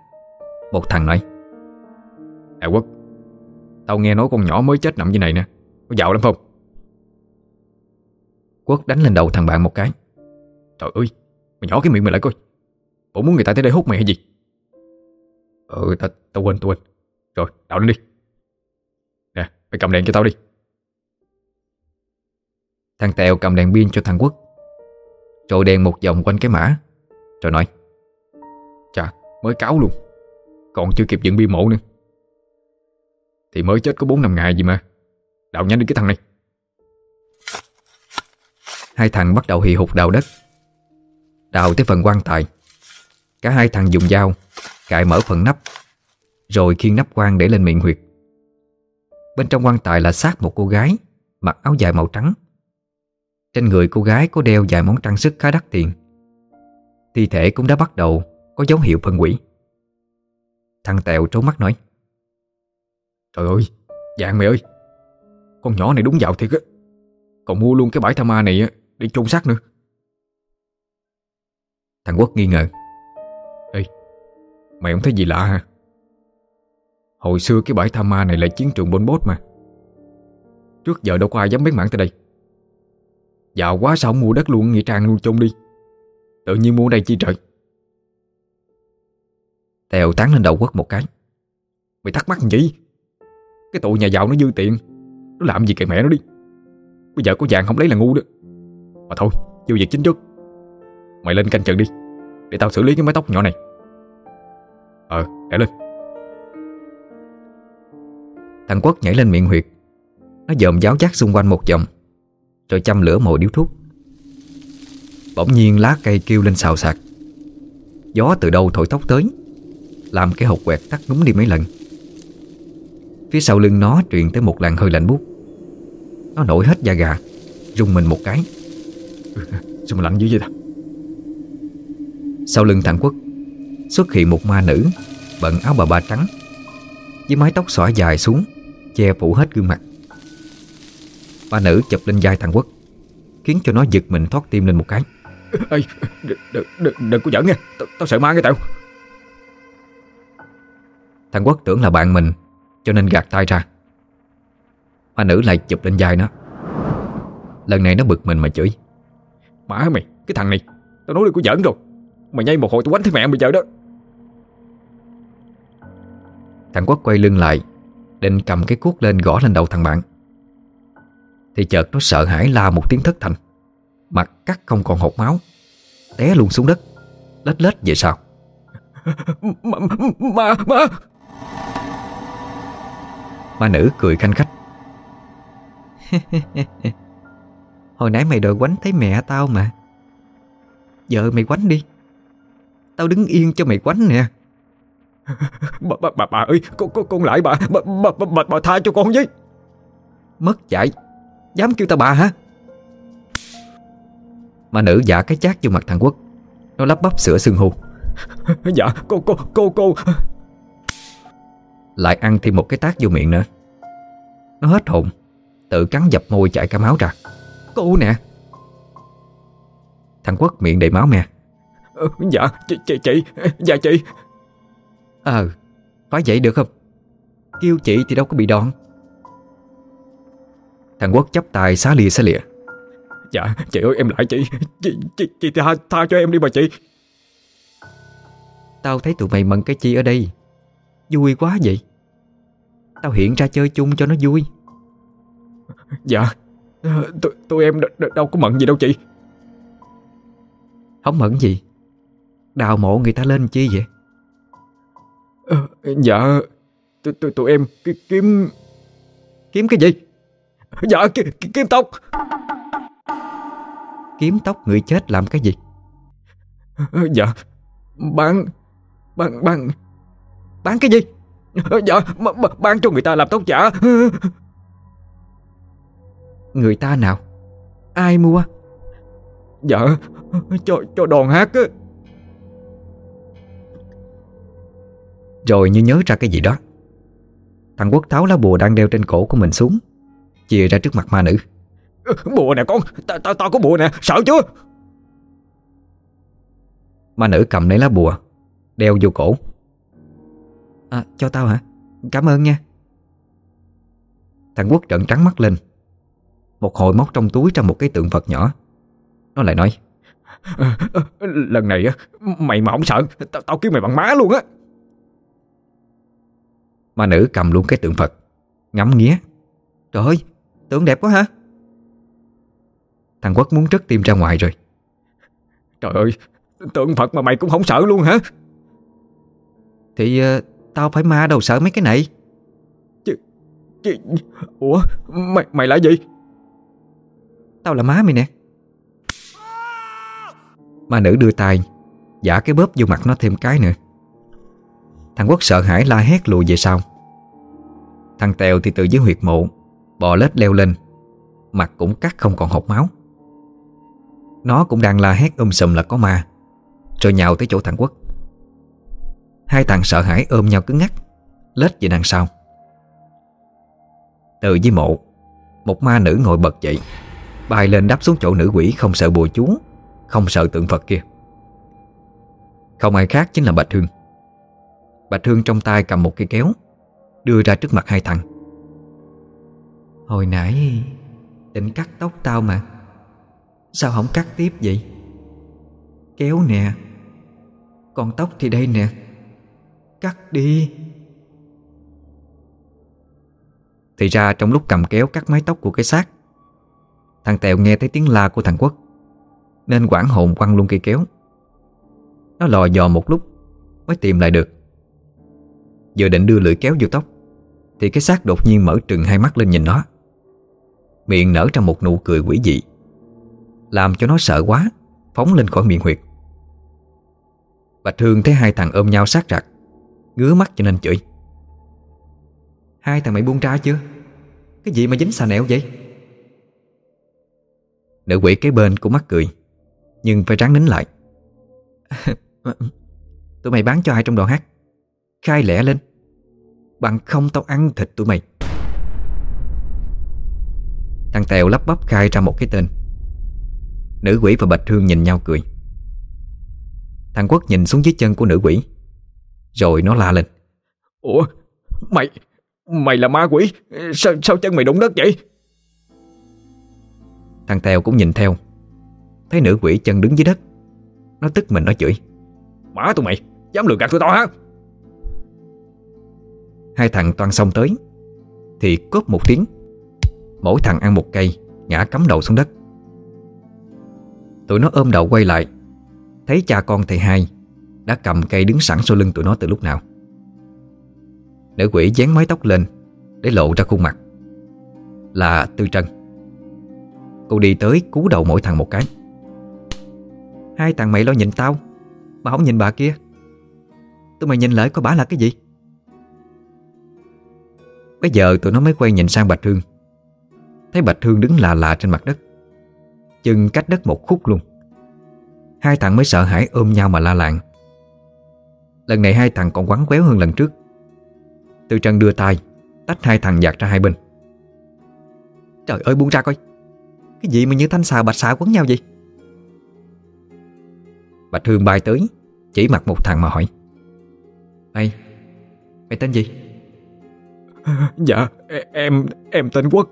Speaker 1: Một thằng nói
Speaker 2: À Quốc, Tao nghe nói con nhỏ mới chết nằm như này nè, Có dạo lắm không?
Speaker 1: Quốc đánh lên đầu thằng bạn một cái,
Speaker 2: Trời ơi, Mày nhỏ cái miệng mày lại coi, Bộ muốn người ta tới đây hút mày hay gì? Ừ tao ta quên, tao quên. Rồi, đảo lên đi. Nè, mày cầm đèn cho tao đi.
Speaker 1: Thằng Tèo cầm đèn pin cho thằng Quốc. Rồi đèn một vòng quanh cái mã. Rồi nói,
Speaker 2: Chà, mới cáo luôn. Còn chưa kịp dựng bi mộ nữa. Thì mới chết có 4 năm ngày gì mà. Đào nhanh đi cái thằng này.
Speaker 1: Hai thằng bắt đầu hì hục đào đất. Đào tới phần quan tài. Cả hai thằng dùng dao Cài mở phần nắp Rồi khiêng nắp quan để lên miệng huyệt. Bên trong quan tài là xác một cô gái Mặc áo dài màu trắng. Trên người cô gái có đeo vài món trang sức khá đắt tiền. Thi thể cũng đã bắt đầu Có dấu hiệu phân quỷ Thằng Tèo trốn mắt nói
Speaker 2: Trời ơi Dạng mày ơi Con nhỏ này đúng dạo thiệt á. Còn mua luôn cái bãi tha ma này á Để chôn xác nữa.
Speaker 1: Thằng Quốc nghi ngờ
Speaker 2: Mày không thấy gì lạ hả? Hồi xưa cái bãi tham ma này là chiến trường bôn bốt mà. Trước giờ đâu có ai dám bén mảng tới đây. Giàu quá sao mua đất luôn, Nghĩa trang luôn chung đi. Tự nhiên mua đây chi trời.
Speaker 1: Tèo tán lên đầu quất một cái.
Speaker 2: Mày thắc mắc gì? Cái tụi nhà giàu nó dư tiền. Nó làm gì kệ mẹ nó đi. Bây giờ có vàng không lấy là ngu đó. Mà thôi, vô việc chính trước. Mày lên canh chừng đi, Để tao xử lý cái mái tóc nhỏ này. Ờ để lên
Speaker 1: Thằng Quốc nhảy lên miệng huyệt. Nó dòm giáo giác xung quanh một vòng Rồi châm lửa mồi điếu thuốc. Bỗng nhiên lá cây kêu lên xào xạc. Gió từ đâu thổi tóc tới, Làm cái hộp quẹt tắt ngúng đi mấy lần. Phía sau lưng nó truyền tới một làn hơi lạnh buốt. Nó nổi hết da gà, Rung mình một cái. (laughs)
Speaker 2: Sao mà lạnh dữ vậy ta?
Speaker 1: Sau lưng thằng Quốc Xuất hiện một ma nữ Bận áo bà ba trắng Với mái tóc xõa dài xuống Che phủ hết gương mặt. Ma nữ chụp lên vai thằng Quốc Khiến cho nó giật mình thoát tim lên một cái.
Speaker 2: Ê, đừng, đừng, đừng, có giỡn nha Tao, tao sợ ma cái tao
Speaker 1: Thằng Quốc tưởng là bạn mình Cho nên gạt tay ra. Ma nữ lại chụp lên vai nó. Lần này nó bực mình mà chửi.
Speaker 2: Má mày, cái thằng này Tao nói đừng có giỡn rồi Mày nhây một hồi tao quánh thấy mẹ bây giờ đó.
Speaker 1: Thằng Quốc quay lưng lại Định cầm cái cuốc lên gõ lên đầu thằng bạn. Thì chợt nó sợ hãi la một tiếng thất thanh Mặt cắt không còn hột máu Té luôn xuống đất Lết lết về sau.
Speaker 2: Ma, ma, ma
Speaker 1: Ma nữ cười khanh khách. (laughs) Hồi nãy mày đòi quánh thấy mẹ tao mà. Giờ mày quánh đi Tao đứng yên cho mày quánh nè. (laughs)
Speaker 2: Bà, bà, bà, bà ơi, con, con, con lại bà, bà, bà, bà, bà, bà tha cho con với.
Speaker 1: Mất chạy. Dám kêu tao bà hả? Ma nữ giả cái chát vô mặt thằng Quốc. Nó lắp bắp sửa xương hù (laughs)
Speaker 2: Dạ, cô, cô, cô, cô.
Speaker 1: Lại ăn thêm một cái tác vô miệng nữa. Nó hết hồn. Tự cắn dập môi chảy cả máu ra. Cô nè. Thằng Quốc miệng đầy máu mè
Speaker 2: Ờ, Dạ, chị, chị, chị, dạ chị.
Speaker 1: Ờ Phải vậy được không? Kêu chị thì đâu có bị đòn. Thằng Quốc chấp tay xá lìa xá lìa.
Speaker 2: Dạ, chị ơi em lại chị. Chị, chị, chị tha, tha cho em đi mà chị.
Speaker 1: Tao thấy tụi mày mận cái chi ở đây. Vui quá vậy. Tao hiện ra chơi chung cho nó vui.
Speaker 2: Dạ, tụi, em đâu có mận gì đâu chị.
Speaker 1: Không mẫn gì Đào mộ người ta lên chi vậy?
Speaker 2: Ờ, Dạ, tụi, tụi, em ki- kiếm
Speaker 1: Kiếm cái gì?
Speaker 2: Dạ, ki, ki, kiếm tóc.
Speaker 1: Kiếm tóc người chết làm cái gì?
Speaker 2: Ờ, Dạ, bán, bán, bán,
Speaker 1: Bán cái gì?
Speaker 2: Ờ, Dạ, bán cho người ta làm tóc giả.
Speaker 1: Người ta nào? Ai mua?
Speaker 2: Dạ, cho, cho đòn hát á
Speaker 1: Rồi như nhớ ra cái gì đó. Thằng Quốc tháo lá bùa đang đeo trên cổ của mình xuống Chìa ra trước mặt ma nữ.
Speaker 2: Bùa nè con, tao tao tao có bùa nè, sợ chưa?
Speaker 1: Ma nữ cầm lấy lá bùa Đeo vô cổ. À cho tao hả? Cảm ơn nha. Thằng Quốc trợn trắng mắt lên. Một hồi móc trong túi ra một cái tượng Phật nhỏ. Nó lại nói
Speaker 2: Lần này á, mày mà không sợ Tao, tao kêu mày bằng má luôn á
Speaker 1: Ma nữ cầm luôn cái tượng Phật. Ngắm nghía. Trời ơi tượng đẹp quá hả? Thằng Quốc muốn trất tim ra ngoài rồi.
Speaker 2: Trời ơi, tượng Phật mà mày cũng không sợ luôn hả?
Speaker 1: Thì ờ, tao phải ma đâu sợ mấy cái này.
Speaker 2: Chị... Ủa, mày, mày là gì?
Speaker 1: Tao là má mày nè. Ma nữ đưa tay Giả cái bóp vô mặt nó thêm cái nữa Thằng Quốc sợ hãi la hét lùi về sau. Thằng Tèo thì từ dưới huyệt mộ, Bò lết leo lên, Mặt cũng cắt không còn hột máu. Nó cũng đang la hét um sùm là có ma, Rồi nhào tới chỗ thằng Quốc. Hai thằng sợ hãi ôm nhau cứng ngắc Lết về đằng sau. Từ dưới mộ, Một ma nữ ngồi bật dậy, Bay lên đáp xuống chỗ nữ quỷ không sợ bùa chú, Không sợ tượng Phật kia. Không ai khác chính là Bạch Hương. Bà Thương trong tay cầm một cây kéo, Đưa ra trước mặt hai thằng. Hồi nãy, Định cắt tóc tao mà. Sao không cắt tiếp vậy? Kéo nè. Còn tóc thì đây nè. Cắt đi. Thì ra trong lúc cầm kéo cắt mái tóc của cái xác, Thằng Tèo nghe thấy tiếng la của thằng Quốc, Nên quảng hồn quăng luôn cây kéo. Nó lò dò một lúc, Mới tìm lại được vừa định đưa lưỡi kéo vô tóc, Thì cái xác đột nhiên mở trừng hai mắt lên nhìn nó. Miệng nở ra một nụ cười quỷ dị, Làm cho nó sợ quá, Phóng lên khỏi miệng huyệt. Bạch Hương thấy hai thằng ôm nhau sát rạc, Ngứa mắt cho nên chửi. Hai thằng mày buông ra chưa? Cái gì mà dính xà nẹo vậy? Nữ quỷ kế bên cũng mắc cười, Nhưng phải ráng nín lại. (laughs) Tụi mày bán cho ai trong đoàn hát? Khai lẻ lên. Bằng không tao ăn thịt tụi mày. Thằng Tèo lắp bắp khai ra một cái tên. Nữ quỷ và Bạch Hương nhìn nhau cười. Thằng Quốc nhìn xuống dưới chân của nữ quỷ. Rồi nó la lên.
Speaker 2: Ủa Mày Mày là ma quỷ? Sao, sao chân mày đụng đất vậy?
Speaker 1: Thằng Tèo cũng nhìn theo. Thấy nữ quỷ chân đứng dưới đất. Nó tức mình nó chửi.
Speaker 2: Má tụi mày Dám lừa gạt tụi tao hả
Speaker 1: Hai thằng toan xong tới. Thì cốp một tiếng. Mỗi thằng ăn một cây, Ngã cắm đầu xuống đất. Tụi nó ôm đầu quay lại. Thấy cha con thầy hai Đã cầm cây đứng sẵn sau lưng tụi nó từ lúc nào. Nữ quỷ dán mái tóc lên Để lộ ra khuôn mặt. Là Tư Trân. Cô đi tới cú đầu mỗi thằng một cái. Hai thằng mày lo nhìn tao Mà không nhìn bà kia. Tụi mày nhìn lại có bà là cái gì? Bây giờ tụi nó mới quay nhìn sang Bạch Hương. Thấy Bạch Hương đứng lạ lạ trên mặt đất. Chân cách đất một khúc luôn. Hai thằng mới sợ hãi ôm nhau mà la làng. Lần này hai thằng còn quắn quéo hơn lần trước. Từ trần đưa tay, Tách hai thằng giặt ra hai bên. Trời ơi, buông ra coi. Cái gì mà như thanh xà bạch xà quấn nhau vậy? Bạch Hương bay tới, Chỉ mặt một thằng mà hỏi. Mày Mày tên gì? (laughs)
Speaker 2: Dạ em em tên Quốc.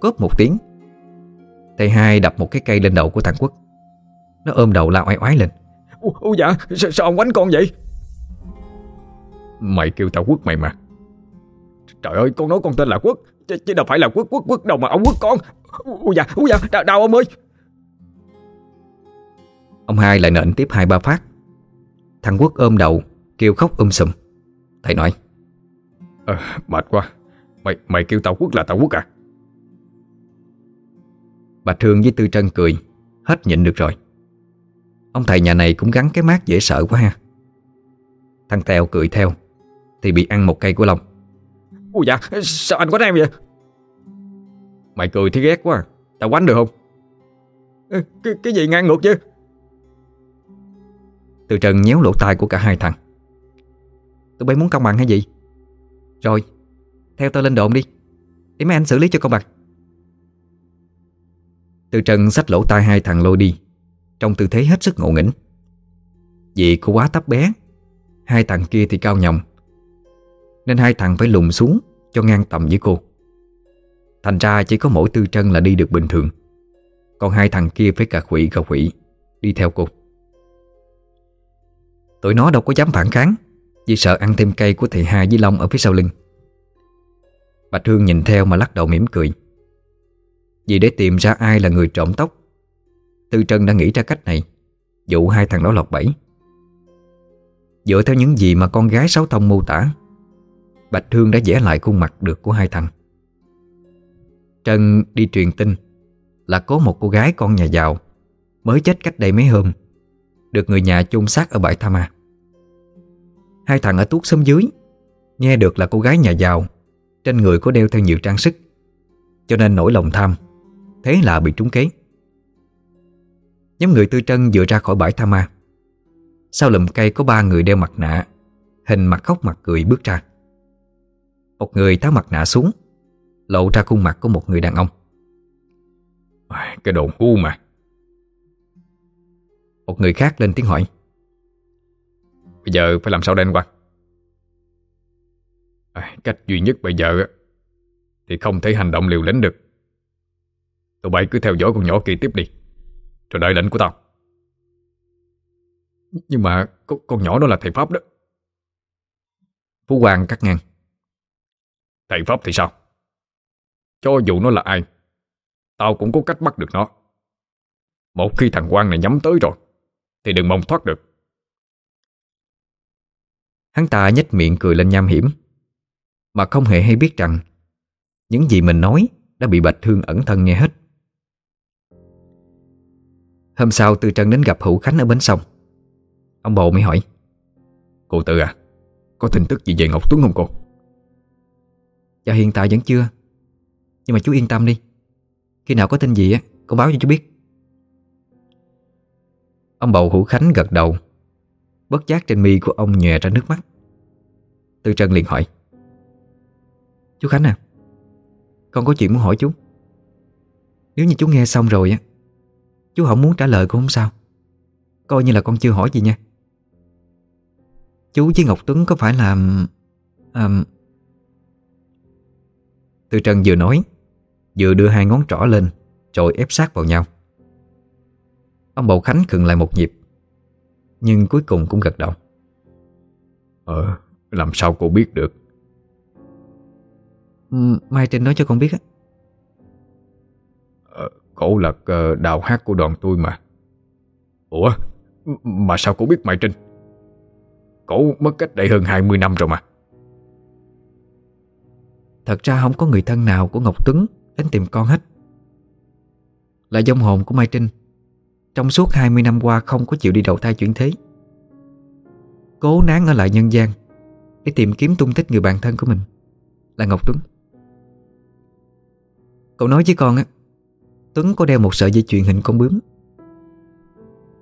Speaker 1: Cốp một tiếng Thầy hai đập một cái cây lên đầu của thằng Quốc. Nó ôm đầu la oai oái lên.
Speaker 2: Ủa dạ sao, sao ông quánh con vậy? Mày kêu tao Quốc mày mà. Trời ơi con nói con tên là Quốc Chứ, chứ đâu phải là Quốc Quốc Quốc đâu mà ông Quốc con. Ui dạ ui dạ đau, đau ông ơi.
Speaker 1: Ông hai lại nện tiếp hai ba phát. Thằng Quốc ôm đầu Kêu khóc um sùm. Thầy nói
Speaker 2: Ờ mệt quá. Mày mày kêu tao Quốc là tao Quốc à?
Speaker 1: Bà Thương với Tư Trân cười Hết nhịn được rồi. Ông thầy nhà này cũng gắn cái mát dễ sợ quá ha. Thằng Tèo cười theo Thì bị ăn một cây của Long
Speaker 2: Ui dạ sao anh quánh em vậy? Mày cười thì ghét quá Tao quánh được không? Cái, cái gì ngang ngược chứ
Speaker 1: Từ Trần nhéo lỗ tai của cả hai thằng. Tụi bay muốn công bằng hay gì rồi, Theo tao lên đồn đi. Để mấy anh xử lý cho công bằng. Từ Trần xách lỗ tai hai thằng lôi đi. Trong tư thế hết sức ngộ nghĩnh. Vì cô quá tấp bé, Hai thằng kia thì cao nhồng Nên hai thằng phải lùng xuống Cho ngang tầm với cô. Thành ra chỉ có mỗi tư trân là đi được bình thường. Còn hai thằng kia phải cả quỷ cả quỷ Đi theo cô. Tụi nó đâu có dám phản kháng. Vì sợ ăn thêm cây của thầy hai với Long ở phía sau lưng. Bạch Hương nhìn theo mà lắc đầu mỉm cười. Vì để tìm ra ai là người trộm tóc, Tư Trân đã nghĩ ra cách này, Dụ hai thằng đó lọt bẫy. Dựa theo những gì mà con gái Sáu thông mô tả, Bạch Hương đã vẽ lại khuôn mặt được của hai thằng. Trân đi truyền tin Là có một cô gái con nhà giàu Mới chết cách đây mấy hôm, Được người nhà chôn xác ở bãi Tha Ma. Hai thằng ở tuốt xóm dưới. Nghe được là cô gái nhà giàu Trên người có đeo theo nhiều trang sức Cho nên nổi lòng tham. Thế là bị trúng kế. Nhóm người tư trân vừa ra khỏi bãi Tha Ma. Sau lùm cây có ba người đeo mặt nạ Hình mặt khóc mặt cười bước ra. Một người tháo mặt nạ xuống Lộ ra khuôn mặt của một người đàn ông.
Speaker 2: Cái đồ ngu mà.
Speaker 1: Một người khác lên tiếng hỏi
Speaker 2: Bây giờ phải làm sao đây anh Quang? À, Cách duy nhất bây giờ Thì không thể hành động liều lĩnh được. Tụi bay cứ theo dõi con nhỏ kia tiếp đi Rồi đợi lệnh của tao. Nhưng mà con, con nhỏ đó là thầy Pháp đó.
Speaker 1: Phú Quang cắt ngang.
Speaker 2: Thầy Pháp thì sao? Cho dù nó là ai Tao cũng có cách bắt được nó. Một khi thằng Quang này nhắm tới rồi Thì đừng mong thoát được.
Speaker 1: Hắn ta nhếch miệng cười lên nham hiểm. Mà không hề hay biết rằng, Những gì mình nói Đã bị Bạch Thương ẩn thân nghe hết. Hôm sau Tư Trân đến gặp Hữu Khánh ở bến sông. Ông bầu mới hỏi,
Speaker 2: Cô Tư à Có tin tức gì về Ngọc Tuấn không cô?
Speaker 1: Dạ hiện tại vẫn chưa, Nhưng mà chú yên tâm đi. Khi nào có tin gì á, Cô báo cho chú biết. Ông bầu Hữu Khánh gật đầu. Bất giác trên mi của ông nhòe ra nước mắt. Tư Trân liền hỏi Chú Khánh à Con có chuyện muốn hỏi chú. Nếu như chú nghe xong rồi á Chú không muốn trả lời cũng không sao. Coi như là con chưa hỏi gì nha. Chú với Ngọc Tuấn có phải là à, Tư Trân vừa nói Vừa đưa hai ngón trỏ lên Rồi ép sát vào nhau. Ông Bầu Khánh khựng lại một nhịp nhưng cuối cùng cũng gật đầu.
Speaker 2: Ờ Làm sao cô biết được?
Speaker 1: Mai Trinh nói cho con biết á.
Speaker 2: Ờ, Cổ là uh, đào hát của đoàn tôi mà. Ủa Mà sao cô biết Mai Trinh? Cổ mất cách đây hơn 20 năm rồi mà.
Speaker 1: Thật ra không có người thân nào của Ngọc Tuấn Đến tìm con hết. Là dông hồn của Mai Trinh trong suốt 20 năm qua Không có chịu đi đầu thai chuyển thế. Cố nán ở lại nhân gian Để tìm kiếm tung tích người bạn thân của mình, Là Ngọc Tuấn. Cậu nói với con á, Tuấn có đeo một sợi dây chuyền hình con bướm.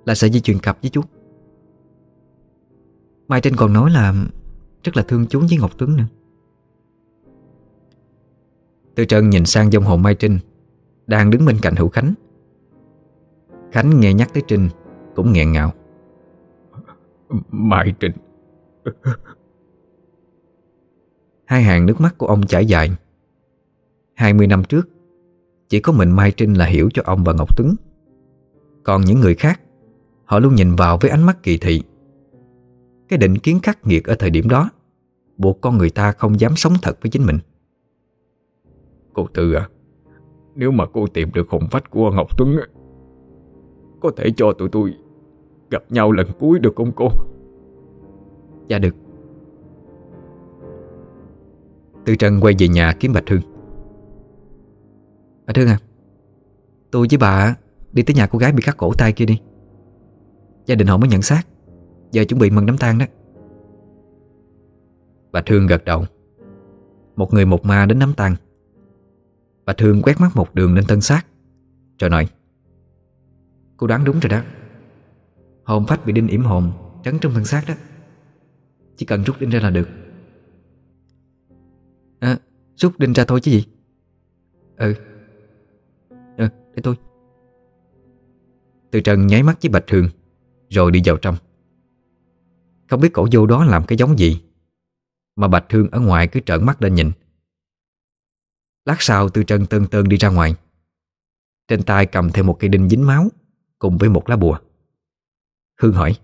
Speaker 1: Là sợi dây chuyền cặp với chú. Mai Trinh còn nói là Rất là thương chú với Ngọc Tuấn nữa. Từ Trân nhìn sang dông hồ Mai Trinh Đang đứng bên cạnh Hữu Khánh. Khánh nghe nhắc tới Trinh Cũng nghẹn ngào.
Speaker 2: Mai Trinh.
Speaker 1: Hai hàng nước mắt của ông chảy dài. 20 năm trước Chỉ có mình Mai Trinh là hiểu cho ông và Ngọc Tuấn. Còn những người khác Họ luôn nhìn vào với ánh mắt kỳ thị. Cái định kiến khắc nghiệt ở thời điểm đó Buộc con người ta không dám sống thật với chính mình.
Speaker 2: Cô Tư à Nếu mà cô tìm được hồn phách của Ngọc Tuấn Có thể cho tụi tôi Gặp nhau lần cuối được không cô?
Speaker 1: Dạ được. Tư Trân quay về nhà kiếm Bạch Hương. Bạch Hương à Tôi với bà đi tới nhà cô gái bị cắt cổ tay kia đi. Gia đình họ mới nhận xác. Giờ chuẩn bị mừng đám tang đó. Bạch Hương gật đầu. Một người một ma đến đám tang. Bạch Hương quét mắt một đường lên thân xác Rồi nói Cô đoán đúng rồi đó. Hồn phách bị đinh yểm hồn, Trấn trong thân xác đó. Chỉ cần rút đinh ra là được. À rút đinh ra thôi chứ gì? Ừ. Ừ để tôi. Từ Trần nháy mắt với Bạch Hương, Rồi đi vào trong. Không biết cổ vô đó làm cái giống gì, Mà Bạch Hương ở ngoài cứ trợn mắt lên nhìn. Lát sau Tư Trân tơn tơn đi ra ngoài. Trên tay cầm theo một cây đinh dính máu. Cùng với một lá bùa. Hương hỏi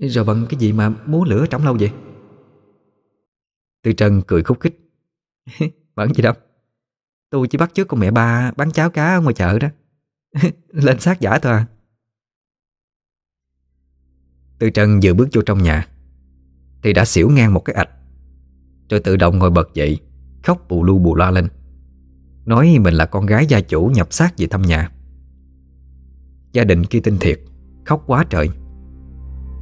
Speaker 1: Rồi bằng cái gì mà múa lửa trống lâu vậy? Tư Trân cười khúc khích. (laughs) Bẩn gì đâu. Tôi chỉ bắt trước con mẹ ba bán cháo cá ở ngoài chợ đó. (laughs) Lên xác giả thôi à. Tư Trân vừa bước vô trong nhà Thì đã xỉu ngang một cái ạch Rồi tự động ngồi bật dậy Khóc bù lu bù la lên Nói mình là con gái gia chủ nhập xác về thăm nhà Gia đình kia tin thiệt, Khóc quá trời.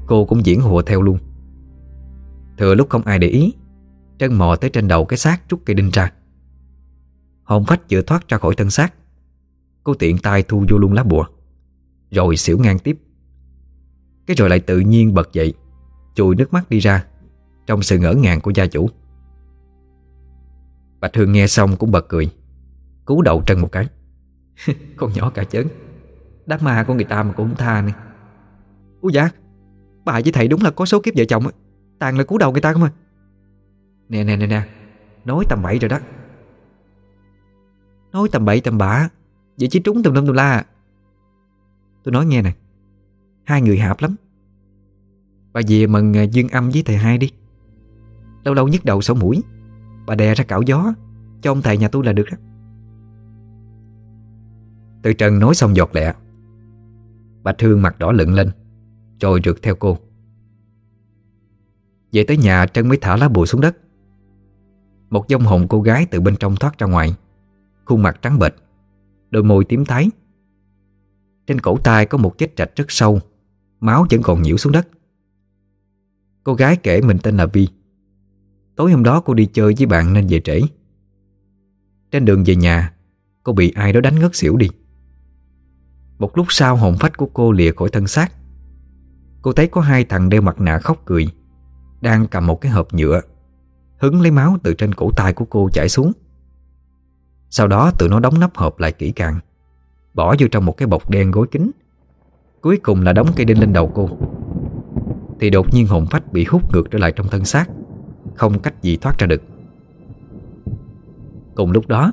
Speaker 1: Cô cũng diễn hùa theo luôn. Thừa lúc không ai để ý, Trân mò tới trên đầu cái xác trút cây đinh ra. Hồn phách vừa thoát ra khỏi thân xác, Cô tiện tay thu vô luôn lá bùa, Rồi xỉu ngang tiếp. Cái rồi lại tự nhiên bật dậy, Chùi nước mắt đi ra, Trong sự ngỡ ngàng của gia chủ. Bạch Hương nghe xong cũng bật cười, Cú đầu Trân một cái. (laughs) Con nhỏ cả chớn. Đám ma của người ta mà cũng không tha nè Úi dạ
Speaker 3: Bà với thầy đúng là có số kiếp vợ chồng Tàn là cú đầu người ta không à? Nè nè nè nè, Nói tầm bậy rồi đó. Nói tầm bậy tầm bạ, Vậy chứ trúng tùm lum tùm la. À. Tôi nói nghe nè, Hai người hạp lắm. Bà về mừng dương âm với thầy hai đi. Lâu lâu nhức đầu sổ mũi, Bà đè ra cạo gió, Cho ông thầy nhà tôi là được đó. Từ Trần nói xong giọt lẹ Bà Thương mặt đỏ lựng lên Rồi rượt theo cô. Về tới nhà, Trân mới thả lá bùa xuống đất. Một dông hồn cô gái từ bên trong thoát ra ngoài, Khuôn mặt trắng bệch, Đôi môi tím tái. Trên cổ tay có một vết rạch rất sâu, Máu vẫn còn nhiễu xuống đất. Cô gái kể mình tên là Vi. Tối hôm đó cô đi chơi với bạn nên về trễ. Trên đường về nhà, Cô bị ai đó đánh ngất xỉu đi. Một lúc sau hồn phách của cô lìa khỏi thân xác. Cô thấy có hai thằng đeo mặt nạ khóc cười, Đang cầm một cái hộp nhựa, Hứng lấy máu từ trên cổ tay của cô chảy xuống. Sau đó tụi nó đóng nắp hộp lại kỹ càng, Bỏ vô trong một cái bọc đen gối kính, Cuối cùng là đóng cây đinh lên đầu cô. Thì đột nhiên hồn phách bị hút ngược trở lại trong thân xác, Không cách gì thoát ra được. Cùng lúc đó,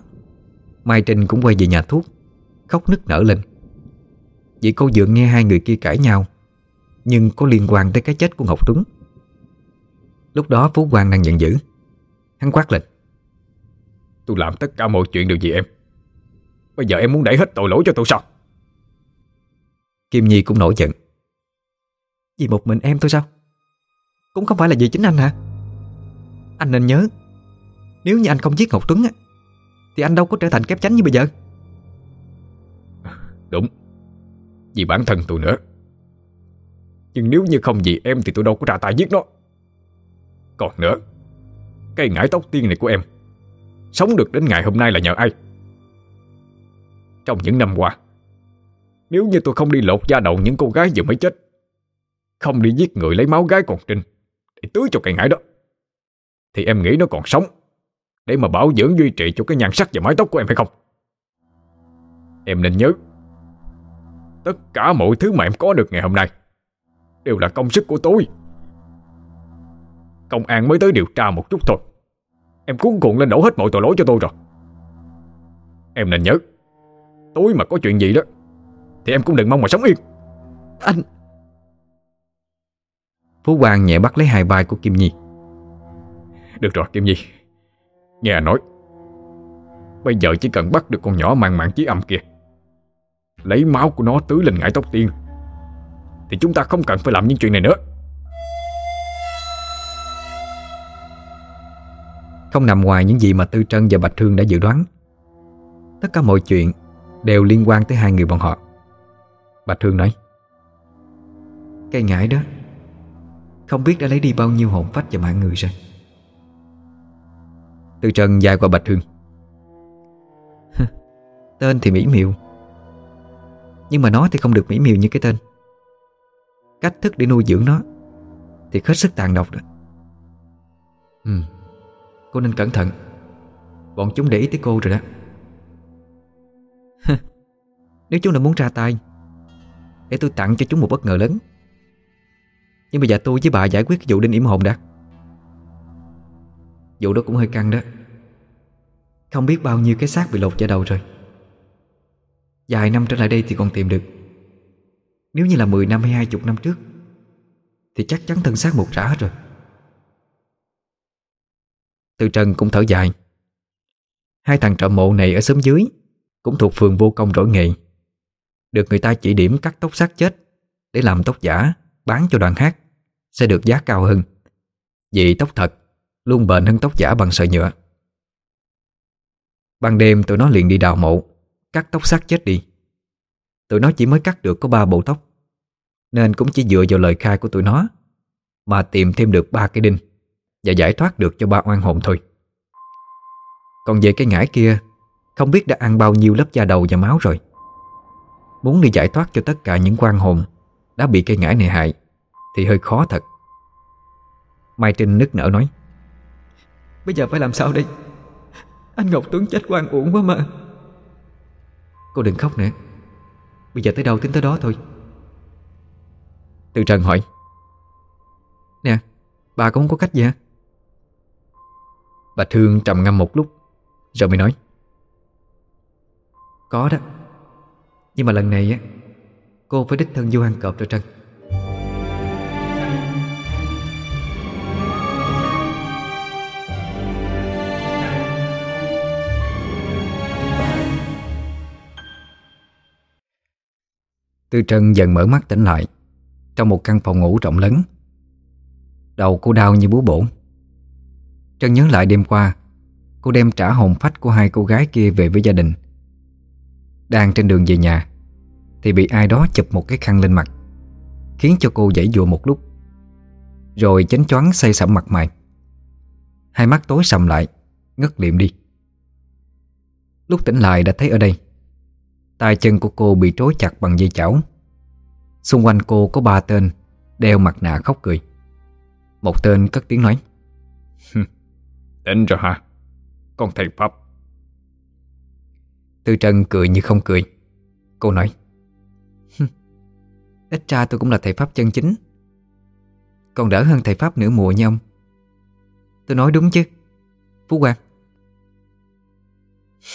Speaker 3: Mai Trinh cũng quay về nhà thuốc, Khóc nức nở lên. Vì cô vừa nghe hai người kia cãi nhau, Nhưng có liên quan tới cái chết của Ngọc Tuấn Lúc đó Phú Quang đang giận dữ. Hắn quát lên,
Speaker 2: Tôi làm tất cả mọi chuyện đều vì em. Bây giờ em muốn đẩy hết tội lỗi cho tôi sao?
Speaker 3: Kim Nhi cũng nổi giận. Vì một mình em thôi sao? Cũng không phải là vì chính anh hả? Anh nên nhớ, Nếu như anh không giết Ngọc Tuấn á, Thì anh đâu có trở thành kép chánh như bây giờ.
Speaker 2: Đúng. Vì bản thân tôi nữa. Nhưng nếu như không vì em Thì tôi đâu có ra tay giết nó. Còn nữa Cây ngải tóc tiên này của em, Sống được đến ngày hôm nay là nhờ ai? Trong những năm qua, Nếu như tôi không đi lột da đầu những cô gái vừa mới chết, Không đi giết người lấy máu gái còn trinh Để tưới cho cây ngải đó, Thì em nghĩ nó còn sống Để mà bảo dưỡng duy trì cho cái nhan sắc và mái tóc của em phải không? Em nên nhớ Tất cả mọi thứ mà em có được ngày hôm nay Đều là công sức của tôi. Công an mới tới điều tra một chút thôi. Em cuốn cuộn lên đổ hết mọi tội lỗi cho tôi rồi. Em nên nhớ Tối mà có chuyện gì đó Thì em cũng đừng mong mà sống yên.
Speaker 3: Anh. Phú Quang nhẹ bắt lấy hai vai của Kim Nhi.
Speaker 2: Được rồi Kim Nhi. Nghe nói. Bây giờ chỉ cần bắt được con nhỏ mang mạng chí âm kia Lấy máu của nó tưới lên ngải tóc tiên. Thì chúng ta không cần phải làm những chuyện này nữa.
Speaker 3: Không nằm ngoài những gì mà Tư Trân và Bạch Thương đã dự đoán. Tất cả mọi chuyện Đều liên quan tới hai người bọn họ. Bạch Thương nói. Cây ngải đó Không biết đã lấy đi bao nhiêu hồn phách và mạng người rồi. Tư Trân dài qua Bạch Thương. Tên thì mỹ miều nhưng mà nó thì không được mỹ miều như cái tên. Cách thức để nuôi dưỡng nó Thì hết sức tàn độc rồi. Ừ Cô nên cẩn thận. Bọn chúng để ý tới cô rồi đó. Nếu chúng đã muốn ra tay, Để tôi tặng cho chúng một bất ngờ lớn. Nhưng bây giờ tôi với bà giải quyết cái vụ đinh yểm hồn đã. Vụ đó cũng hơi căng đó. Không biết bao nhiêu cái xác bị lột da đầu rồi. Vài năm trở lại đây thì còn tìm được. Nếu như là 10 năm hay 20 năm trước, Thì chắc chắn thân xác một rã hết rồi. Từ trần cũng thở dài. Hai thằng trộm mộ này ở xóm dưới Cũng thuộc phường vô công rỗi nghệ Được người ta chỉ điểm cắt tóc xác chết Để làm tóc giả, Bán cho đoàn hát Sẽ được giá cao hơn. Vì tóc thật, Luôn bền hơn tóc giả bằng sợi nhựa. Ban đêm tụi nó liền đi đào mộ. Cắt tóc xác chết đi. Tụi nó chỉ mới cắt được có ba bộ tóc, Nên cũng chỉ dựa vào lời khai của tụi nó Mà tìm thêm được ba cái đinh và giải thoát được cho ba oan hồn thôi. Còn về cái ngải kia, Không biết đã ăn bao nhiêu lớp da đầu và máu rồi. Muốn đi giải thoát cho tất cả những quan hồn Đã bị cây ngải này hại Thì hơi khó thật. Mai Trinh nức nở nói, Bây giờ phải làm sao đây? Anh Ngọc Tuấn chết quan uổng quá mà. Cô đừng khóc nữa. Bây giờ tới đâu tính tới đó thôi. Từ Trần hỏi. Nè, Bà cũng không có cách gì hả?
Speaker 1: Bà Thương trầm ngâm một lúc Rồi mới nói.
Speaker 3: Có đó. Nhưng mà lần này á Cô phải đích thân vô ăn cọp cho trần.
Speaker 1: Tư Trân dần mở mắt tỉnh lại, Trong một căn phòng ngủ rộng lớn. Đầu cô đau như búa bổ. Trân nhớ lại đêm qua, Cô đem trả hồn phách của hai cô gái kia về với gia đình. Đang trên đường về nhà, Thì bị ai đó chụp một cái khăn lên mặt, Khiến cho cô dãy dụa một lúc, Rồi chánh choáng say sẩm mặt mày. Hai mắt tối sầm lại, Ngất liệm đi. Lúc tỉnh lại đã thấy ở đây tay chân của cô bị trói chặt bằng dây chảo. Xung quanh cô có ba tên Đeo mặt nạ khóc cười. Một tên cất tiếng nói
Speaker 2: Tỉnh rồi hả? Con thầy Pháp.
Speaker 1: Tư Trân cười như không cười. Cô nói
Speaker 3: Ít ra tôi cũng là thầy Pháp chân chính. Còn đỡ hơn thầy Pháp nửa mùa nha ông. Tôi nói đúng chứ Phú Quang.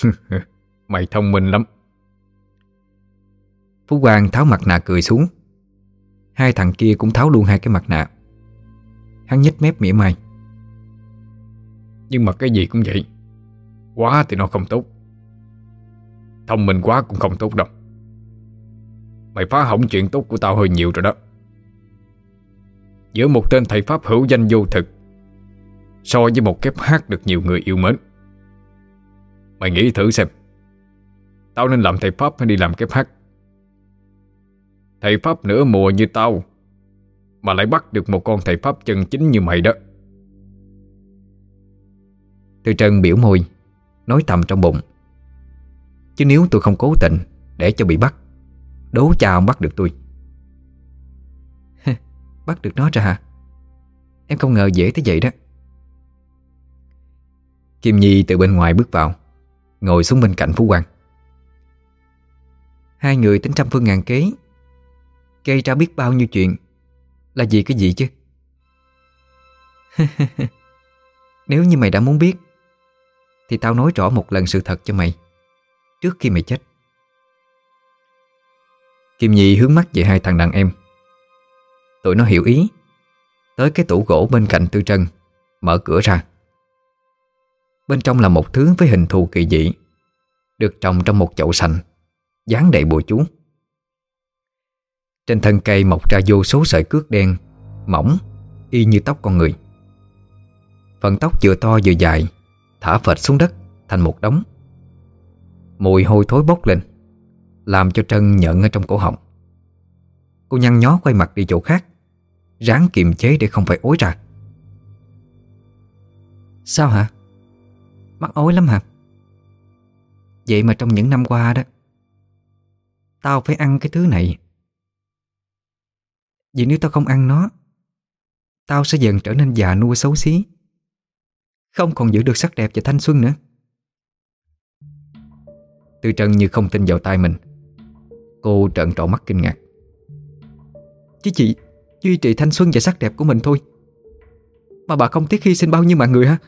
Speaker 3: (laughs)
Speaker 2: Mày thông minh lắm
Speaker 1: Phú Quang tháo mặt nạ cười xuống. Hai thằng kia cũng tháo luôn hai cái mặt nạ. Hắn nhếch mép mỉa mai.
Speaker 2: Nhưng mà cái gì cũng vậy. Quá thì nó không tốt. Thông minh quá cũng không tốt đâu. Mày phá hỏng chuyện tốt của tao hơi nhiều rồi đó. Giữa một tên thầy Pháp hữu danh vô thực, So với một kép hát được nhiều người yêu mến. Mày nghĩ thử xem, Tao nên làm thầy Pháp hay đi làm kép hát? Thầy Pháp nửa mùa như tao, Mà lại bắt được một con thầy Pháp chân chính như mày đó.
Speaker 1: Tư Trân biểu môi, Nói thầm trong bụng. Chứ nếu tôi không cố tình Để cho bị bắt, Đố cha ông bắt được tôi. (laughs)
Speaker 3: Bắt được nó ra hả? Em không ngờ dễ tới vậy đó.
Speaker 1: Kim Nhi từ bên ngoài bước vào, Ngồi xuống bên cạnh Phú Quang.
Speaker 3: Hai người tính trăm phương ngàn kế Gây ra biết bao nhiêu chuyện. Là gì cái gì chứ? (laughs) Nếu như mày đã muốn biết, Thì tao nói rõ một lần sự thật cho mày, Trước khi mày chết.
Speaker 1: Kim Nhi hướng mắt về hai thằng đàn em. Tụi nó hiểu ý, Tới cái tủ gỗ bên cạnh Tư Trân, Mở cửa ra. Bên trong là một thứ với hình thù kỳ dị, Được trồng trong một chậu sành, Dán đầy bùa chú. Trên thân cây mọc ra vô số sợi cước đen, Mỏng, Y như tóc con người. Phần tóc vừa to vừa dài, Thả phệt xuống đất thành một đống. Mùi hôi thối bốc lên, Làm cho Trân nhận ở trong cổ họng. Cô nhăn nhó quay mặt đi chỗ khác, Ráng kiềm chế để không phải ối ra
Speaker 3: Sao hả? Mắc ối lắm hả? Vậy mà trong những năm qua đó, Tao phải ăn cái thứ này. Vì nếu tao không ăn nó, Tao sẽ dần trở nên già nua xấu xí. Không còn giữ được sắc đẹp và thanh xuân nữa.
Speaker 1: Tư Trân như không tin vào tay mình. Cô trợn tròn mắt kinh ngạc.
Speaker 3: Chứ chị, duy trì thanh xuân và sắc đẹp của mình thôi. Mà bà không tiếc hy sinh bao nhiêu mạng người hả?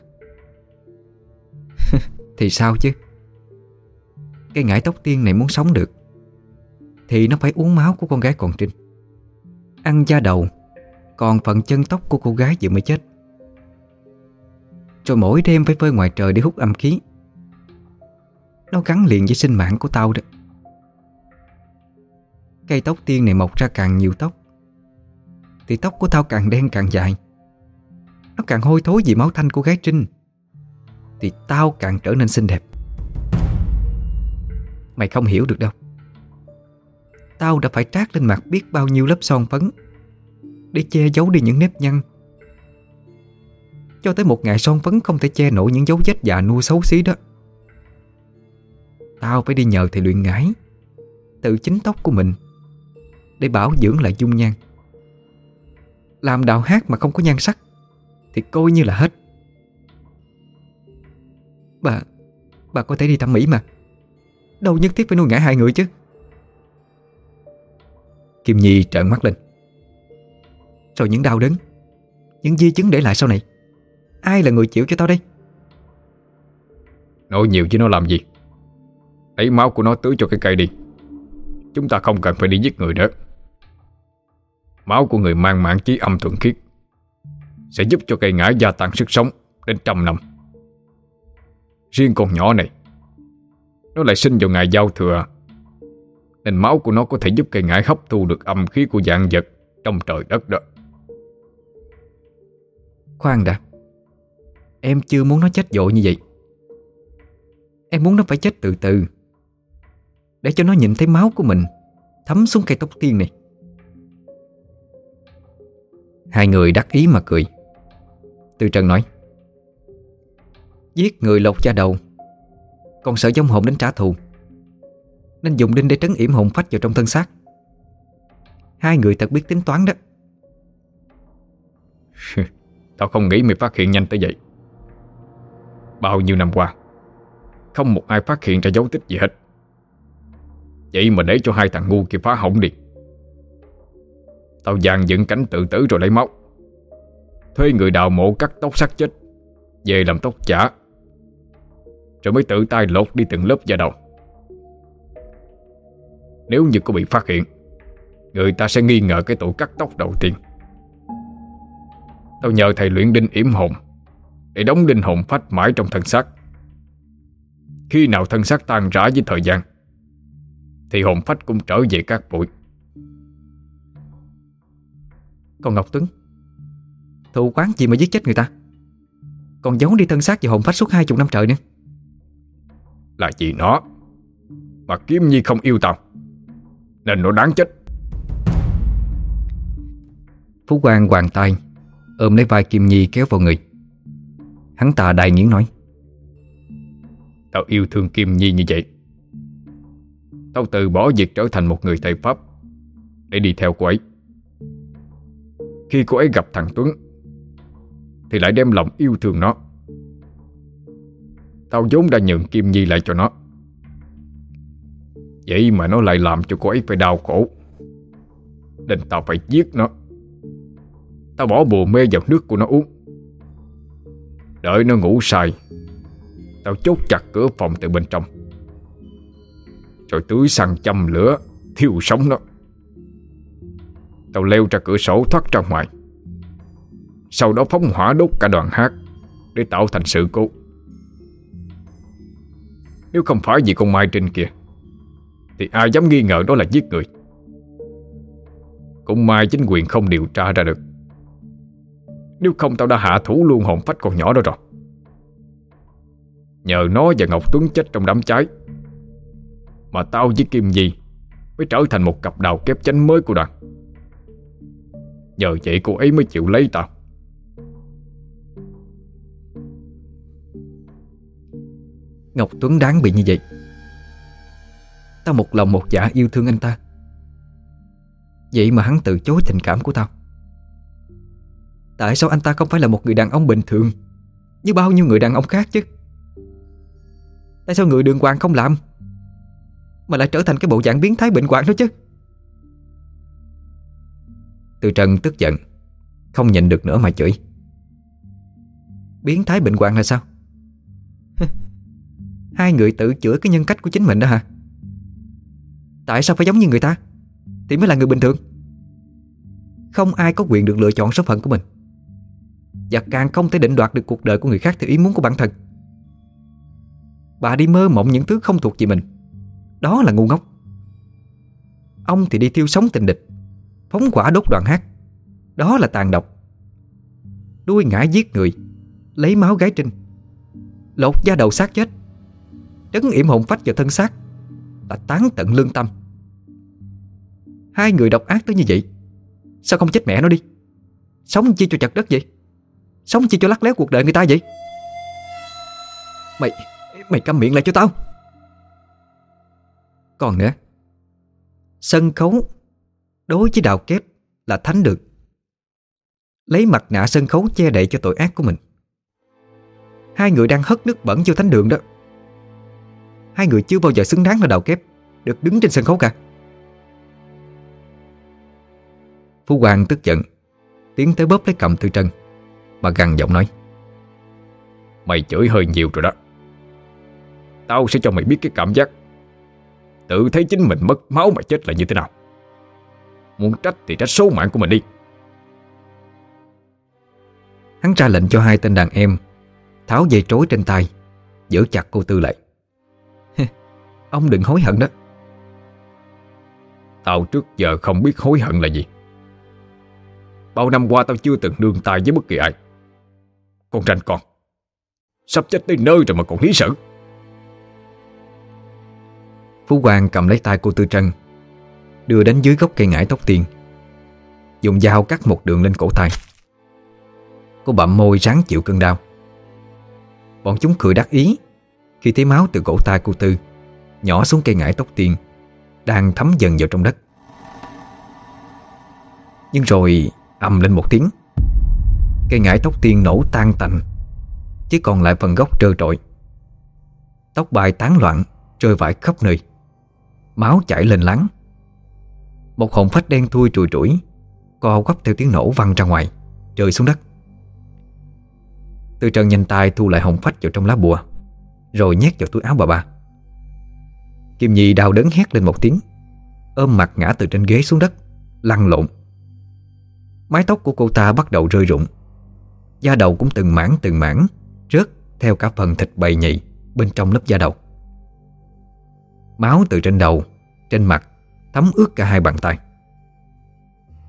Speaker 3: (laughs) Thì sao chứ? Cái ngải tóc tiên này muốn sống được, Thì nó phải uống máu của con gái còn trinh. Ăn da đầu, Còn phần chân tóc của cô gái vừa mới chết. Rồi mỗi đêm phải phơi ngoài trời để hút âm khí. Nó gắn liền với sinh mạng của tao đó. Cây tóc tiên này mọc ra càng nhiều tóc, Thì tóc của tao càng đen càng dài. Nó càng hôi thối vì máu thanh của gái Trinh, Thì tao càng trở nên xinh đẹp. Mày không hiểu được đâu. Tao đã phải trát lên mặt biết bao nhiêu lớp son phấn, Để che giấu đi những nếp nhăn. Cho tới một ngày son phấn không thể che nổi những dấu vết già nua xấu xí đó. Tao phải đi nhờ thầy luyện ngải, Tự chính tóc của mình, Để bảo dưỡng lại dung nhan. Làm đạo hát mà không có nhan sắc, Thì coi như là hết. Bà Bà có thể đi thăm Mỹ mà. Đâu nhất thiết phải nuôi ngải hai người chứ.
Speaker 1: Kim Nhi trợn mắt lên.
Speaker 3: Rồi những đau đớn, Những di chứng để lại sau này. Ai là người chịu cho tao đây?
Speaker 2: Nói nhiều chứ nó làm gì? Lấy máu của nó tưới cho cái cây đi. Chúng ta không cần phải đi giết người nữa Máu của người mang mạng chí âm thuận khiết Sẽ giúp cho cây ngã gia tăng sức sống Đến trăm năm. Riêng con nhỏ này, Nó lại sinh vào ngày giao thừa nên máu của nó có thể giúp cây ngải hấp thu được âm khí của dạng vật Trong trời đất đó.
Speaker 3: Khoan đã. Em chưa muốn nó chết dội như vậy. Em muốn nó phải chết từ từ. Để cho nó nhìn thấy máu của mình Thấm xuống cây tóc tiên này. Hai người đắc ý mà cười. Từ Trần nói, Giết người lột da đầu, Còn sợ giống hồn đến trả thù. Nên dùng đinh để trấn yểm hồn phách vào trong thân xác. Hai người thật biết tính toán đó.
Speaker 2: Tao không nghĩ mày phát hiện nhanh tới vậy. Bao nhiêu năm qua, Không một ai phát hiện ra dấu tích gì hết. Vậy mà để cho hai thằng ngu kia phá hỏng đi. Tao dàn dựng cánh tự tử rồi lấy máu. Thuê người đào mộ cắt tóc xác chết, Về làm tóc giả, Rồi mới tự tay lột đi từng lớp da đầu. Nếu như có bị phát hiện Người ta sẽ nghi ngờ cái tội cắt tóc đầu tiên. Tao nhờ thầy luyện đinh yểm hồn Để đóng đinh hồn phách mãi trong thân xác. Khi nào thân xác tan rã với thời gian Thì hồn phách cũng trở về các bụi.
Speaker 3: Còn Ngọc Tuấn Thù quán gì mà giết chết người ta? Còn giấu đi thân xác và hồn phách suốt hai chục năm trời nữa.
Speaker 2: Là vì nó Mà Kiếm Nhi không yêu tao Nên nó đáng chết.
Speaker 1: Phú Quang hoàng tay Ôm lấy vai Kim Nhi kéo vào người. Hắn ta đại nghiến nói
Speaker 2: Tao yêu thương Kim Nhi như vậy. Tao từ bỏ việc trở thành một người thầy Pháp Để đi theo cô ấy. Khi cô ấy gặp thằng Tuấn Thì lại đem lòng yêu thương nó. Tao vốn đã nhường Kim Nhi lại cho nó Vậy mà nó lại làm cho cô ấy phải đau khổ. Nên tao phải giết nó. Tao bỏ bùa mê vào nước của nó uống. Đợi nó ngủ say, Tao chốt chặt cửa phòng từ bên trong. Rồi tưới xăng châm lửa, Thiêu sống nó. Tao leo ra cửa sổ thoát ra ngoài. Sau đó phóng hỏa đốt cả đoàn hát Để tạo thành sự cố. Nếu không phải vì con Mai Trinh kia thì ai dám nghi ngờ đó là giết người? Cũng mai chính quyền không điều tra ra được. Nếu không tao đã hạ thủ luôn hồn phách con nhỏ đó rồi. Nhờ nó và Ngọc Tuấn chết trong đám cháy. Mà tao với Kim Di Mới trở thành một cặp đào kép chánh mới của đoàn Nhờ vậy cô ấy mới chịu lấy tao.
Speaker 3: Ngọc Tuấn đáng bị như vậy. Tao một lòng một dạ yêu thương anh ta. Vậy mà hắn từ chối tình cảm của tao. Tại sao anh ta không phải là một người đàn ông bình thường, Như bao nhiêu người đàn ông khác chứ? Tại sao người đường hoàng không làm, Mà lại trở thành cái bộ dạng biến thái bệnh hoạn đó chứ?
Speaker 1: Từ Trần tức giận, Không nhịn được nữa mà chửi.
Speaker 3: Biến thái bệnh hoạn là sao? (laughs) Hai người tự chữa cái nhân cách của chính mình đó hả? Tại sao phải giống như người ta? Thì mới là người bình thường. Không ai có quyền được lựa chọn số phận của mình. Và càng không thể định đoạt được cuộc đời của người khác Theo ý muốn của bản thân. Bà đi mơ mộng những thứ không thuộc về mình. Đó là ngu ngốc. Ông thì đi thiêu sống tình địch, Phóng quả đốt đoàn hát. Đó là tàn độc. Đuôi ngã giết người, Lấy máu gái trinh. Lột da đầu xác chết. Trấn yểm hồn phách vào thân xác. Là tán tận lương tâm. Hai người độc ác tới như vậy, Sao không chết mẹ nó đi? Sống chi cho chặt đất vậy? Sống chi cho lắc léo cuộc đời người ta vậy? Mày Mày câm miệng lại cho tao. Còn nữa, Sân khấu Đối với đào kép là thánh được Lấy mặt nạ sân khấu che đậy cho tội ác của mình. Hai người đang hất nước bẩn vô thánh đường đó. Hai người chưa bao giờ xứng đáng là đào kép Được đứng trên sân khấu cả.
Speaker 1: Phú Quang tức giận Tiến tới bóp lấy cầm Tư Trân.
Speaker 2: Mà gằn giọng nói Mày chửi hơi nhiều rồi đó. Tao sẽ cho mày biết cái cảm giác Tự thấy chính mình mất máu mà chết là như thế nào. Muốn trách thì trách số mạng của mình đi.
Speaker 1: Hắn ra lệnh cho hai tên đàn em Tháo dây trối trên tay Giữ chặt cô Tư lại. (laughs) Ông đừng hối hận đó.
Speaker 2: Tao trước giờ không biết hối hận là gì Bao năm qua tao chưa từng nương tay với bất kỳ ai. Con ranh con. Sắp chết tới nơi rồi mà còn lý sự
Speaker 1: Phú Quang cầm lấy tay cô Tư Trân, Đưa đến dưới gốc cây ngải tóc tiên. Dùng dao cắt một đường lên cổ tay Cô bậm môi ráng chịu cơn đau. Bọn chúng cười đắc ý Khi thấy máu từ cổ tay cô Tư Nhỏ xuống cây ngải tóc tiên Đang thấm dần vào trong đất. Nhưng rồi ầm lên một tiếng. Cây ngải tóc tiên nổ tan tành, Chỉ còn lại phần gốc trơ trội Tóc bài tán loạn Rơi vãi khắp nơi. Máu chảy lên lắng. Một hồn phách đen thui trùi trũi, Co quắp theo tiếng nổ văng ra ngoài, Rơi xuống đất. Từ Trần nhanh tay thu lại hồn phách vào trong lá bùa, Rồi nhét vào túi áo bà ba. Kim Nhi đau đớn hét lên một tiếng, Ôm mặt ngã từ trên ghế xuống đất, Lăn lộn. Mái tóc của cô ta bắt đầu rơi rụng. Da đầu cũng từng mảng từng mảng Rớt theo cả phần thịt bầy nhị Bên trong lớp da đầu. Máu từ trên đầu Trên mặt Thấm ướt cả hai bàn tay.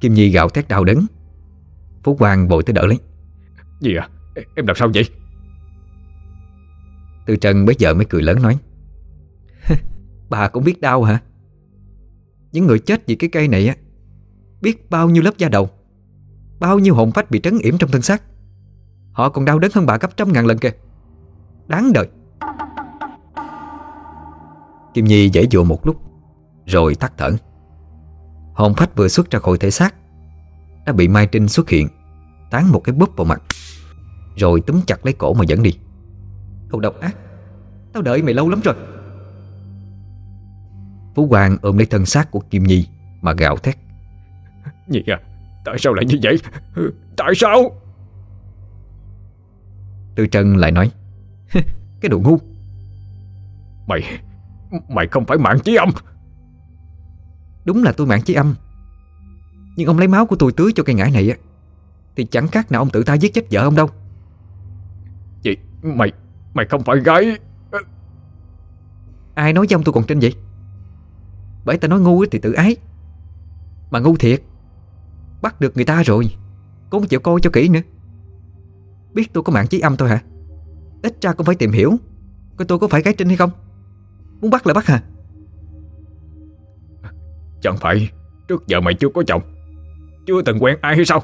Speaker 1: Kim Nhi gạo thét đau đớn. Phú Quang bội tới đỡ lấy.
Speaker 2: Gì à? Em làm sao vậy?
Speaker 1: Tư Trân bây giờ mới cười lớn nói. (laughs) Bà cũng biết đau hả? Những người chết vì cái cây này á Biết bao nhiêu lớp da đầu Bao nhiêu hồn phách bị trấn yểm trong thân xác? Họ còn đau đớn hơn bà gấp trăm ngàn lần kìa. Đáng đời. Kim Nhi dễ dụa một lúc, Rồi tắt thở. Hồn phách vừa xuất ra khỏi thể xác, Đã bị Mai Trinh xuất hiện, Tán một cái búp vào mặt, Rồi túm chặt lấy cổ mà dẫn đi. Đồ độc ác, Tao đợi mày lâu lắm rồi. Phú Hoàng ôm lấy thân xác của Kim Nhi Mà gạo thét.
Speaker 2: Nhi à Tại sao lại như vậy? Tại sao?
Speaker 1: Tư Trân lại nói Cái đồ ngu.
Speaker 2: Mày Mày không phải mạng chí âm.
Speaker 1: Đúng là tôi mạng chí âm. Nhưng ông lấy máu của tôi tưới cho cây ngải này á Thì chẳng khác nào ông tự tay giết chết vợ ông đâu.
Speaker 2: Chị Mày Mày không phải gái.
Speaker 1: Ai nói với ông tôi còn trên vậy? Bởi ta nói ngu thì tự ái. Mà ngu thiệt Bắt được người ta rồi. Cô không chịu coi cho kỹ nữa. Biết tôi có mạng chí âm thôi hả? Ít ra cũng phải tìm hiểu. Coi tôi có phải gái trinh hay không? Muốn bắt là bắt hả?
Speaker 2: Chẳng phải Trước giờ mày chưa có chồng. Chưa từng quen ai hay sao?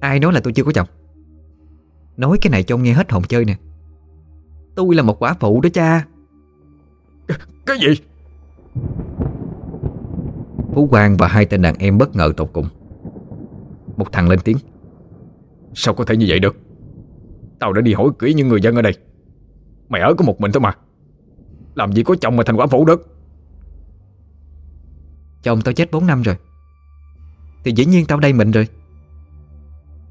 Speaker 1: Ai nói là tôi chưa có chồng? Nói cái này cho ông nghe hết hồn chơi nè. Tôi là một quả phụ đó cha.
Speaker 2: Cái gì
Speaker 1: Phú Quang và hai tên đàn em bất ngờ tột cùng. Một thằng lên tiếng.
Speaker 2: Sao có thể như vậy được? Tao đã đi hỏi kỹ những người dân ở đây. Mày ở có một mình thôi mà. Làm gì có chồng mà thành quả phủ đất?
Speaker 1: Chồng tao chết 4 năm rồi. Thì dĩ nhiên tao đây mình rồi.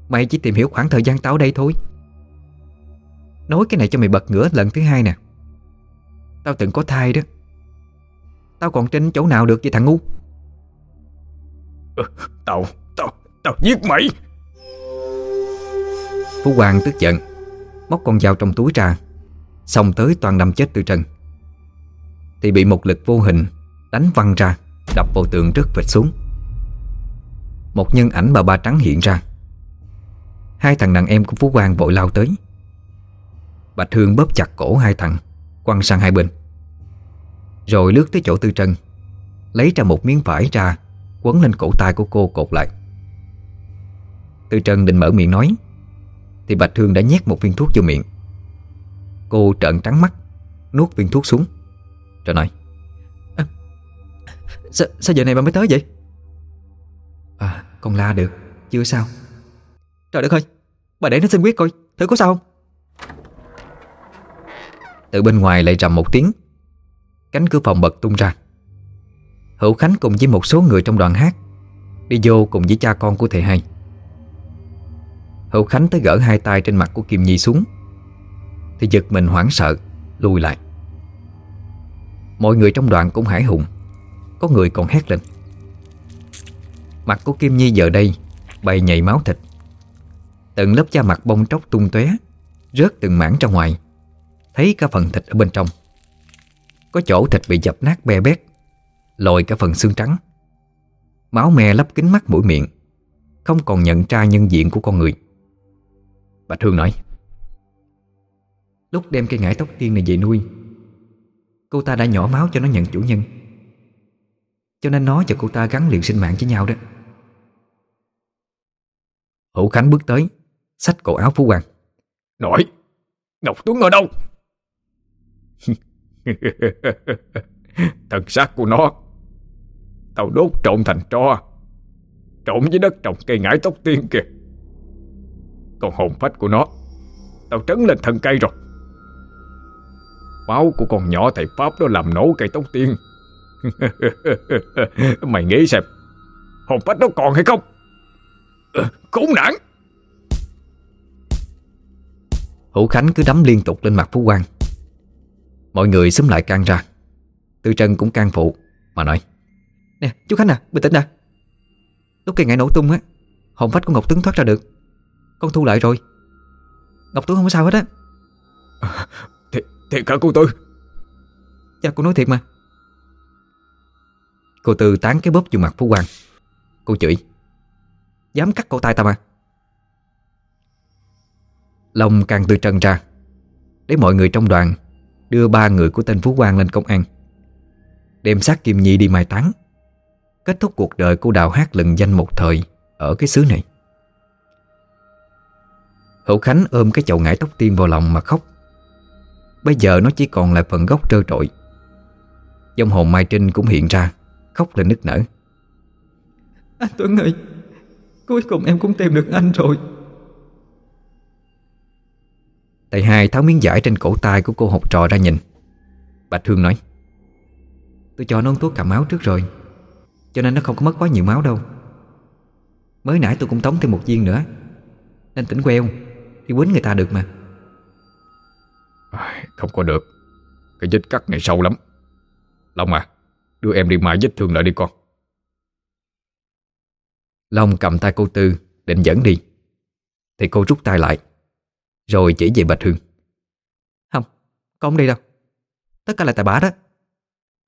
Speaker 1: Mày chỉ tìm hiểu khoảng thời gian tao ở đây thôi. Nói cái này cho mày bật ngửa lần thứ hai nè. Tao từng có thai đó. Tao còn trên chỗ nào được vậy thằng ngu?
Speaker 2: Ờ, tao, tao, tao giết mày.
Speaker 1: Phú Hoàng tức giận Móc con dao trong túi ra Xong tới toàn đâm chết Tư Trần Thì bị một lực vô hình Đánh văng ra Đập vào tường rất vệt xuống. Một nhân ảnh bà ba trắng hiện ra. Hai thằng đàn em của Phú Quang vội lao tới. Bạch Hương bóp chặt cổ hai thằng Quăng sang hai bên. Rồi lướt tới chỗ Tư Trân Lấy ra một miếng vải ra Quấn lên cổ tay của cô cột lại. Tư Trân định mở miệng nói Thì Bạch Hương đã nhét một viên thuốc vô miệng. Cô trợn trắng mắt Nuốt viên thuốc xuống Rồi nói à, sao, sao giờ này bà mới tới vậy? À con la được Chưa sao? Trời đất ơi Bà để nó xin quyết coi Thử có sao không? Từ bên ngoài lại trầm một tiếng Cánh cửa phòng bật tung ra Hữu Khánh cùng với một số người trong đoàn hát Đi vô cùng với cha con của thầy hai. Hậu Khánh tới gỡ hai tay trên mặt của Kim Nhi xuống, Thì giật mình hoảng sợ, Lùi lại. Mọi người trong đoàn cũng hải hùng, Có người còn hét lên. Mặt của Kim Nhi giờ đây Bày nhầy máu thịt. Từng lớp da mặt bông tróc tung tóe, Rớt từng mảng ra ngoài, Thấy cả phần thịt ở bên trong. Có chỗ thịt bị dập nát be bét. Lòi cả phần xương trắng. Máu me lấp kính mắt mũi miệng, Không còn nhận ra nhân diện của con người. Bạch Hương nói, Lúc đem cây ngải tóc tiên này về nuôi, Cô ta đã nhỏ máu cho nó nhận chủ nhân. Cho nên nó và cô ta gắn liền sinh mạng với nhau đó. Hữu Khánh bước tới, Xách cổ áo Phú Hoàng.
Speaker 2: Nội, Ngọc Tuấn ở đâu? (laughs) Thần xác của nó Tao đốt trộn thành tro. Trộn với đất trồng cây ngải tóc tiên kìa. Còn hồn phách của nó, Tao trấn lên thân cây rồi. Máu của con nhỏ thầy Pháp đó làm nổ cây tóc tiên. (laughs) Mày nghĩ xem, Hồn phách nó còn hay không? Khốn nạn!
Speaker 1: Hữu Khánh cứ đấm liên tục lên mặt Phú Quang. Mọi người xúm lại can ra. Tư Trân cũng can phụ Mà nói
Speaker 3: Nè chú Khánh à bình tĩnh nè. Lúc cây ngải nổ tung á Hồn phách của Ngọc Tuấn thoát ra được. Con thu lại rồi. Ngọc Tuấn không có sao hết á. (laughs)
Speaker 2: Thiệt, thiệt cả cô Tư.
Speaker 3: Dạ cô nói thiệt mà.
Speaker 1: Cô Tư tán cái bóp vô mặt Phú Quang Cô chửi.
Speaker 3: Dám cắt cổ tay ta mà.
Speaker 1: Long càng từ trần ra Để mọi người trong đoàn Đưa ba người của tên Phú Quang lên công an. Đem xác Kim Nhi đi mai táng Kết thúc cuộc đời của đào hát lừng danh một thời Ở cái xứ này. Hữu Khánh ôm cái chậu ngải tóc tiên vào lòng mà khóc. Bây giờ nó chỉ còn lại phần gốc trơ trội Dòng hồn Mai Trinh cũng hiện ra Khóc lên nức nở.
Speaker 3: Anh Tuấn ơi Cuối cùng em cũng tìm được anh rồi.
Speaker 1: Thầy hai tháo miếng vải trên cổ tay của cô học trò ra nhìn. Bạch Hương nói
Speaker 3: Tôi cho nó uống thuốc cầm máu trước rồi Cho nên nó không có mất quá nhiều máu đâu. Mới nãy tôi cũng tống thêm một viên nữa. Nên tỉnh queo Đi quýnh người ta được mà.
Speaker 2: Không có được. Cái vết cắt này sâu lắm. Long à Đưa em đi mài vết thương lại đi con.
Speaker 1: Long cầm tay cô Tư Định dẫn đi. Thì cô rút tay lại Rồi chỉ về Bạch Hương.
Speaker 3: Không, con không đi đâu. Tất cả là tại bả đó.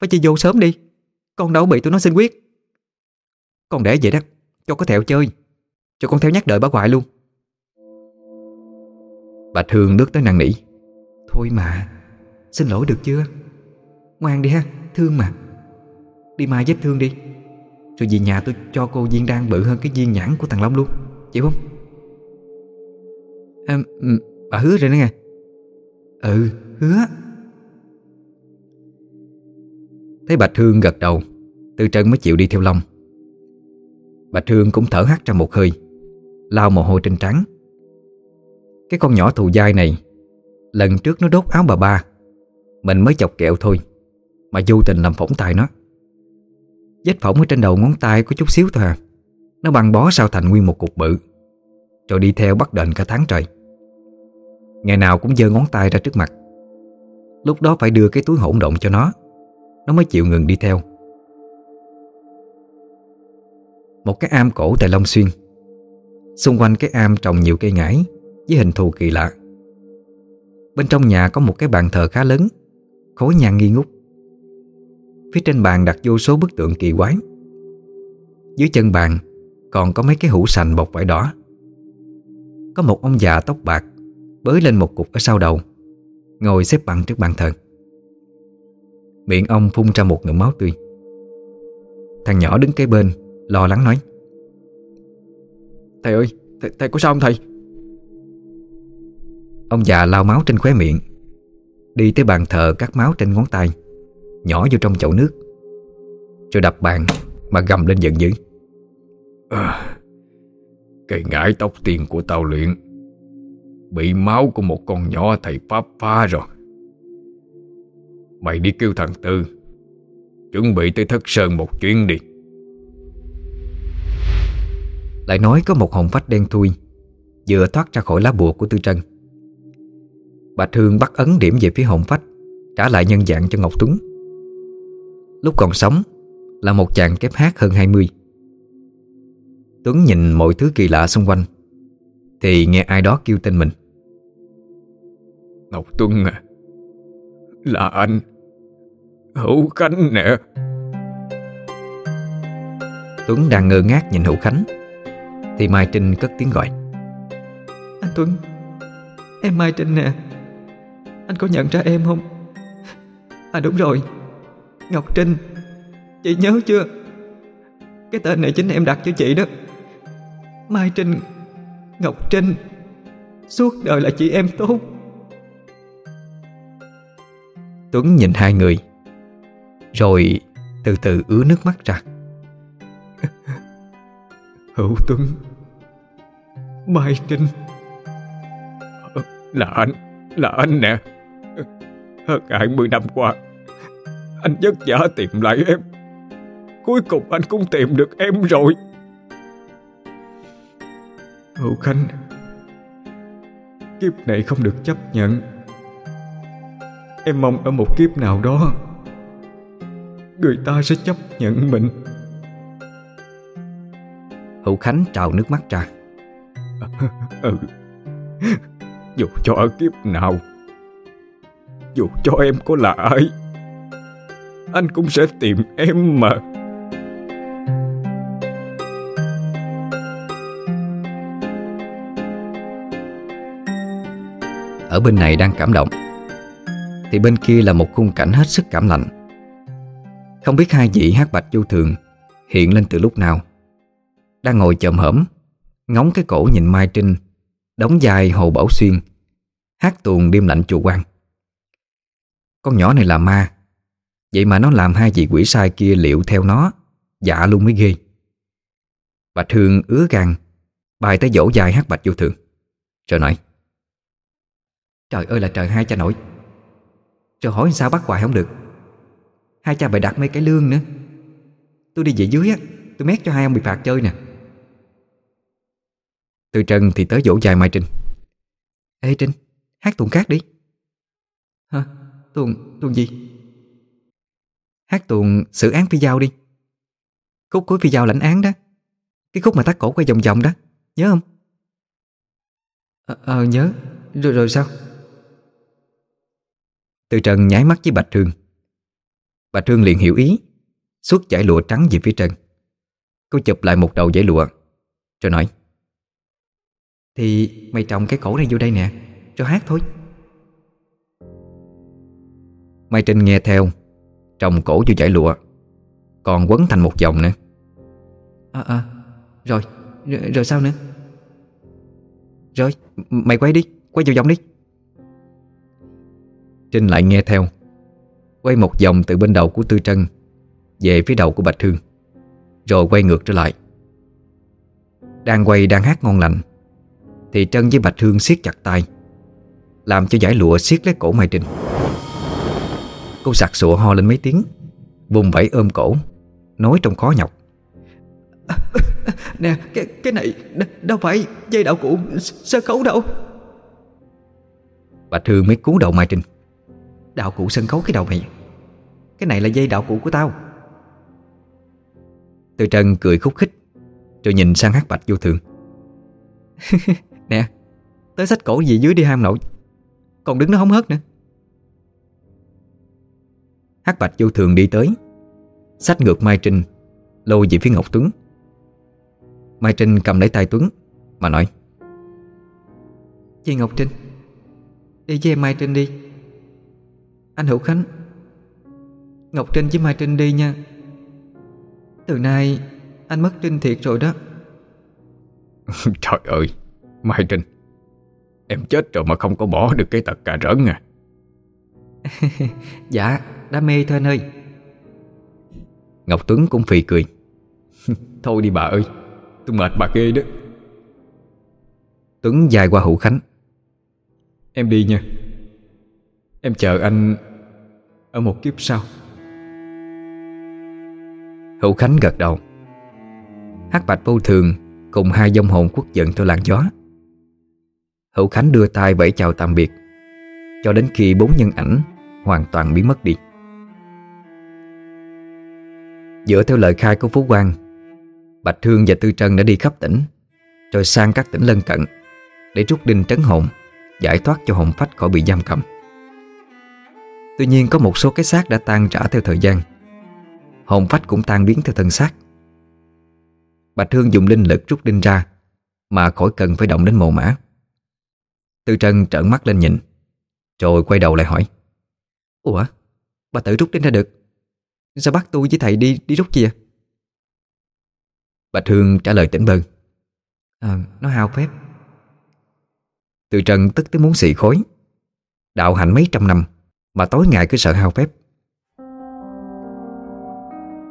Speaker 3: Phải chi vô sớm đi. Con đâu bị tụi nó xin quyết con để vậy đó Cho có thẹo chơi. Cho con theo nhắc đợi bà ngoại luôn.
Speaker 1: Bạch thương nước tới năn nỉ.
Speaker 3: Thôi mà Xin lỗi được chưa? Ngoan đi ha Thương mà. Đi mai vết thương đi. Rồi về nhà tôi cho cô viên đan bự hơn cái viên nhãn của thằng Long luôn. Chịu không? À, Bà hứa rồi đó nghe. Ừ hứa.
Speaker 1: Thấy Bạch Hương gật đầu từ Trân mới chịu đi theo Long. Bà Trương cũng thở hắt ra một hơi Lao mồ hôi trên trắng Cái con nhỏ thù dai này, Lần trước nó đốt áo bà ba, Mình mới chọc kẹo thôi, Mà vô tình làm phỏng tay nó. Vết phỏng ở trên đầu ngón tay có chút xíu thôi à Nó băng bó sao thành nguyên một cục bự, Rồi đi theo bắt đền cả tháng trời. Ngày nào cũng giơ ngón tay ra trước mặt. Lúc đó phải đưa cái túi hỗn độn cho nó Nó mới chịu ngừng đi theo. Một cái am cổ tại Long Xuyên. Xung quanh cái am trồng nhiều cây ngải Với hình thù kỳ lạ. Bên trong nhà có một cái bàn thờ khá lớn, Khối nhang nghi ngút. Phía trên bàn đặt vô số bức tượng kỳ quái. Dưới chân bàn Còn có mấy cái hũ sành bọc vải đỏ. Có một ông già tóc bạc Bới lên một cục ở sau đầu, Ngồi xếp bằng trước bàn thờ. Miệng ông phun ra một ngụm máu tươi. Thằng nhỏ đứng kế bên Lo lắng nói.
Speaker 3: Thầy ơi, thầy, thầy có sao không thầy?
Speaker 1: Ông già lau máu trên khóe miệng Đi tới bàn thờ cắt máu trên ngón tay Nhỏ vô trong chậu nước Rồi đập bàn Mà gầm lên giận dữ.
Speaker 2: À, Cây ngải tóc tiền của tao luyện Bị máu của một con nhỏ thầy Pháp phá rồi. Mày đi kêu thằng Tư Chuẩn bị tới thất sơn một chuyến đi
Speaker 1: Lại nói có một hồn phách đen thui Vừa thoát ra khỏi lá bùa của Tư Trân. Bạch Hương bắt ấn điểm về phía hồn phách Trả lại nhân dạng cho Ngọc Tuấn. Lúc còn sống Là một chàng kép hát hơn 20 Tuấn nhìn mọi thứ kỳ lạ xung quanh Thì nghe ai đó kêu tên mình.
Speaker 2: Ngọc Tuấn à Là anh. Hữu Khánh nè.
Speaker 1: Tuấn đang ngơ ngác nhìn Hữu Khánh Thì Mai Trinh cất tiếng gọi.
Speaker 3: Anh Tuấn Em Mai Trinh nè. Anh có nhận ra em không? À đúng rồi. Ngọc Trinh Chị nhớ chưa? Cái tên này chính em đặt cho chị đó. Mai Trinh Ngọc Trinh Suốt đời là chị em tốt.
Speaker 1: Tuấn nhìn hai người Rồi từ từ ứa nước mắt ra. (laughs)
Speaker 2: Hữu Tuấn Mai Trinh. Là anh Là anh nè. Hơn 20 năm qua Anh vất vả tìm lại em. Cuối cùng anh cũng tìm được em rồi.
Speaker 3: Hữu Khanh Kiếp này không được chấp nhận. Em mong ở một kiếp nào đó Người ta sẽ chấp nhận mình.
Speaker 1: Hữu Khánh trào nước mắt ra (laughs)
Speaker 2: ừ. Dù cho ở kiếp nào, Dù cho em có là ai, Anh cũng sẽ tìm em mà.
Speaker 1: Ở bên này đang cảm động, Thì bên kia là một khung cảnh hết sức cảm lạnh. Không biết hai vị hát bạch vô thường Hiện lên từ lúc nào, Đang ngồi chồm hởm Ngóng cái cổ nhìn Mai Trinh, Đóng dài Hồ Bảo Xuyên, Hát tuồng đêm lạnh chùa quan Con nhỏ này là ma, Vậy mà nó làm hai vị quỷ sai kia liệu theo nó Dạ luôn mới ghê. Bạch Hương ứa gan, Bài tới dỗ dài hát bạch vô thường. Rồi nói, Trời ơi là trời, hai cha nội. Rồi hỏi sao bắt hoài không được. Hai cha bày đặt mấy cái lương nữa. Tôi đi về dưới á, Tôi mét cho hai ông bị phạt chơi nè. Từ Trần thì tới dỗ dài Mai Trinh. Ê Trinh Hát tuồng khác đi.
Speaker 3: Hả? Tuồng, tuồng gì?
Speaker 1: Hát tuồng xử án phi giao đi. Khúc cuối phi giao lãnh án đó. Cái khúc mà tắt cổ quay vòng vòng đó. Nhớ không?
Speaker 3: Ờ, ờ nhớ. Rồi rồi sao?
Speaker 1: Từ Trần nháy mắt với Bạch Hương. Bạch Hương liền hiểu ý. Xuất giải lụa trắng về phía Trần. Cô chụp lại một đầu giải lụa Rồi nói
Speaker 3: Thì mày trồng cái cổ này vô đây nè Cho hát thôi.
Speaker 1: Mai Trinh nghe theo Trồng cổ vô giải lụa Còn quấn thành một vòng nữa.
Speaker 3: À à Rồi Rồi, rồi sao nữa?
Speaker 1: Rồi mày quay đi Quay vào vòng đi. Trinh lại nghe theo Quay một vòng từ bên đầu của Tư Trân Về phía đầu của Bạch Hương Rồi quay ngược trở lại. Đang quay đang hát ngon lành Thì Trân với Bạch Hương siết chặt tay Làm cho giải lụa siết lấy cổ Mai Trinh. Cô sặc sụa ho lên mấy tiếng Vùng vẫy ôm cổ Nói trong khó nhọc. (laughs)
Speaker 3: Nè cái, cái này Đâu phải dây đạo cụ sơ khấu đâu.
Speaker 1: Bạch Hương mới cứu đầu Mai Trinh.
Speaker 3: Đạo cụ sân khấu cái đầu mày Cái này là dây đạo cụ của tao.
Speaker 1: Tư Trân cười khúc khích Rồi nhìn sang hát bạch vô thường (laughs)
Speaker 3: Nè, Tới sách cổ gì dưới đi ham nội. Còn đứng nó không hớt nữa.
Speaker 1: Hát bạch vô thường đi tới. Sách ngược Mai Trinh, Lôi về phía Ngọc Tuấn. Mai Trinh cầm lấy tay Tuấn, Mà nói
Speaker 3: Chị Ngọc Trinh, Đi với em Mai Trinh đi. Anh Hữu Khánh, Ngọc Trinh với Mai Trinh đi nha. Từ nay Anh mất Trinh thiệt rồi đó. (laughs)
Speaker 2: Trời ơi. Mai Trinh Em chết rồi mà không có bỏ được cái tật cà rỡn à? (laughs)
Speaker 3: Dạ Đam mê thôi anh ơi.
Speaker 1: Ngọc Tuấn cũng phì cười. (laughs)
Speaker 2: Thôi đi bà ơi Tôi mệt bà ghê đó.
Speaker 1: Tuấn dài qua Hữu Khánh.
Speaker 2: Em đi nha. Em chờ anh Ở một kiếp sau.
Speaker 1: Hữu Khánh gật đầu. Hắc bạch vô thường Cùng hai dông hồn quốc giận theo làn gió Hữu Khánh đưa tay vẫy chào tạm biệt. Cho đến khi bốn nhân ảnh Hoàn toàn biến mất đi. Dựa theo lời khai của Phú Quang, Bạch Thương và Tư Trân đã đi khắp tỉnh, Rồi sang các tỉnh lân cận Để rút đinh trấn hồn, Giải thoát cho hồn phách khỏi bị giam cầm. Tuy nhiên có một số cái xác đã tan trả theo thời gian. Hồn phách cũng tan biến theo thân xác. Bạch Thương dùng linh lực rút đinh ra Mà khỏi cần phải động đến mồ mã. Tư Trân trợn mắt lên nhìn Rồi quay đầu lại hỏi Ủa Bà tự rút đến ra được. Sao bắt tôi với thầy đi đi rút gì à Bạch Hương trả lời tỉnh bơ à, Nó hao phép. Từ trần tức tới muốn xị khối. Đạo hạnh mấy trăm năm Mà tối ngày cứ sợ hao phép.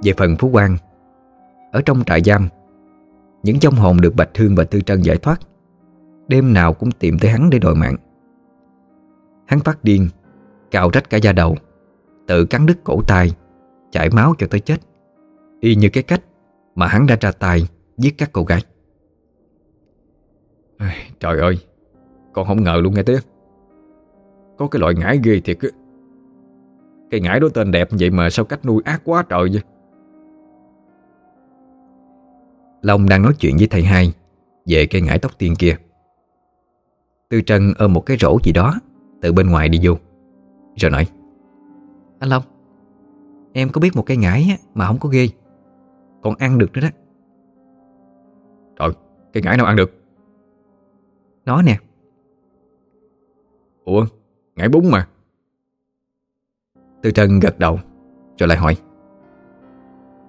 Speaker 1: Về phần Phú Quang Ở trong trại giam Những trong hồn được Bạch Hương và Tư Trân giải thoát Đêm nào cũng tìm tới hắn để đòi mạng. Hắn phát điên, cào rách cả da đầu, Tự cắn đứt cổ tay Chảy máu cho tới chết. Y như cái cách mà hắn đã ra tay Giết các cô gái.
Speaker 2: Trời ơi, Con không ngờ luôn nghe tiếp Có cái loại ngải ghê thiệt á. Cây ngải đó tên đẹp vậy mà sao cách nuôi ác quá trời vậy?
Speaker 1: Long đang nói chuyện với thầy hai Về cây ngải tóc tiên kia. Tư Trân ôm một cái rổ gì đó Từ bên ngoài đi vô. Rồi nói Anh Long Em có biết một cây ngải mà không có ghê Còn ăn được nữa đó.
Speaker 2: Trời, cây ngải nào ăn được?
Speaker 1: Nó nè.
Speaker 2: Ủa, ngải bún mà.
Speaker 1: Tư Trân gật đầu Rồi lại hỏi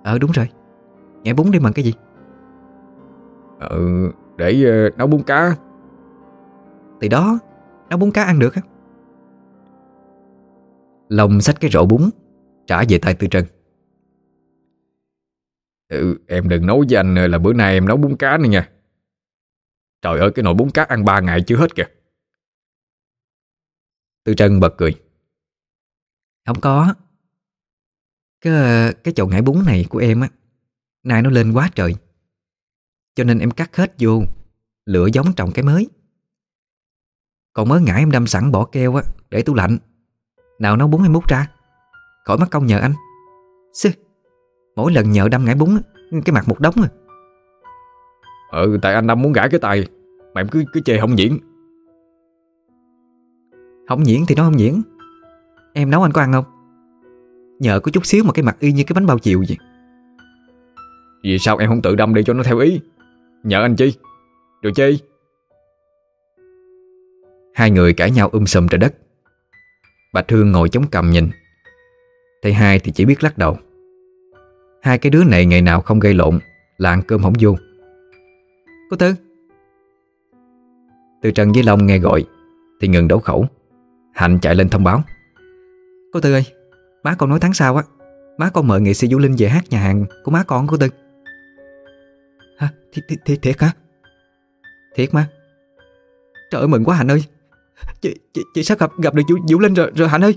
Speaker 1: Ờ đúng rồi Ngải bún đi bằng cái gì?
Speaker 2: Ờ, để uh, nấu bún cá
Speaker 1: thì đó Nấu bún cá ăn được á. Long xách cái rổ bún Trả về tay Tư Trân.
Speaker 2: Ừ, Em đừng nấu với anh là bữa nay em nấu bún cá nữa nha. Trời ơi cái nồi bún cá ăn ba ngày chưa hết kìa.
Speaker 1: Tư Trân bật cười. Không có. Cái, cái chậu ngải bún này của em á Nay nó lên quá trời. Cho nên em cắt hết vô lửa giống trồng cái mới. Còn mới ngải em đâm sẵn bỏ keo á Để tủ lạnh. Nào nấu bún em múc ra? Khỏi mất công nhờ anh. Sư Mỗi lần nhờ đâm ngải bún Cái mặt một đống à.
Speaker 2: Ừ tại anh Năm muốn gãi cái tay Mà em cứ cứ chê không diễn.
Speaker 1: Không diễn thì nó không diễn. Em nấu anh có ăn không? Nhờ có chút xíu mà cái mặt y như cái bánh bao chiều vậy.
Speaker 2: Vì sao em không tự đâm đi cho nó theo ý? Nhờ anh chi? Rồi chi
Speaker 1: Hai người cãi nhau um sùm trời đất. Bà thương ngồi chống cằm nhìn. Thầy hai thì chỉ biết lắc đầu. Hai cái đứa này ngày nào không gây lộn, Là ăn cơm hổng vô. Cô Tư. Từ Trần với Long nghe gọi, Thì ngừng đấu khẩu. Hạnh chạy lên thông báo. Cô Tư ơi, Má con nói tháng sau á, Má con mời nghệ sĩ Vũ Linh về hát nhà hàng của má con, cô Tư. Hả? Thiệt hả? Thiệt mà. Trời ơi, mừng quá Hạnh ơi. Chị, chị, chị sắp gặp gặp được Vũ, Vũ Linh rồi, rồi Hạnh ơi.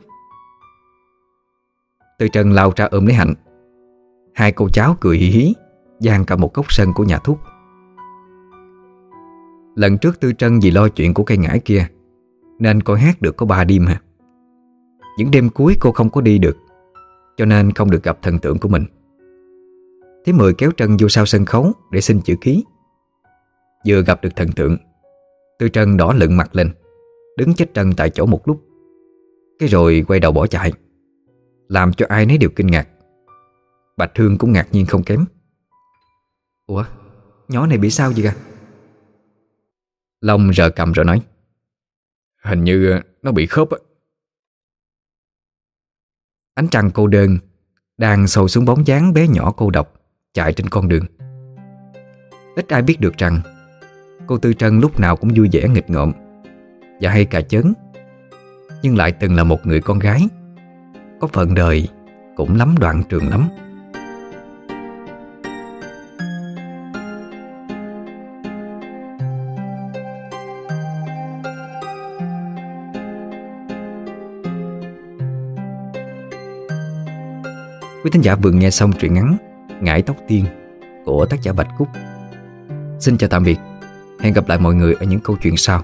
Speaker 1: Từ Trần lao ra ôm lấy Hạnh. Hai cô cháu cười hí hí Giang cả một góc sân của nhà thuốc. Lần trước Tư Trân vì lo chuyện của cây ngải kia Nên cô hát được có ba đêm hả? Những đêm cuối cô không có đi được Cho nên không được gặp thần tượng của mình. Thế Mười kéo Trân vô sau sân khấu Để xin chữ ký. Vừa gặp được thần tượng Tư Trân đỏ lựng mặt lên. Đứng chết Trân tại chỗ một lúc. Cái rồi quay đầu bỏ chạy Làm cho ai nấy đều kinh ngạc. Bạch Hương cũng ngạc nhiên không kém. Ủa Nhỏ này bị sao vậy à Long rờ cầm rồi nói
Speaker 2: Hình như nó bị khớp á.
Speaker 1: Ánh trăng cô đơn Đang sầu xuống bóng dáng bé nhỏ cô độc Chạy trên con đường. Ít ai biết được rằng Cô Tư Trân lúc nào cũng vui vẻ nghịch ngợm và hay cà chớn. Nhưng lại từng là một người con gái. Có phận đời Cũng lắm đoạn trường lắm. Quý thính giả vừa nghe xong truyện ngắn Ngải tóc tiên của tác giả Bạch Cúc. Xin chào tạm biệt. Hẹn gặp lại mọi người ở những câu chuyện sau.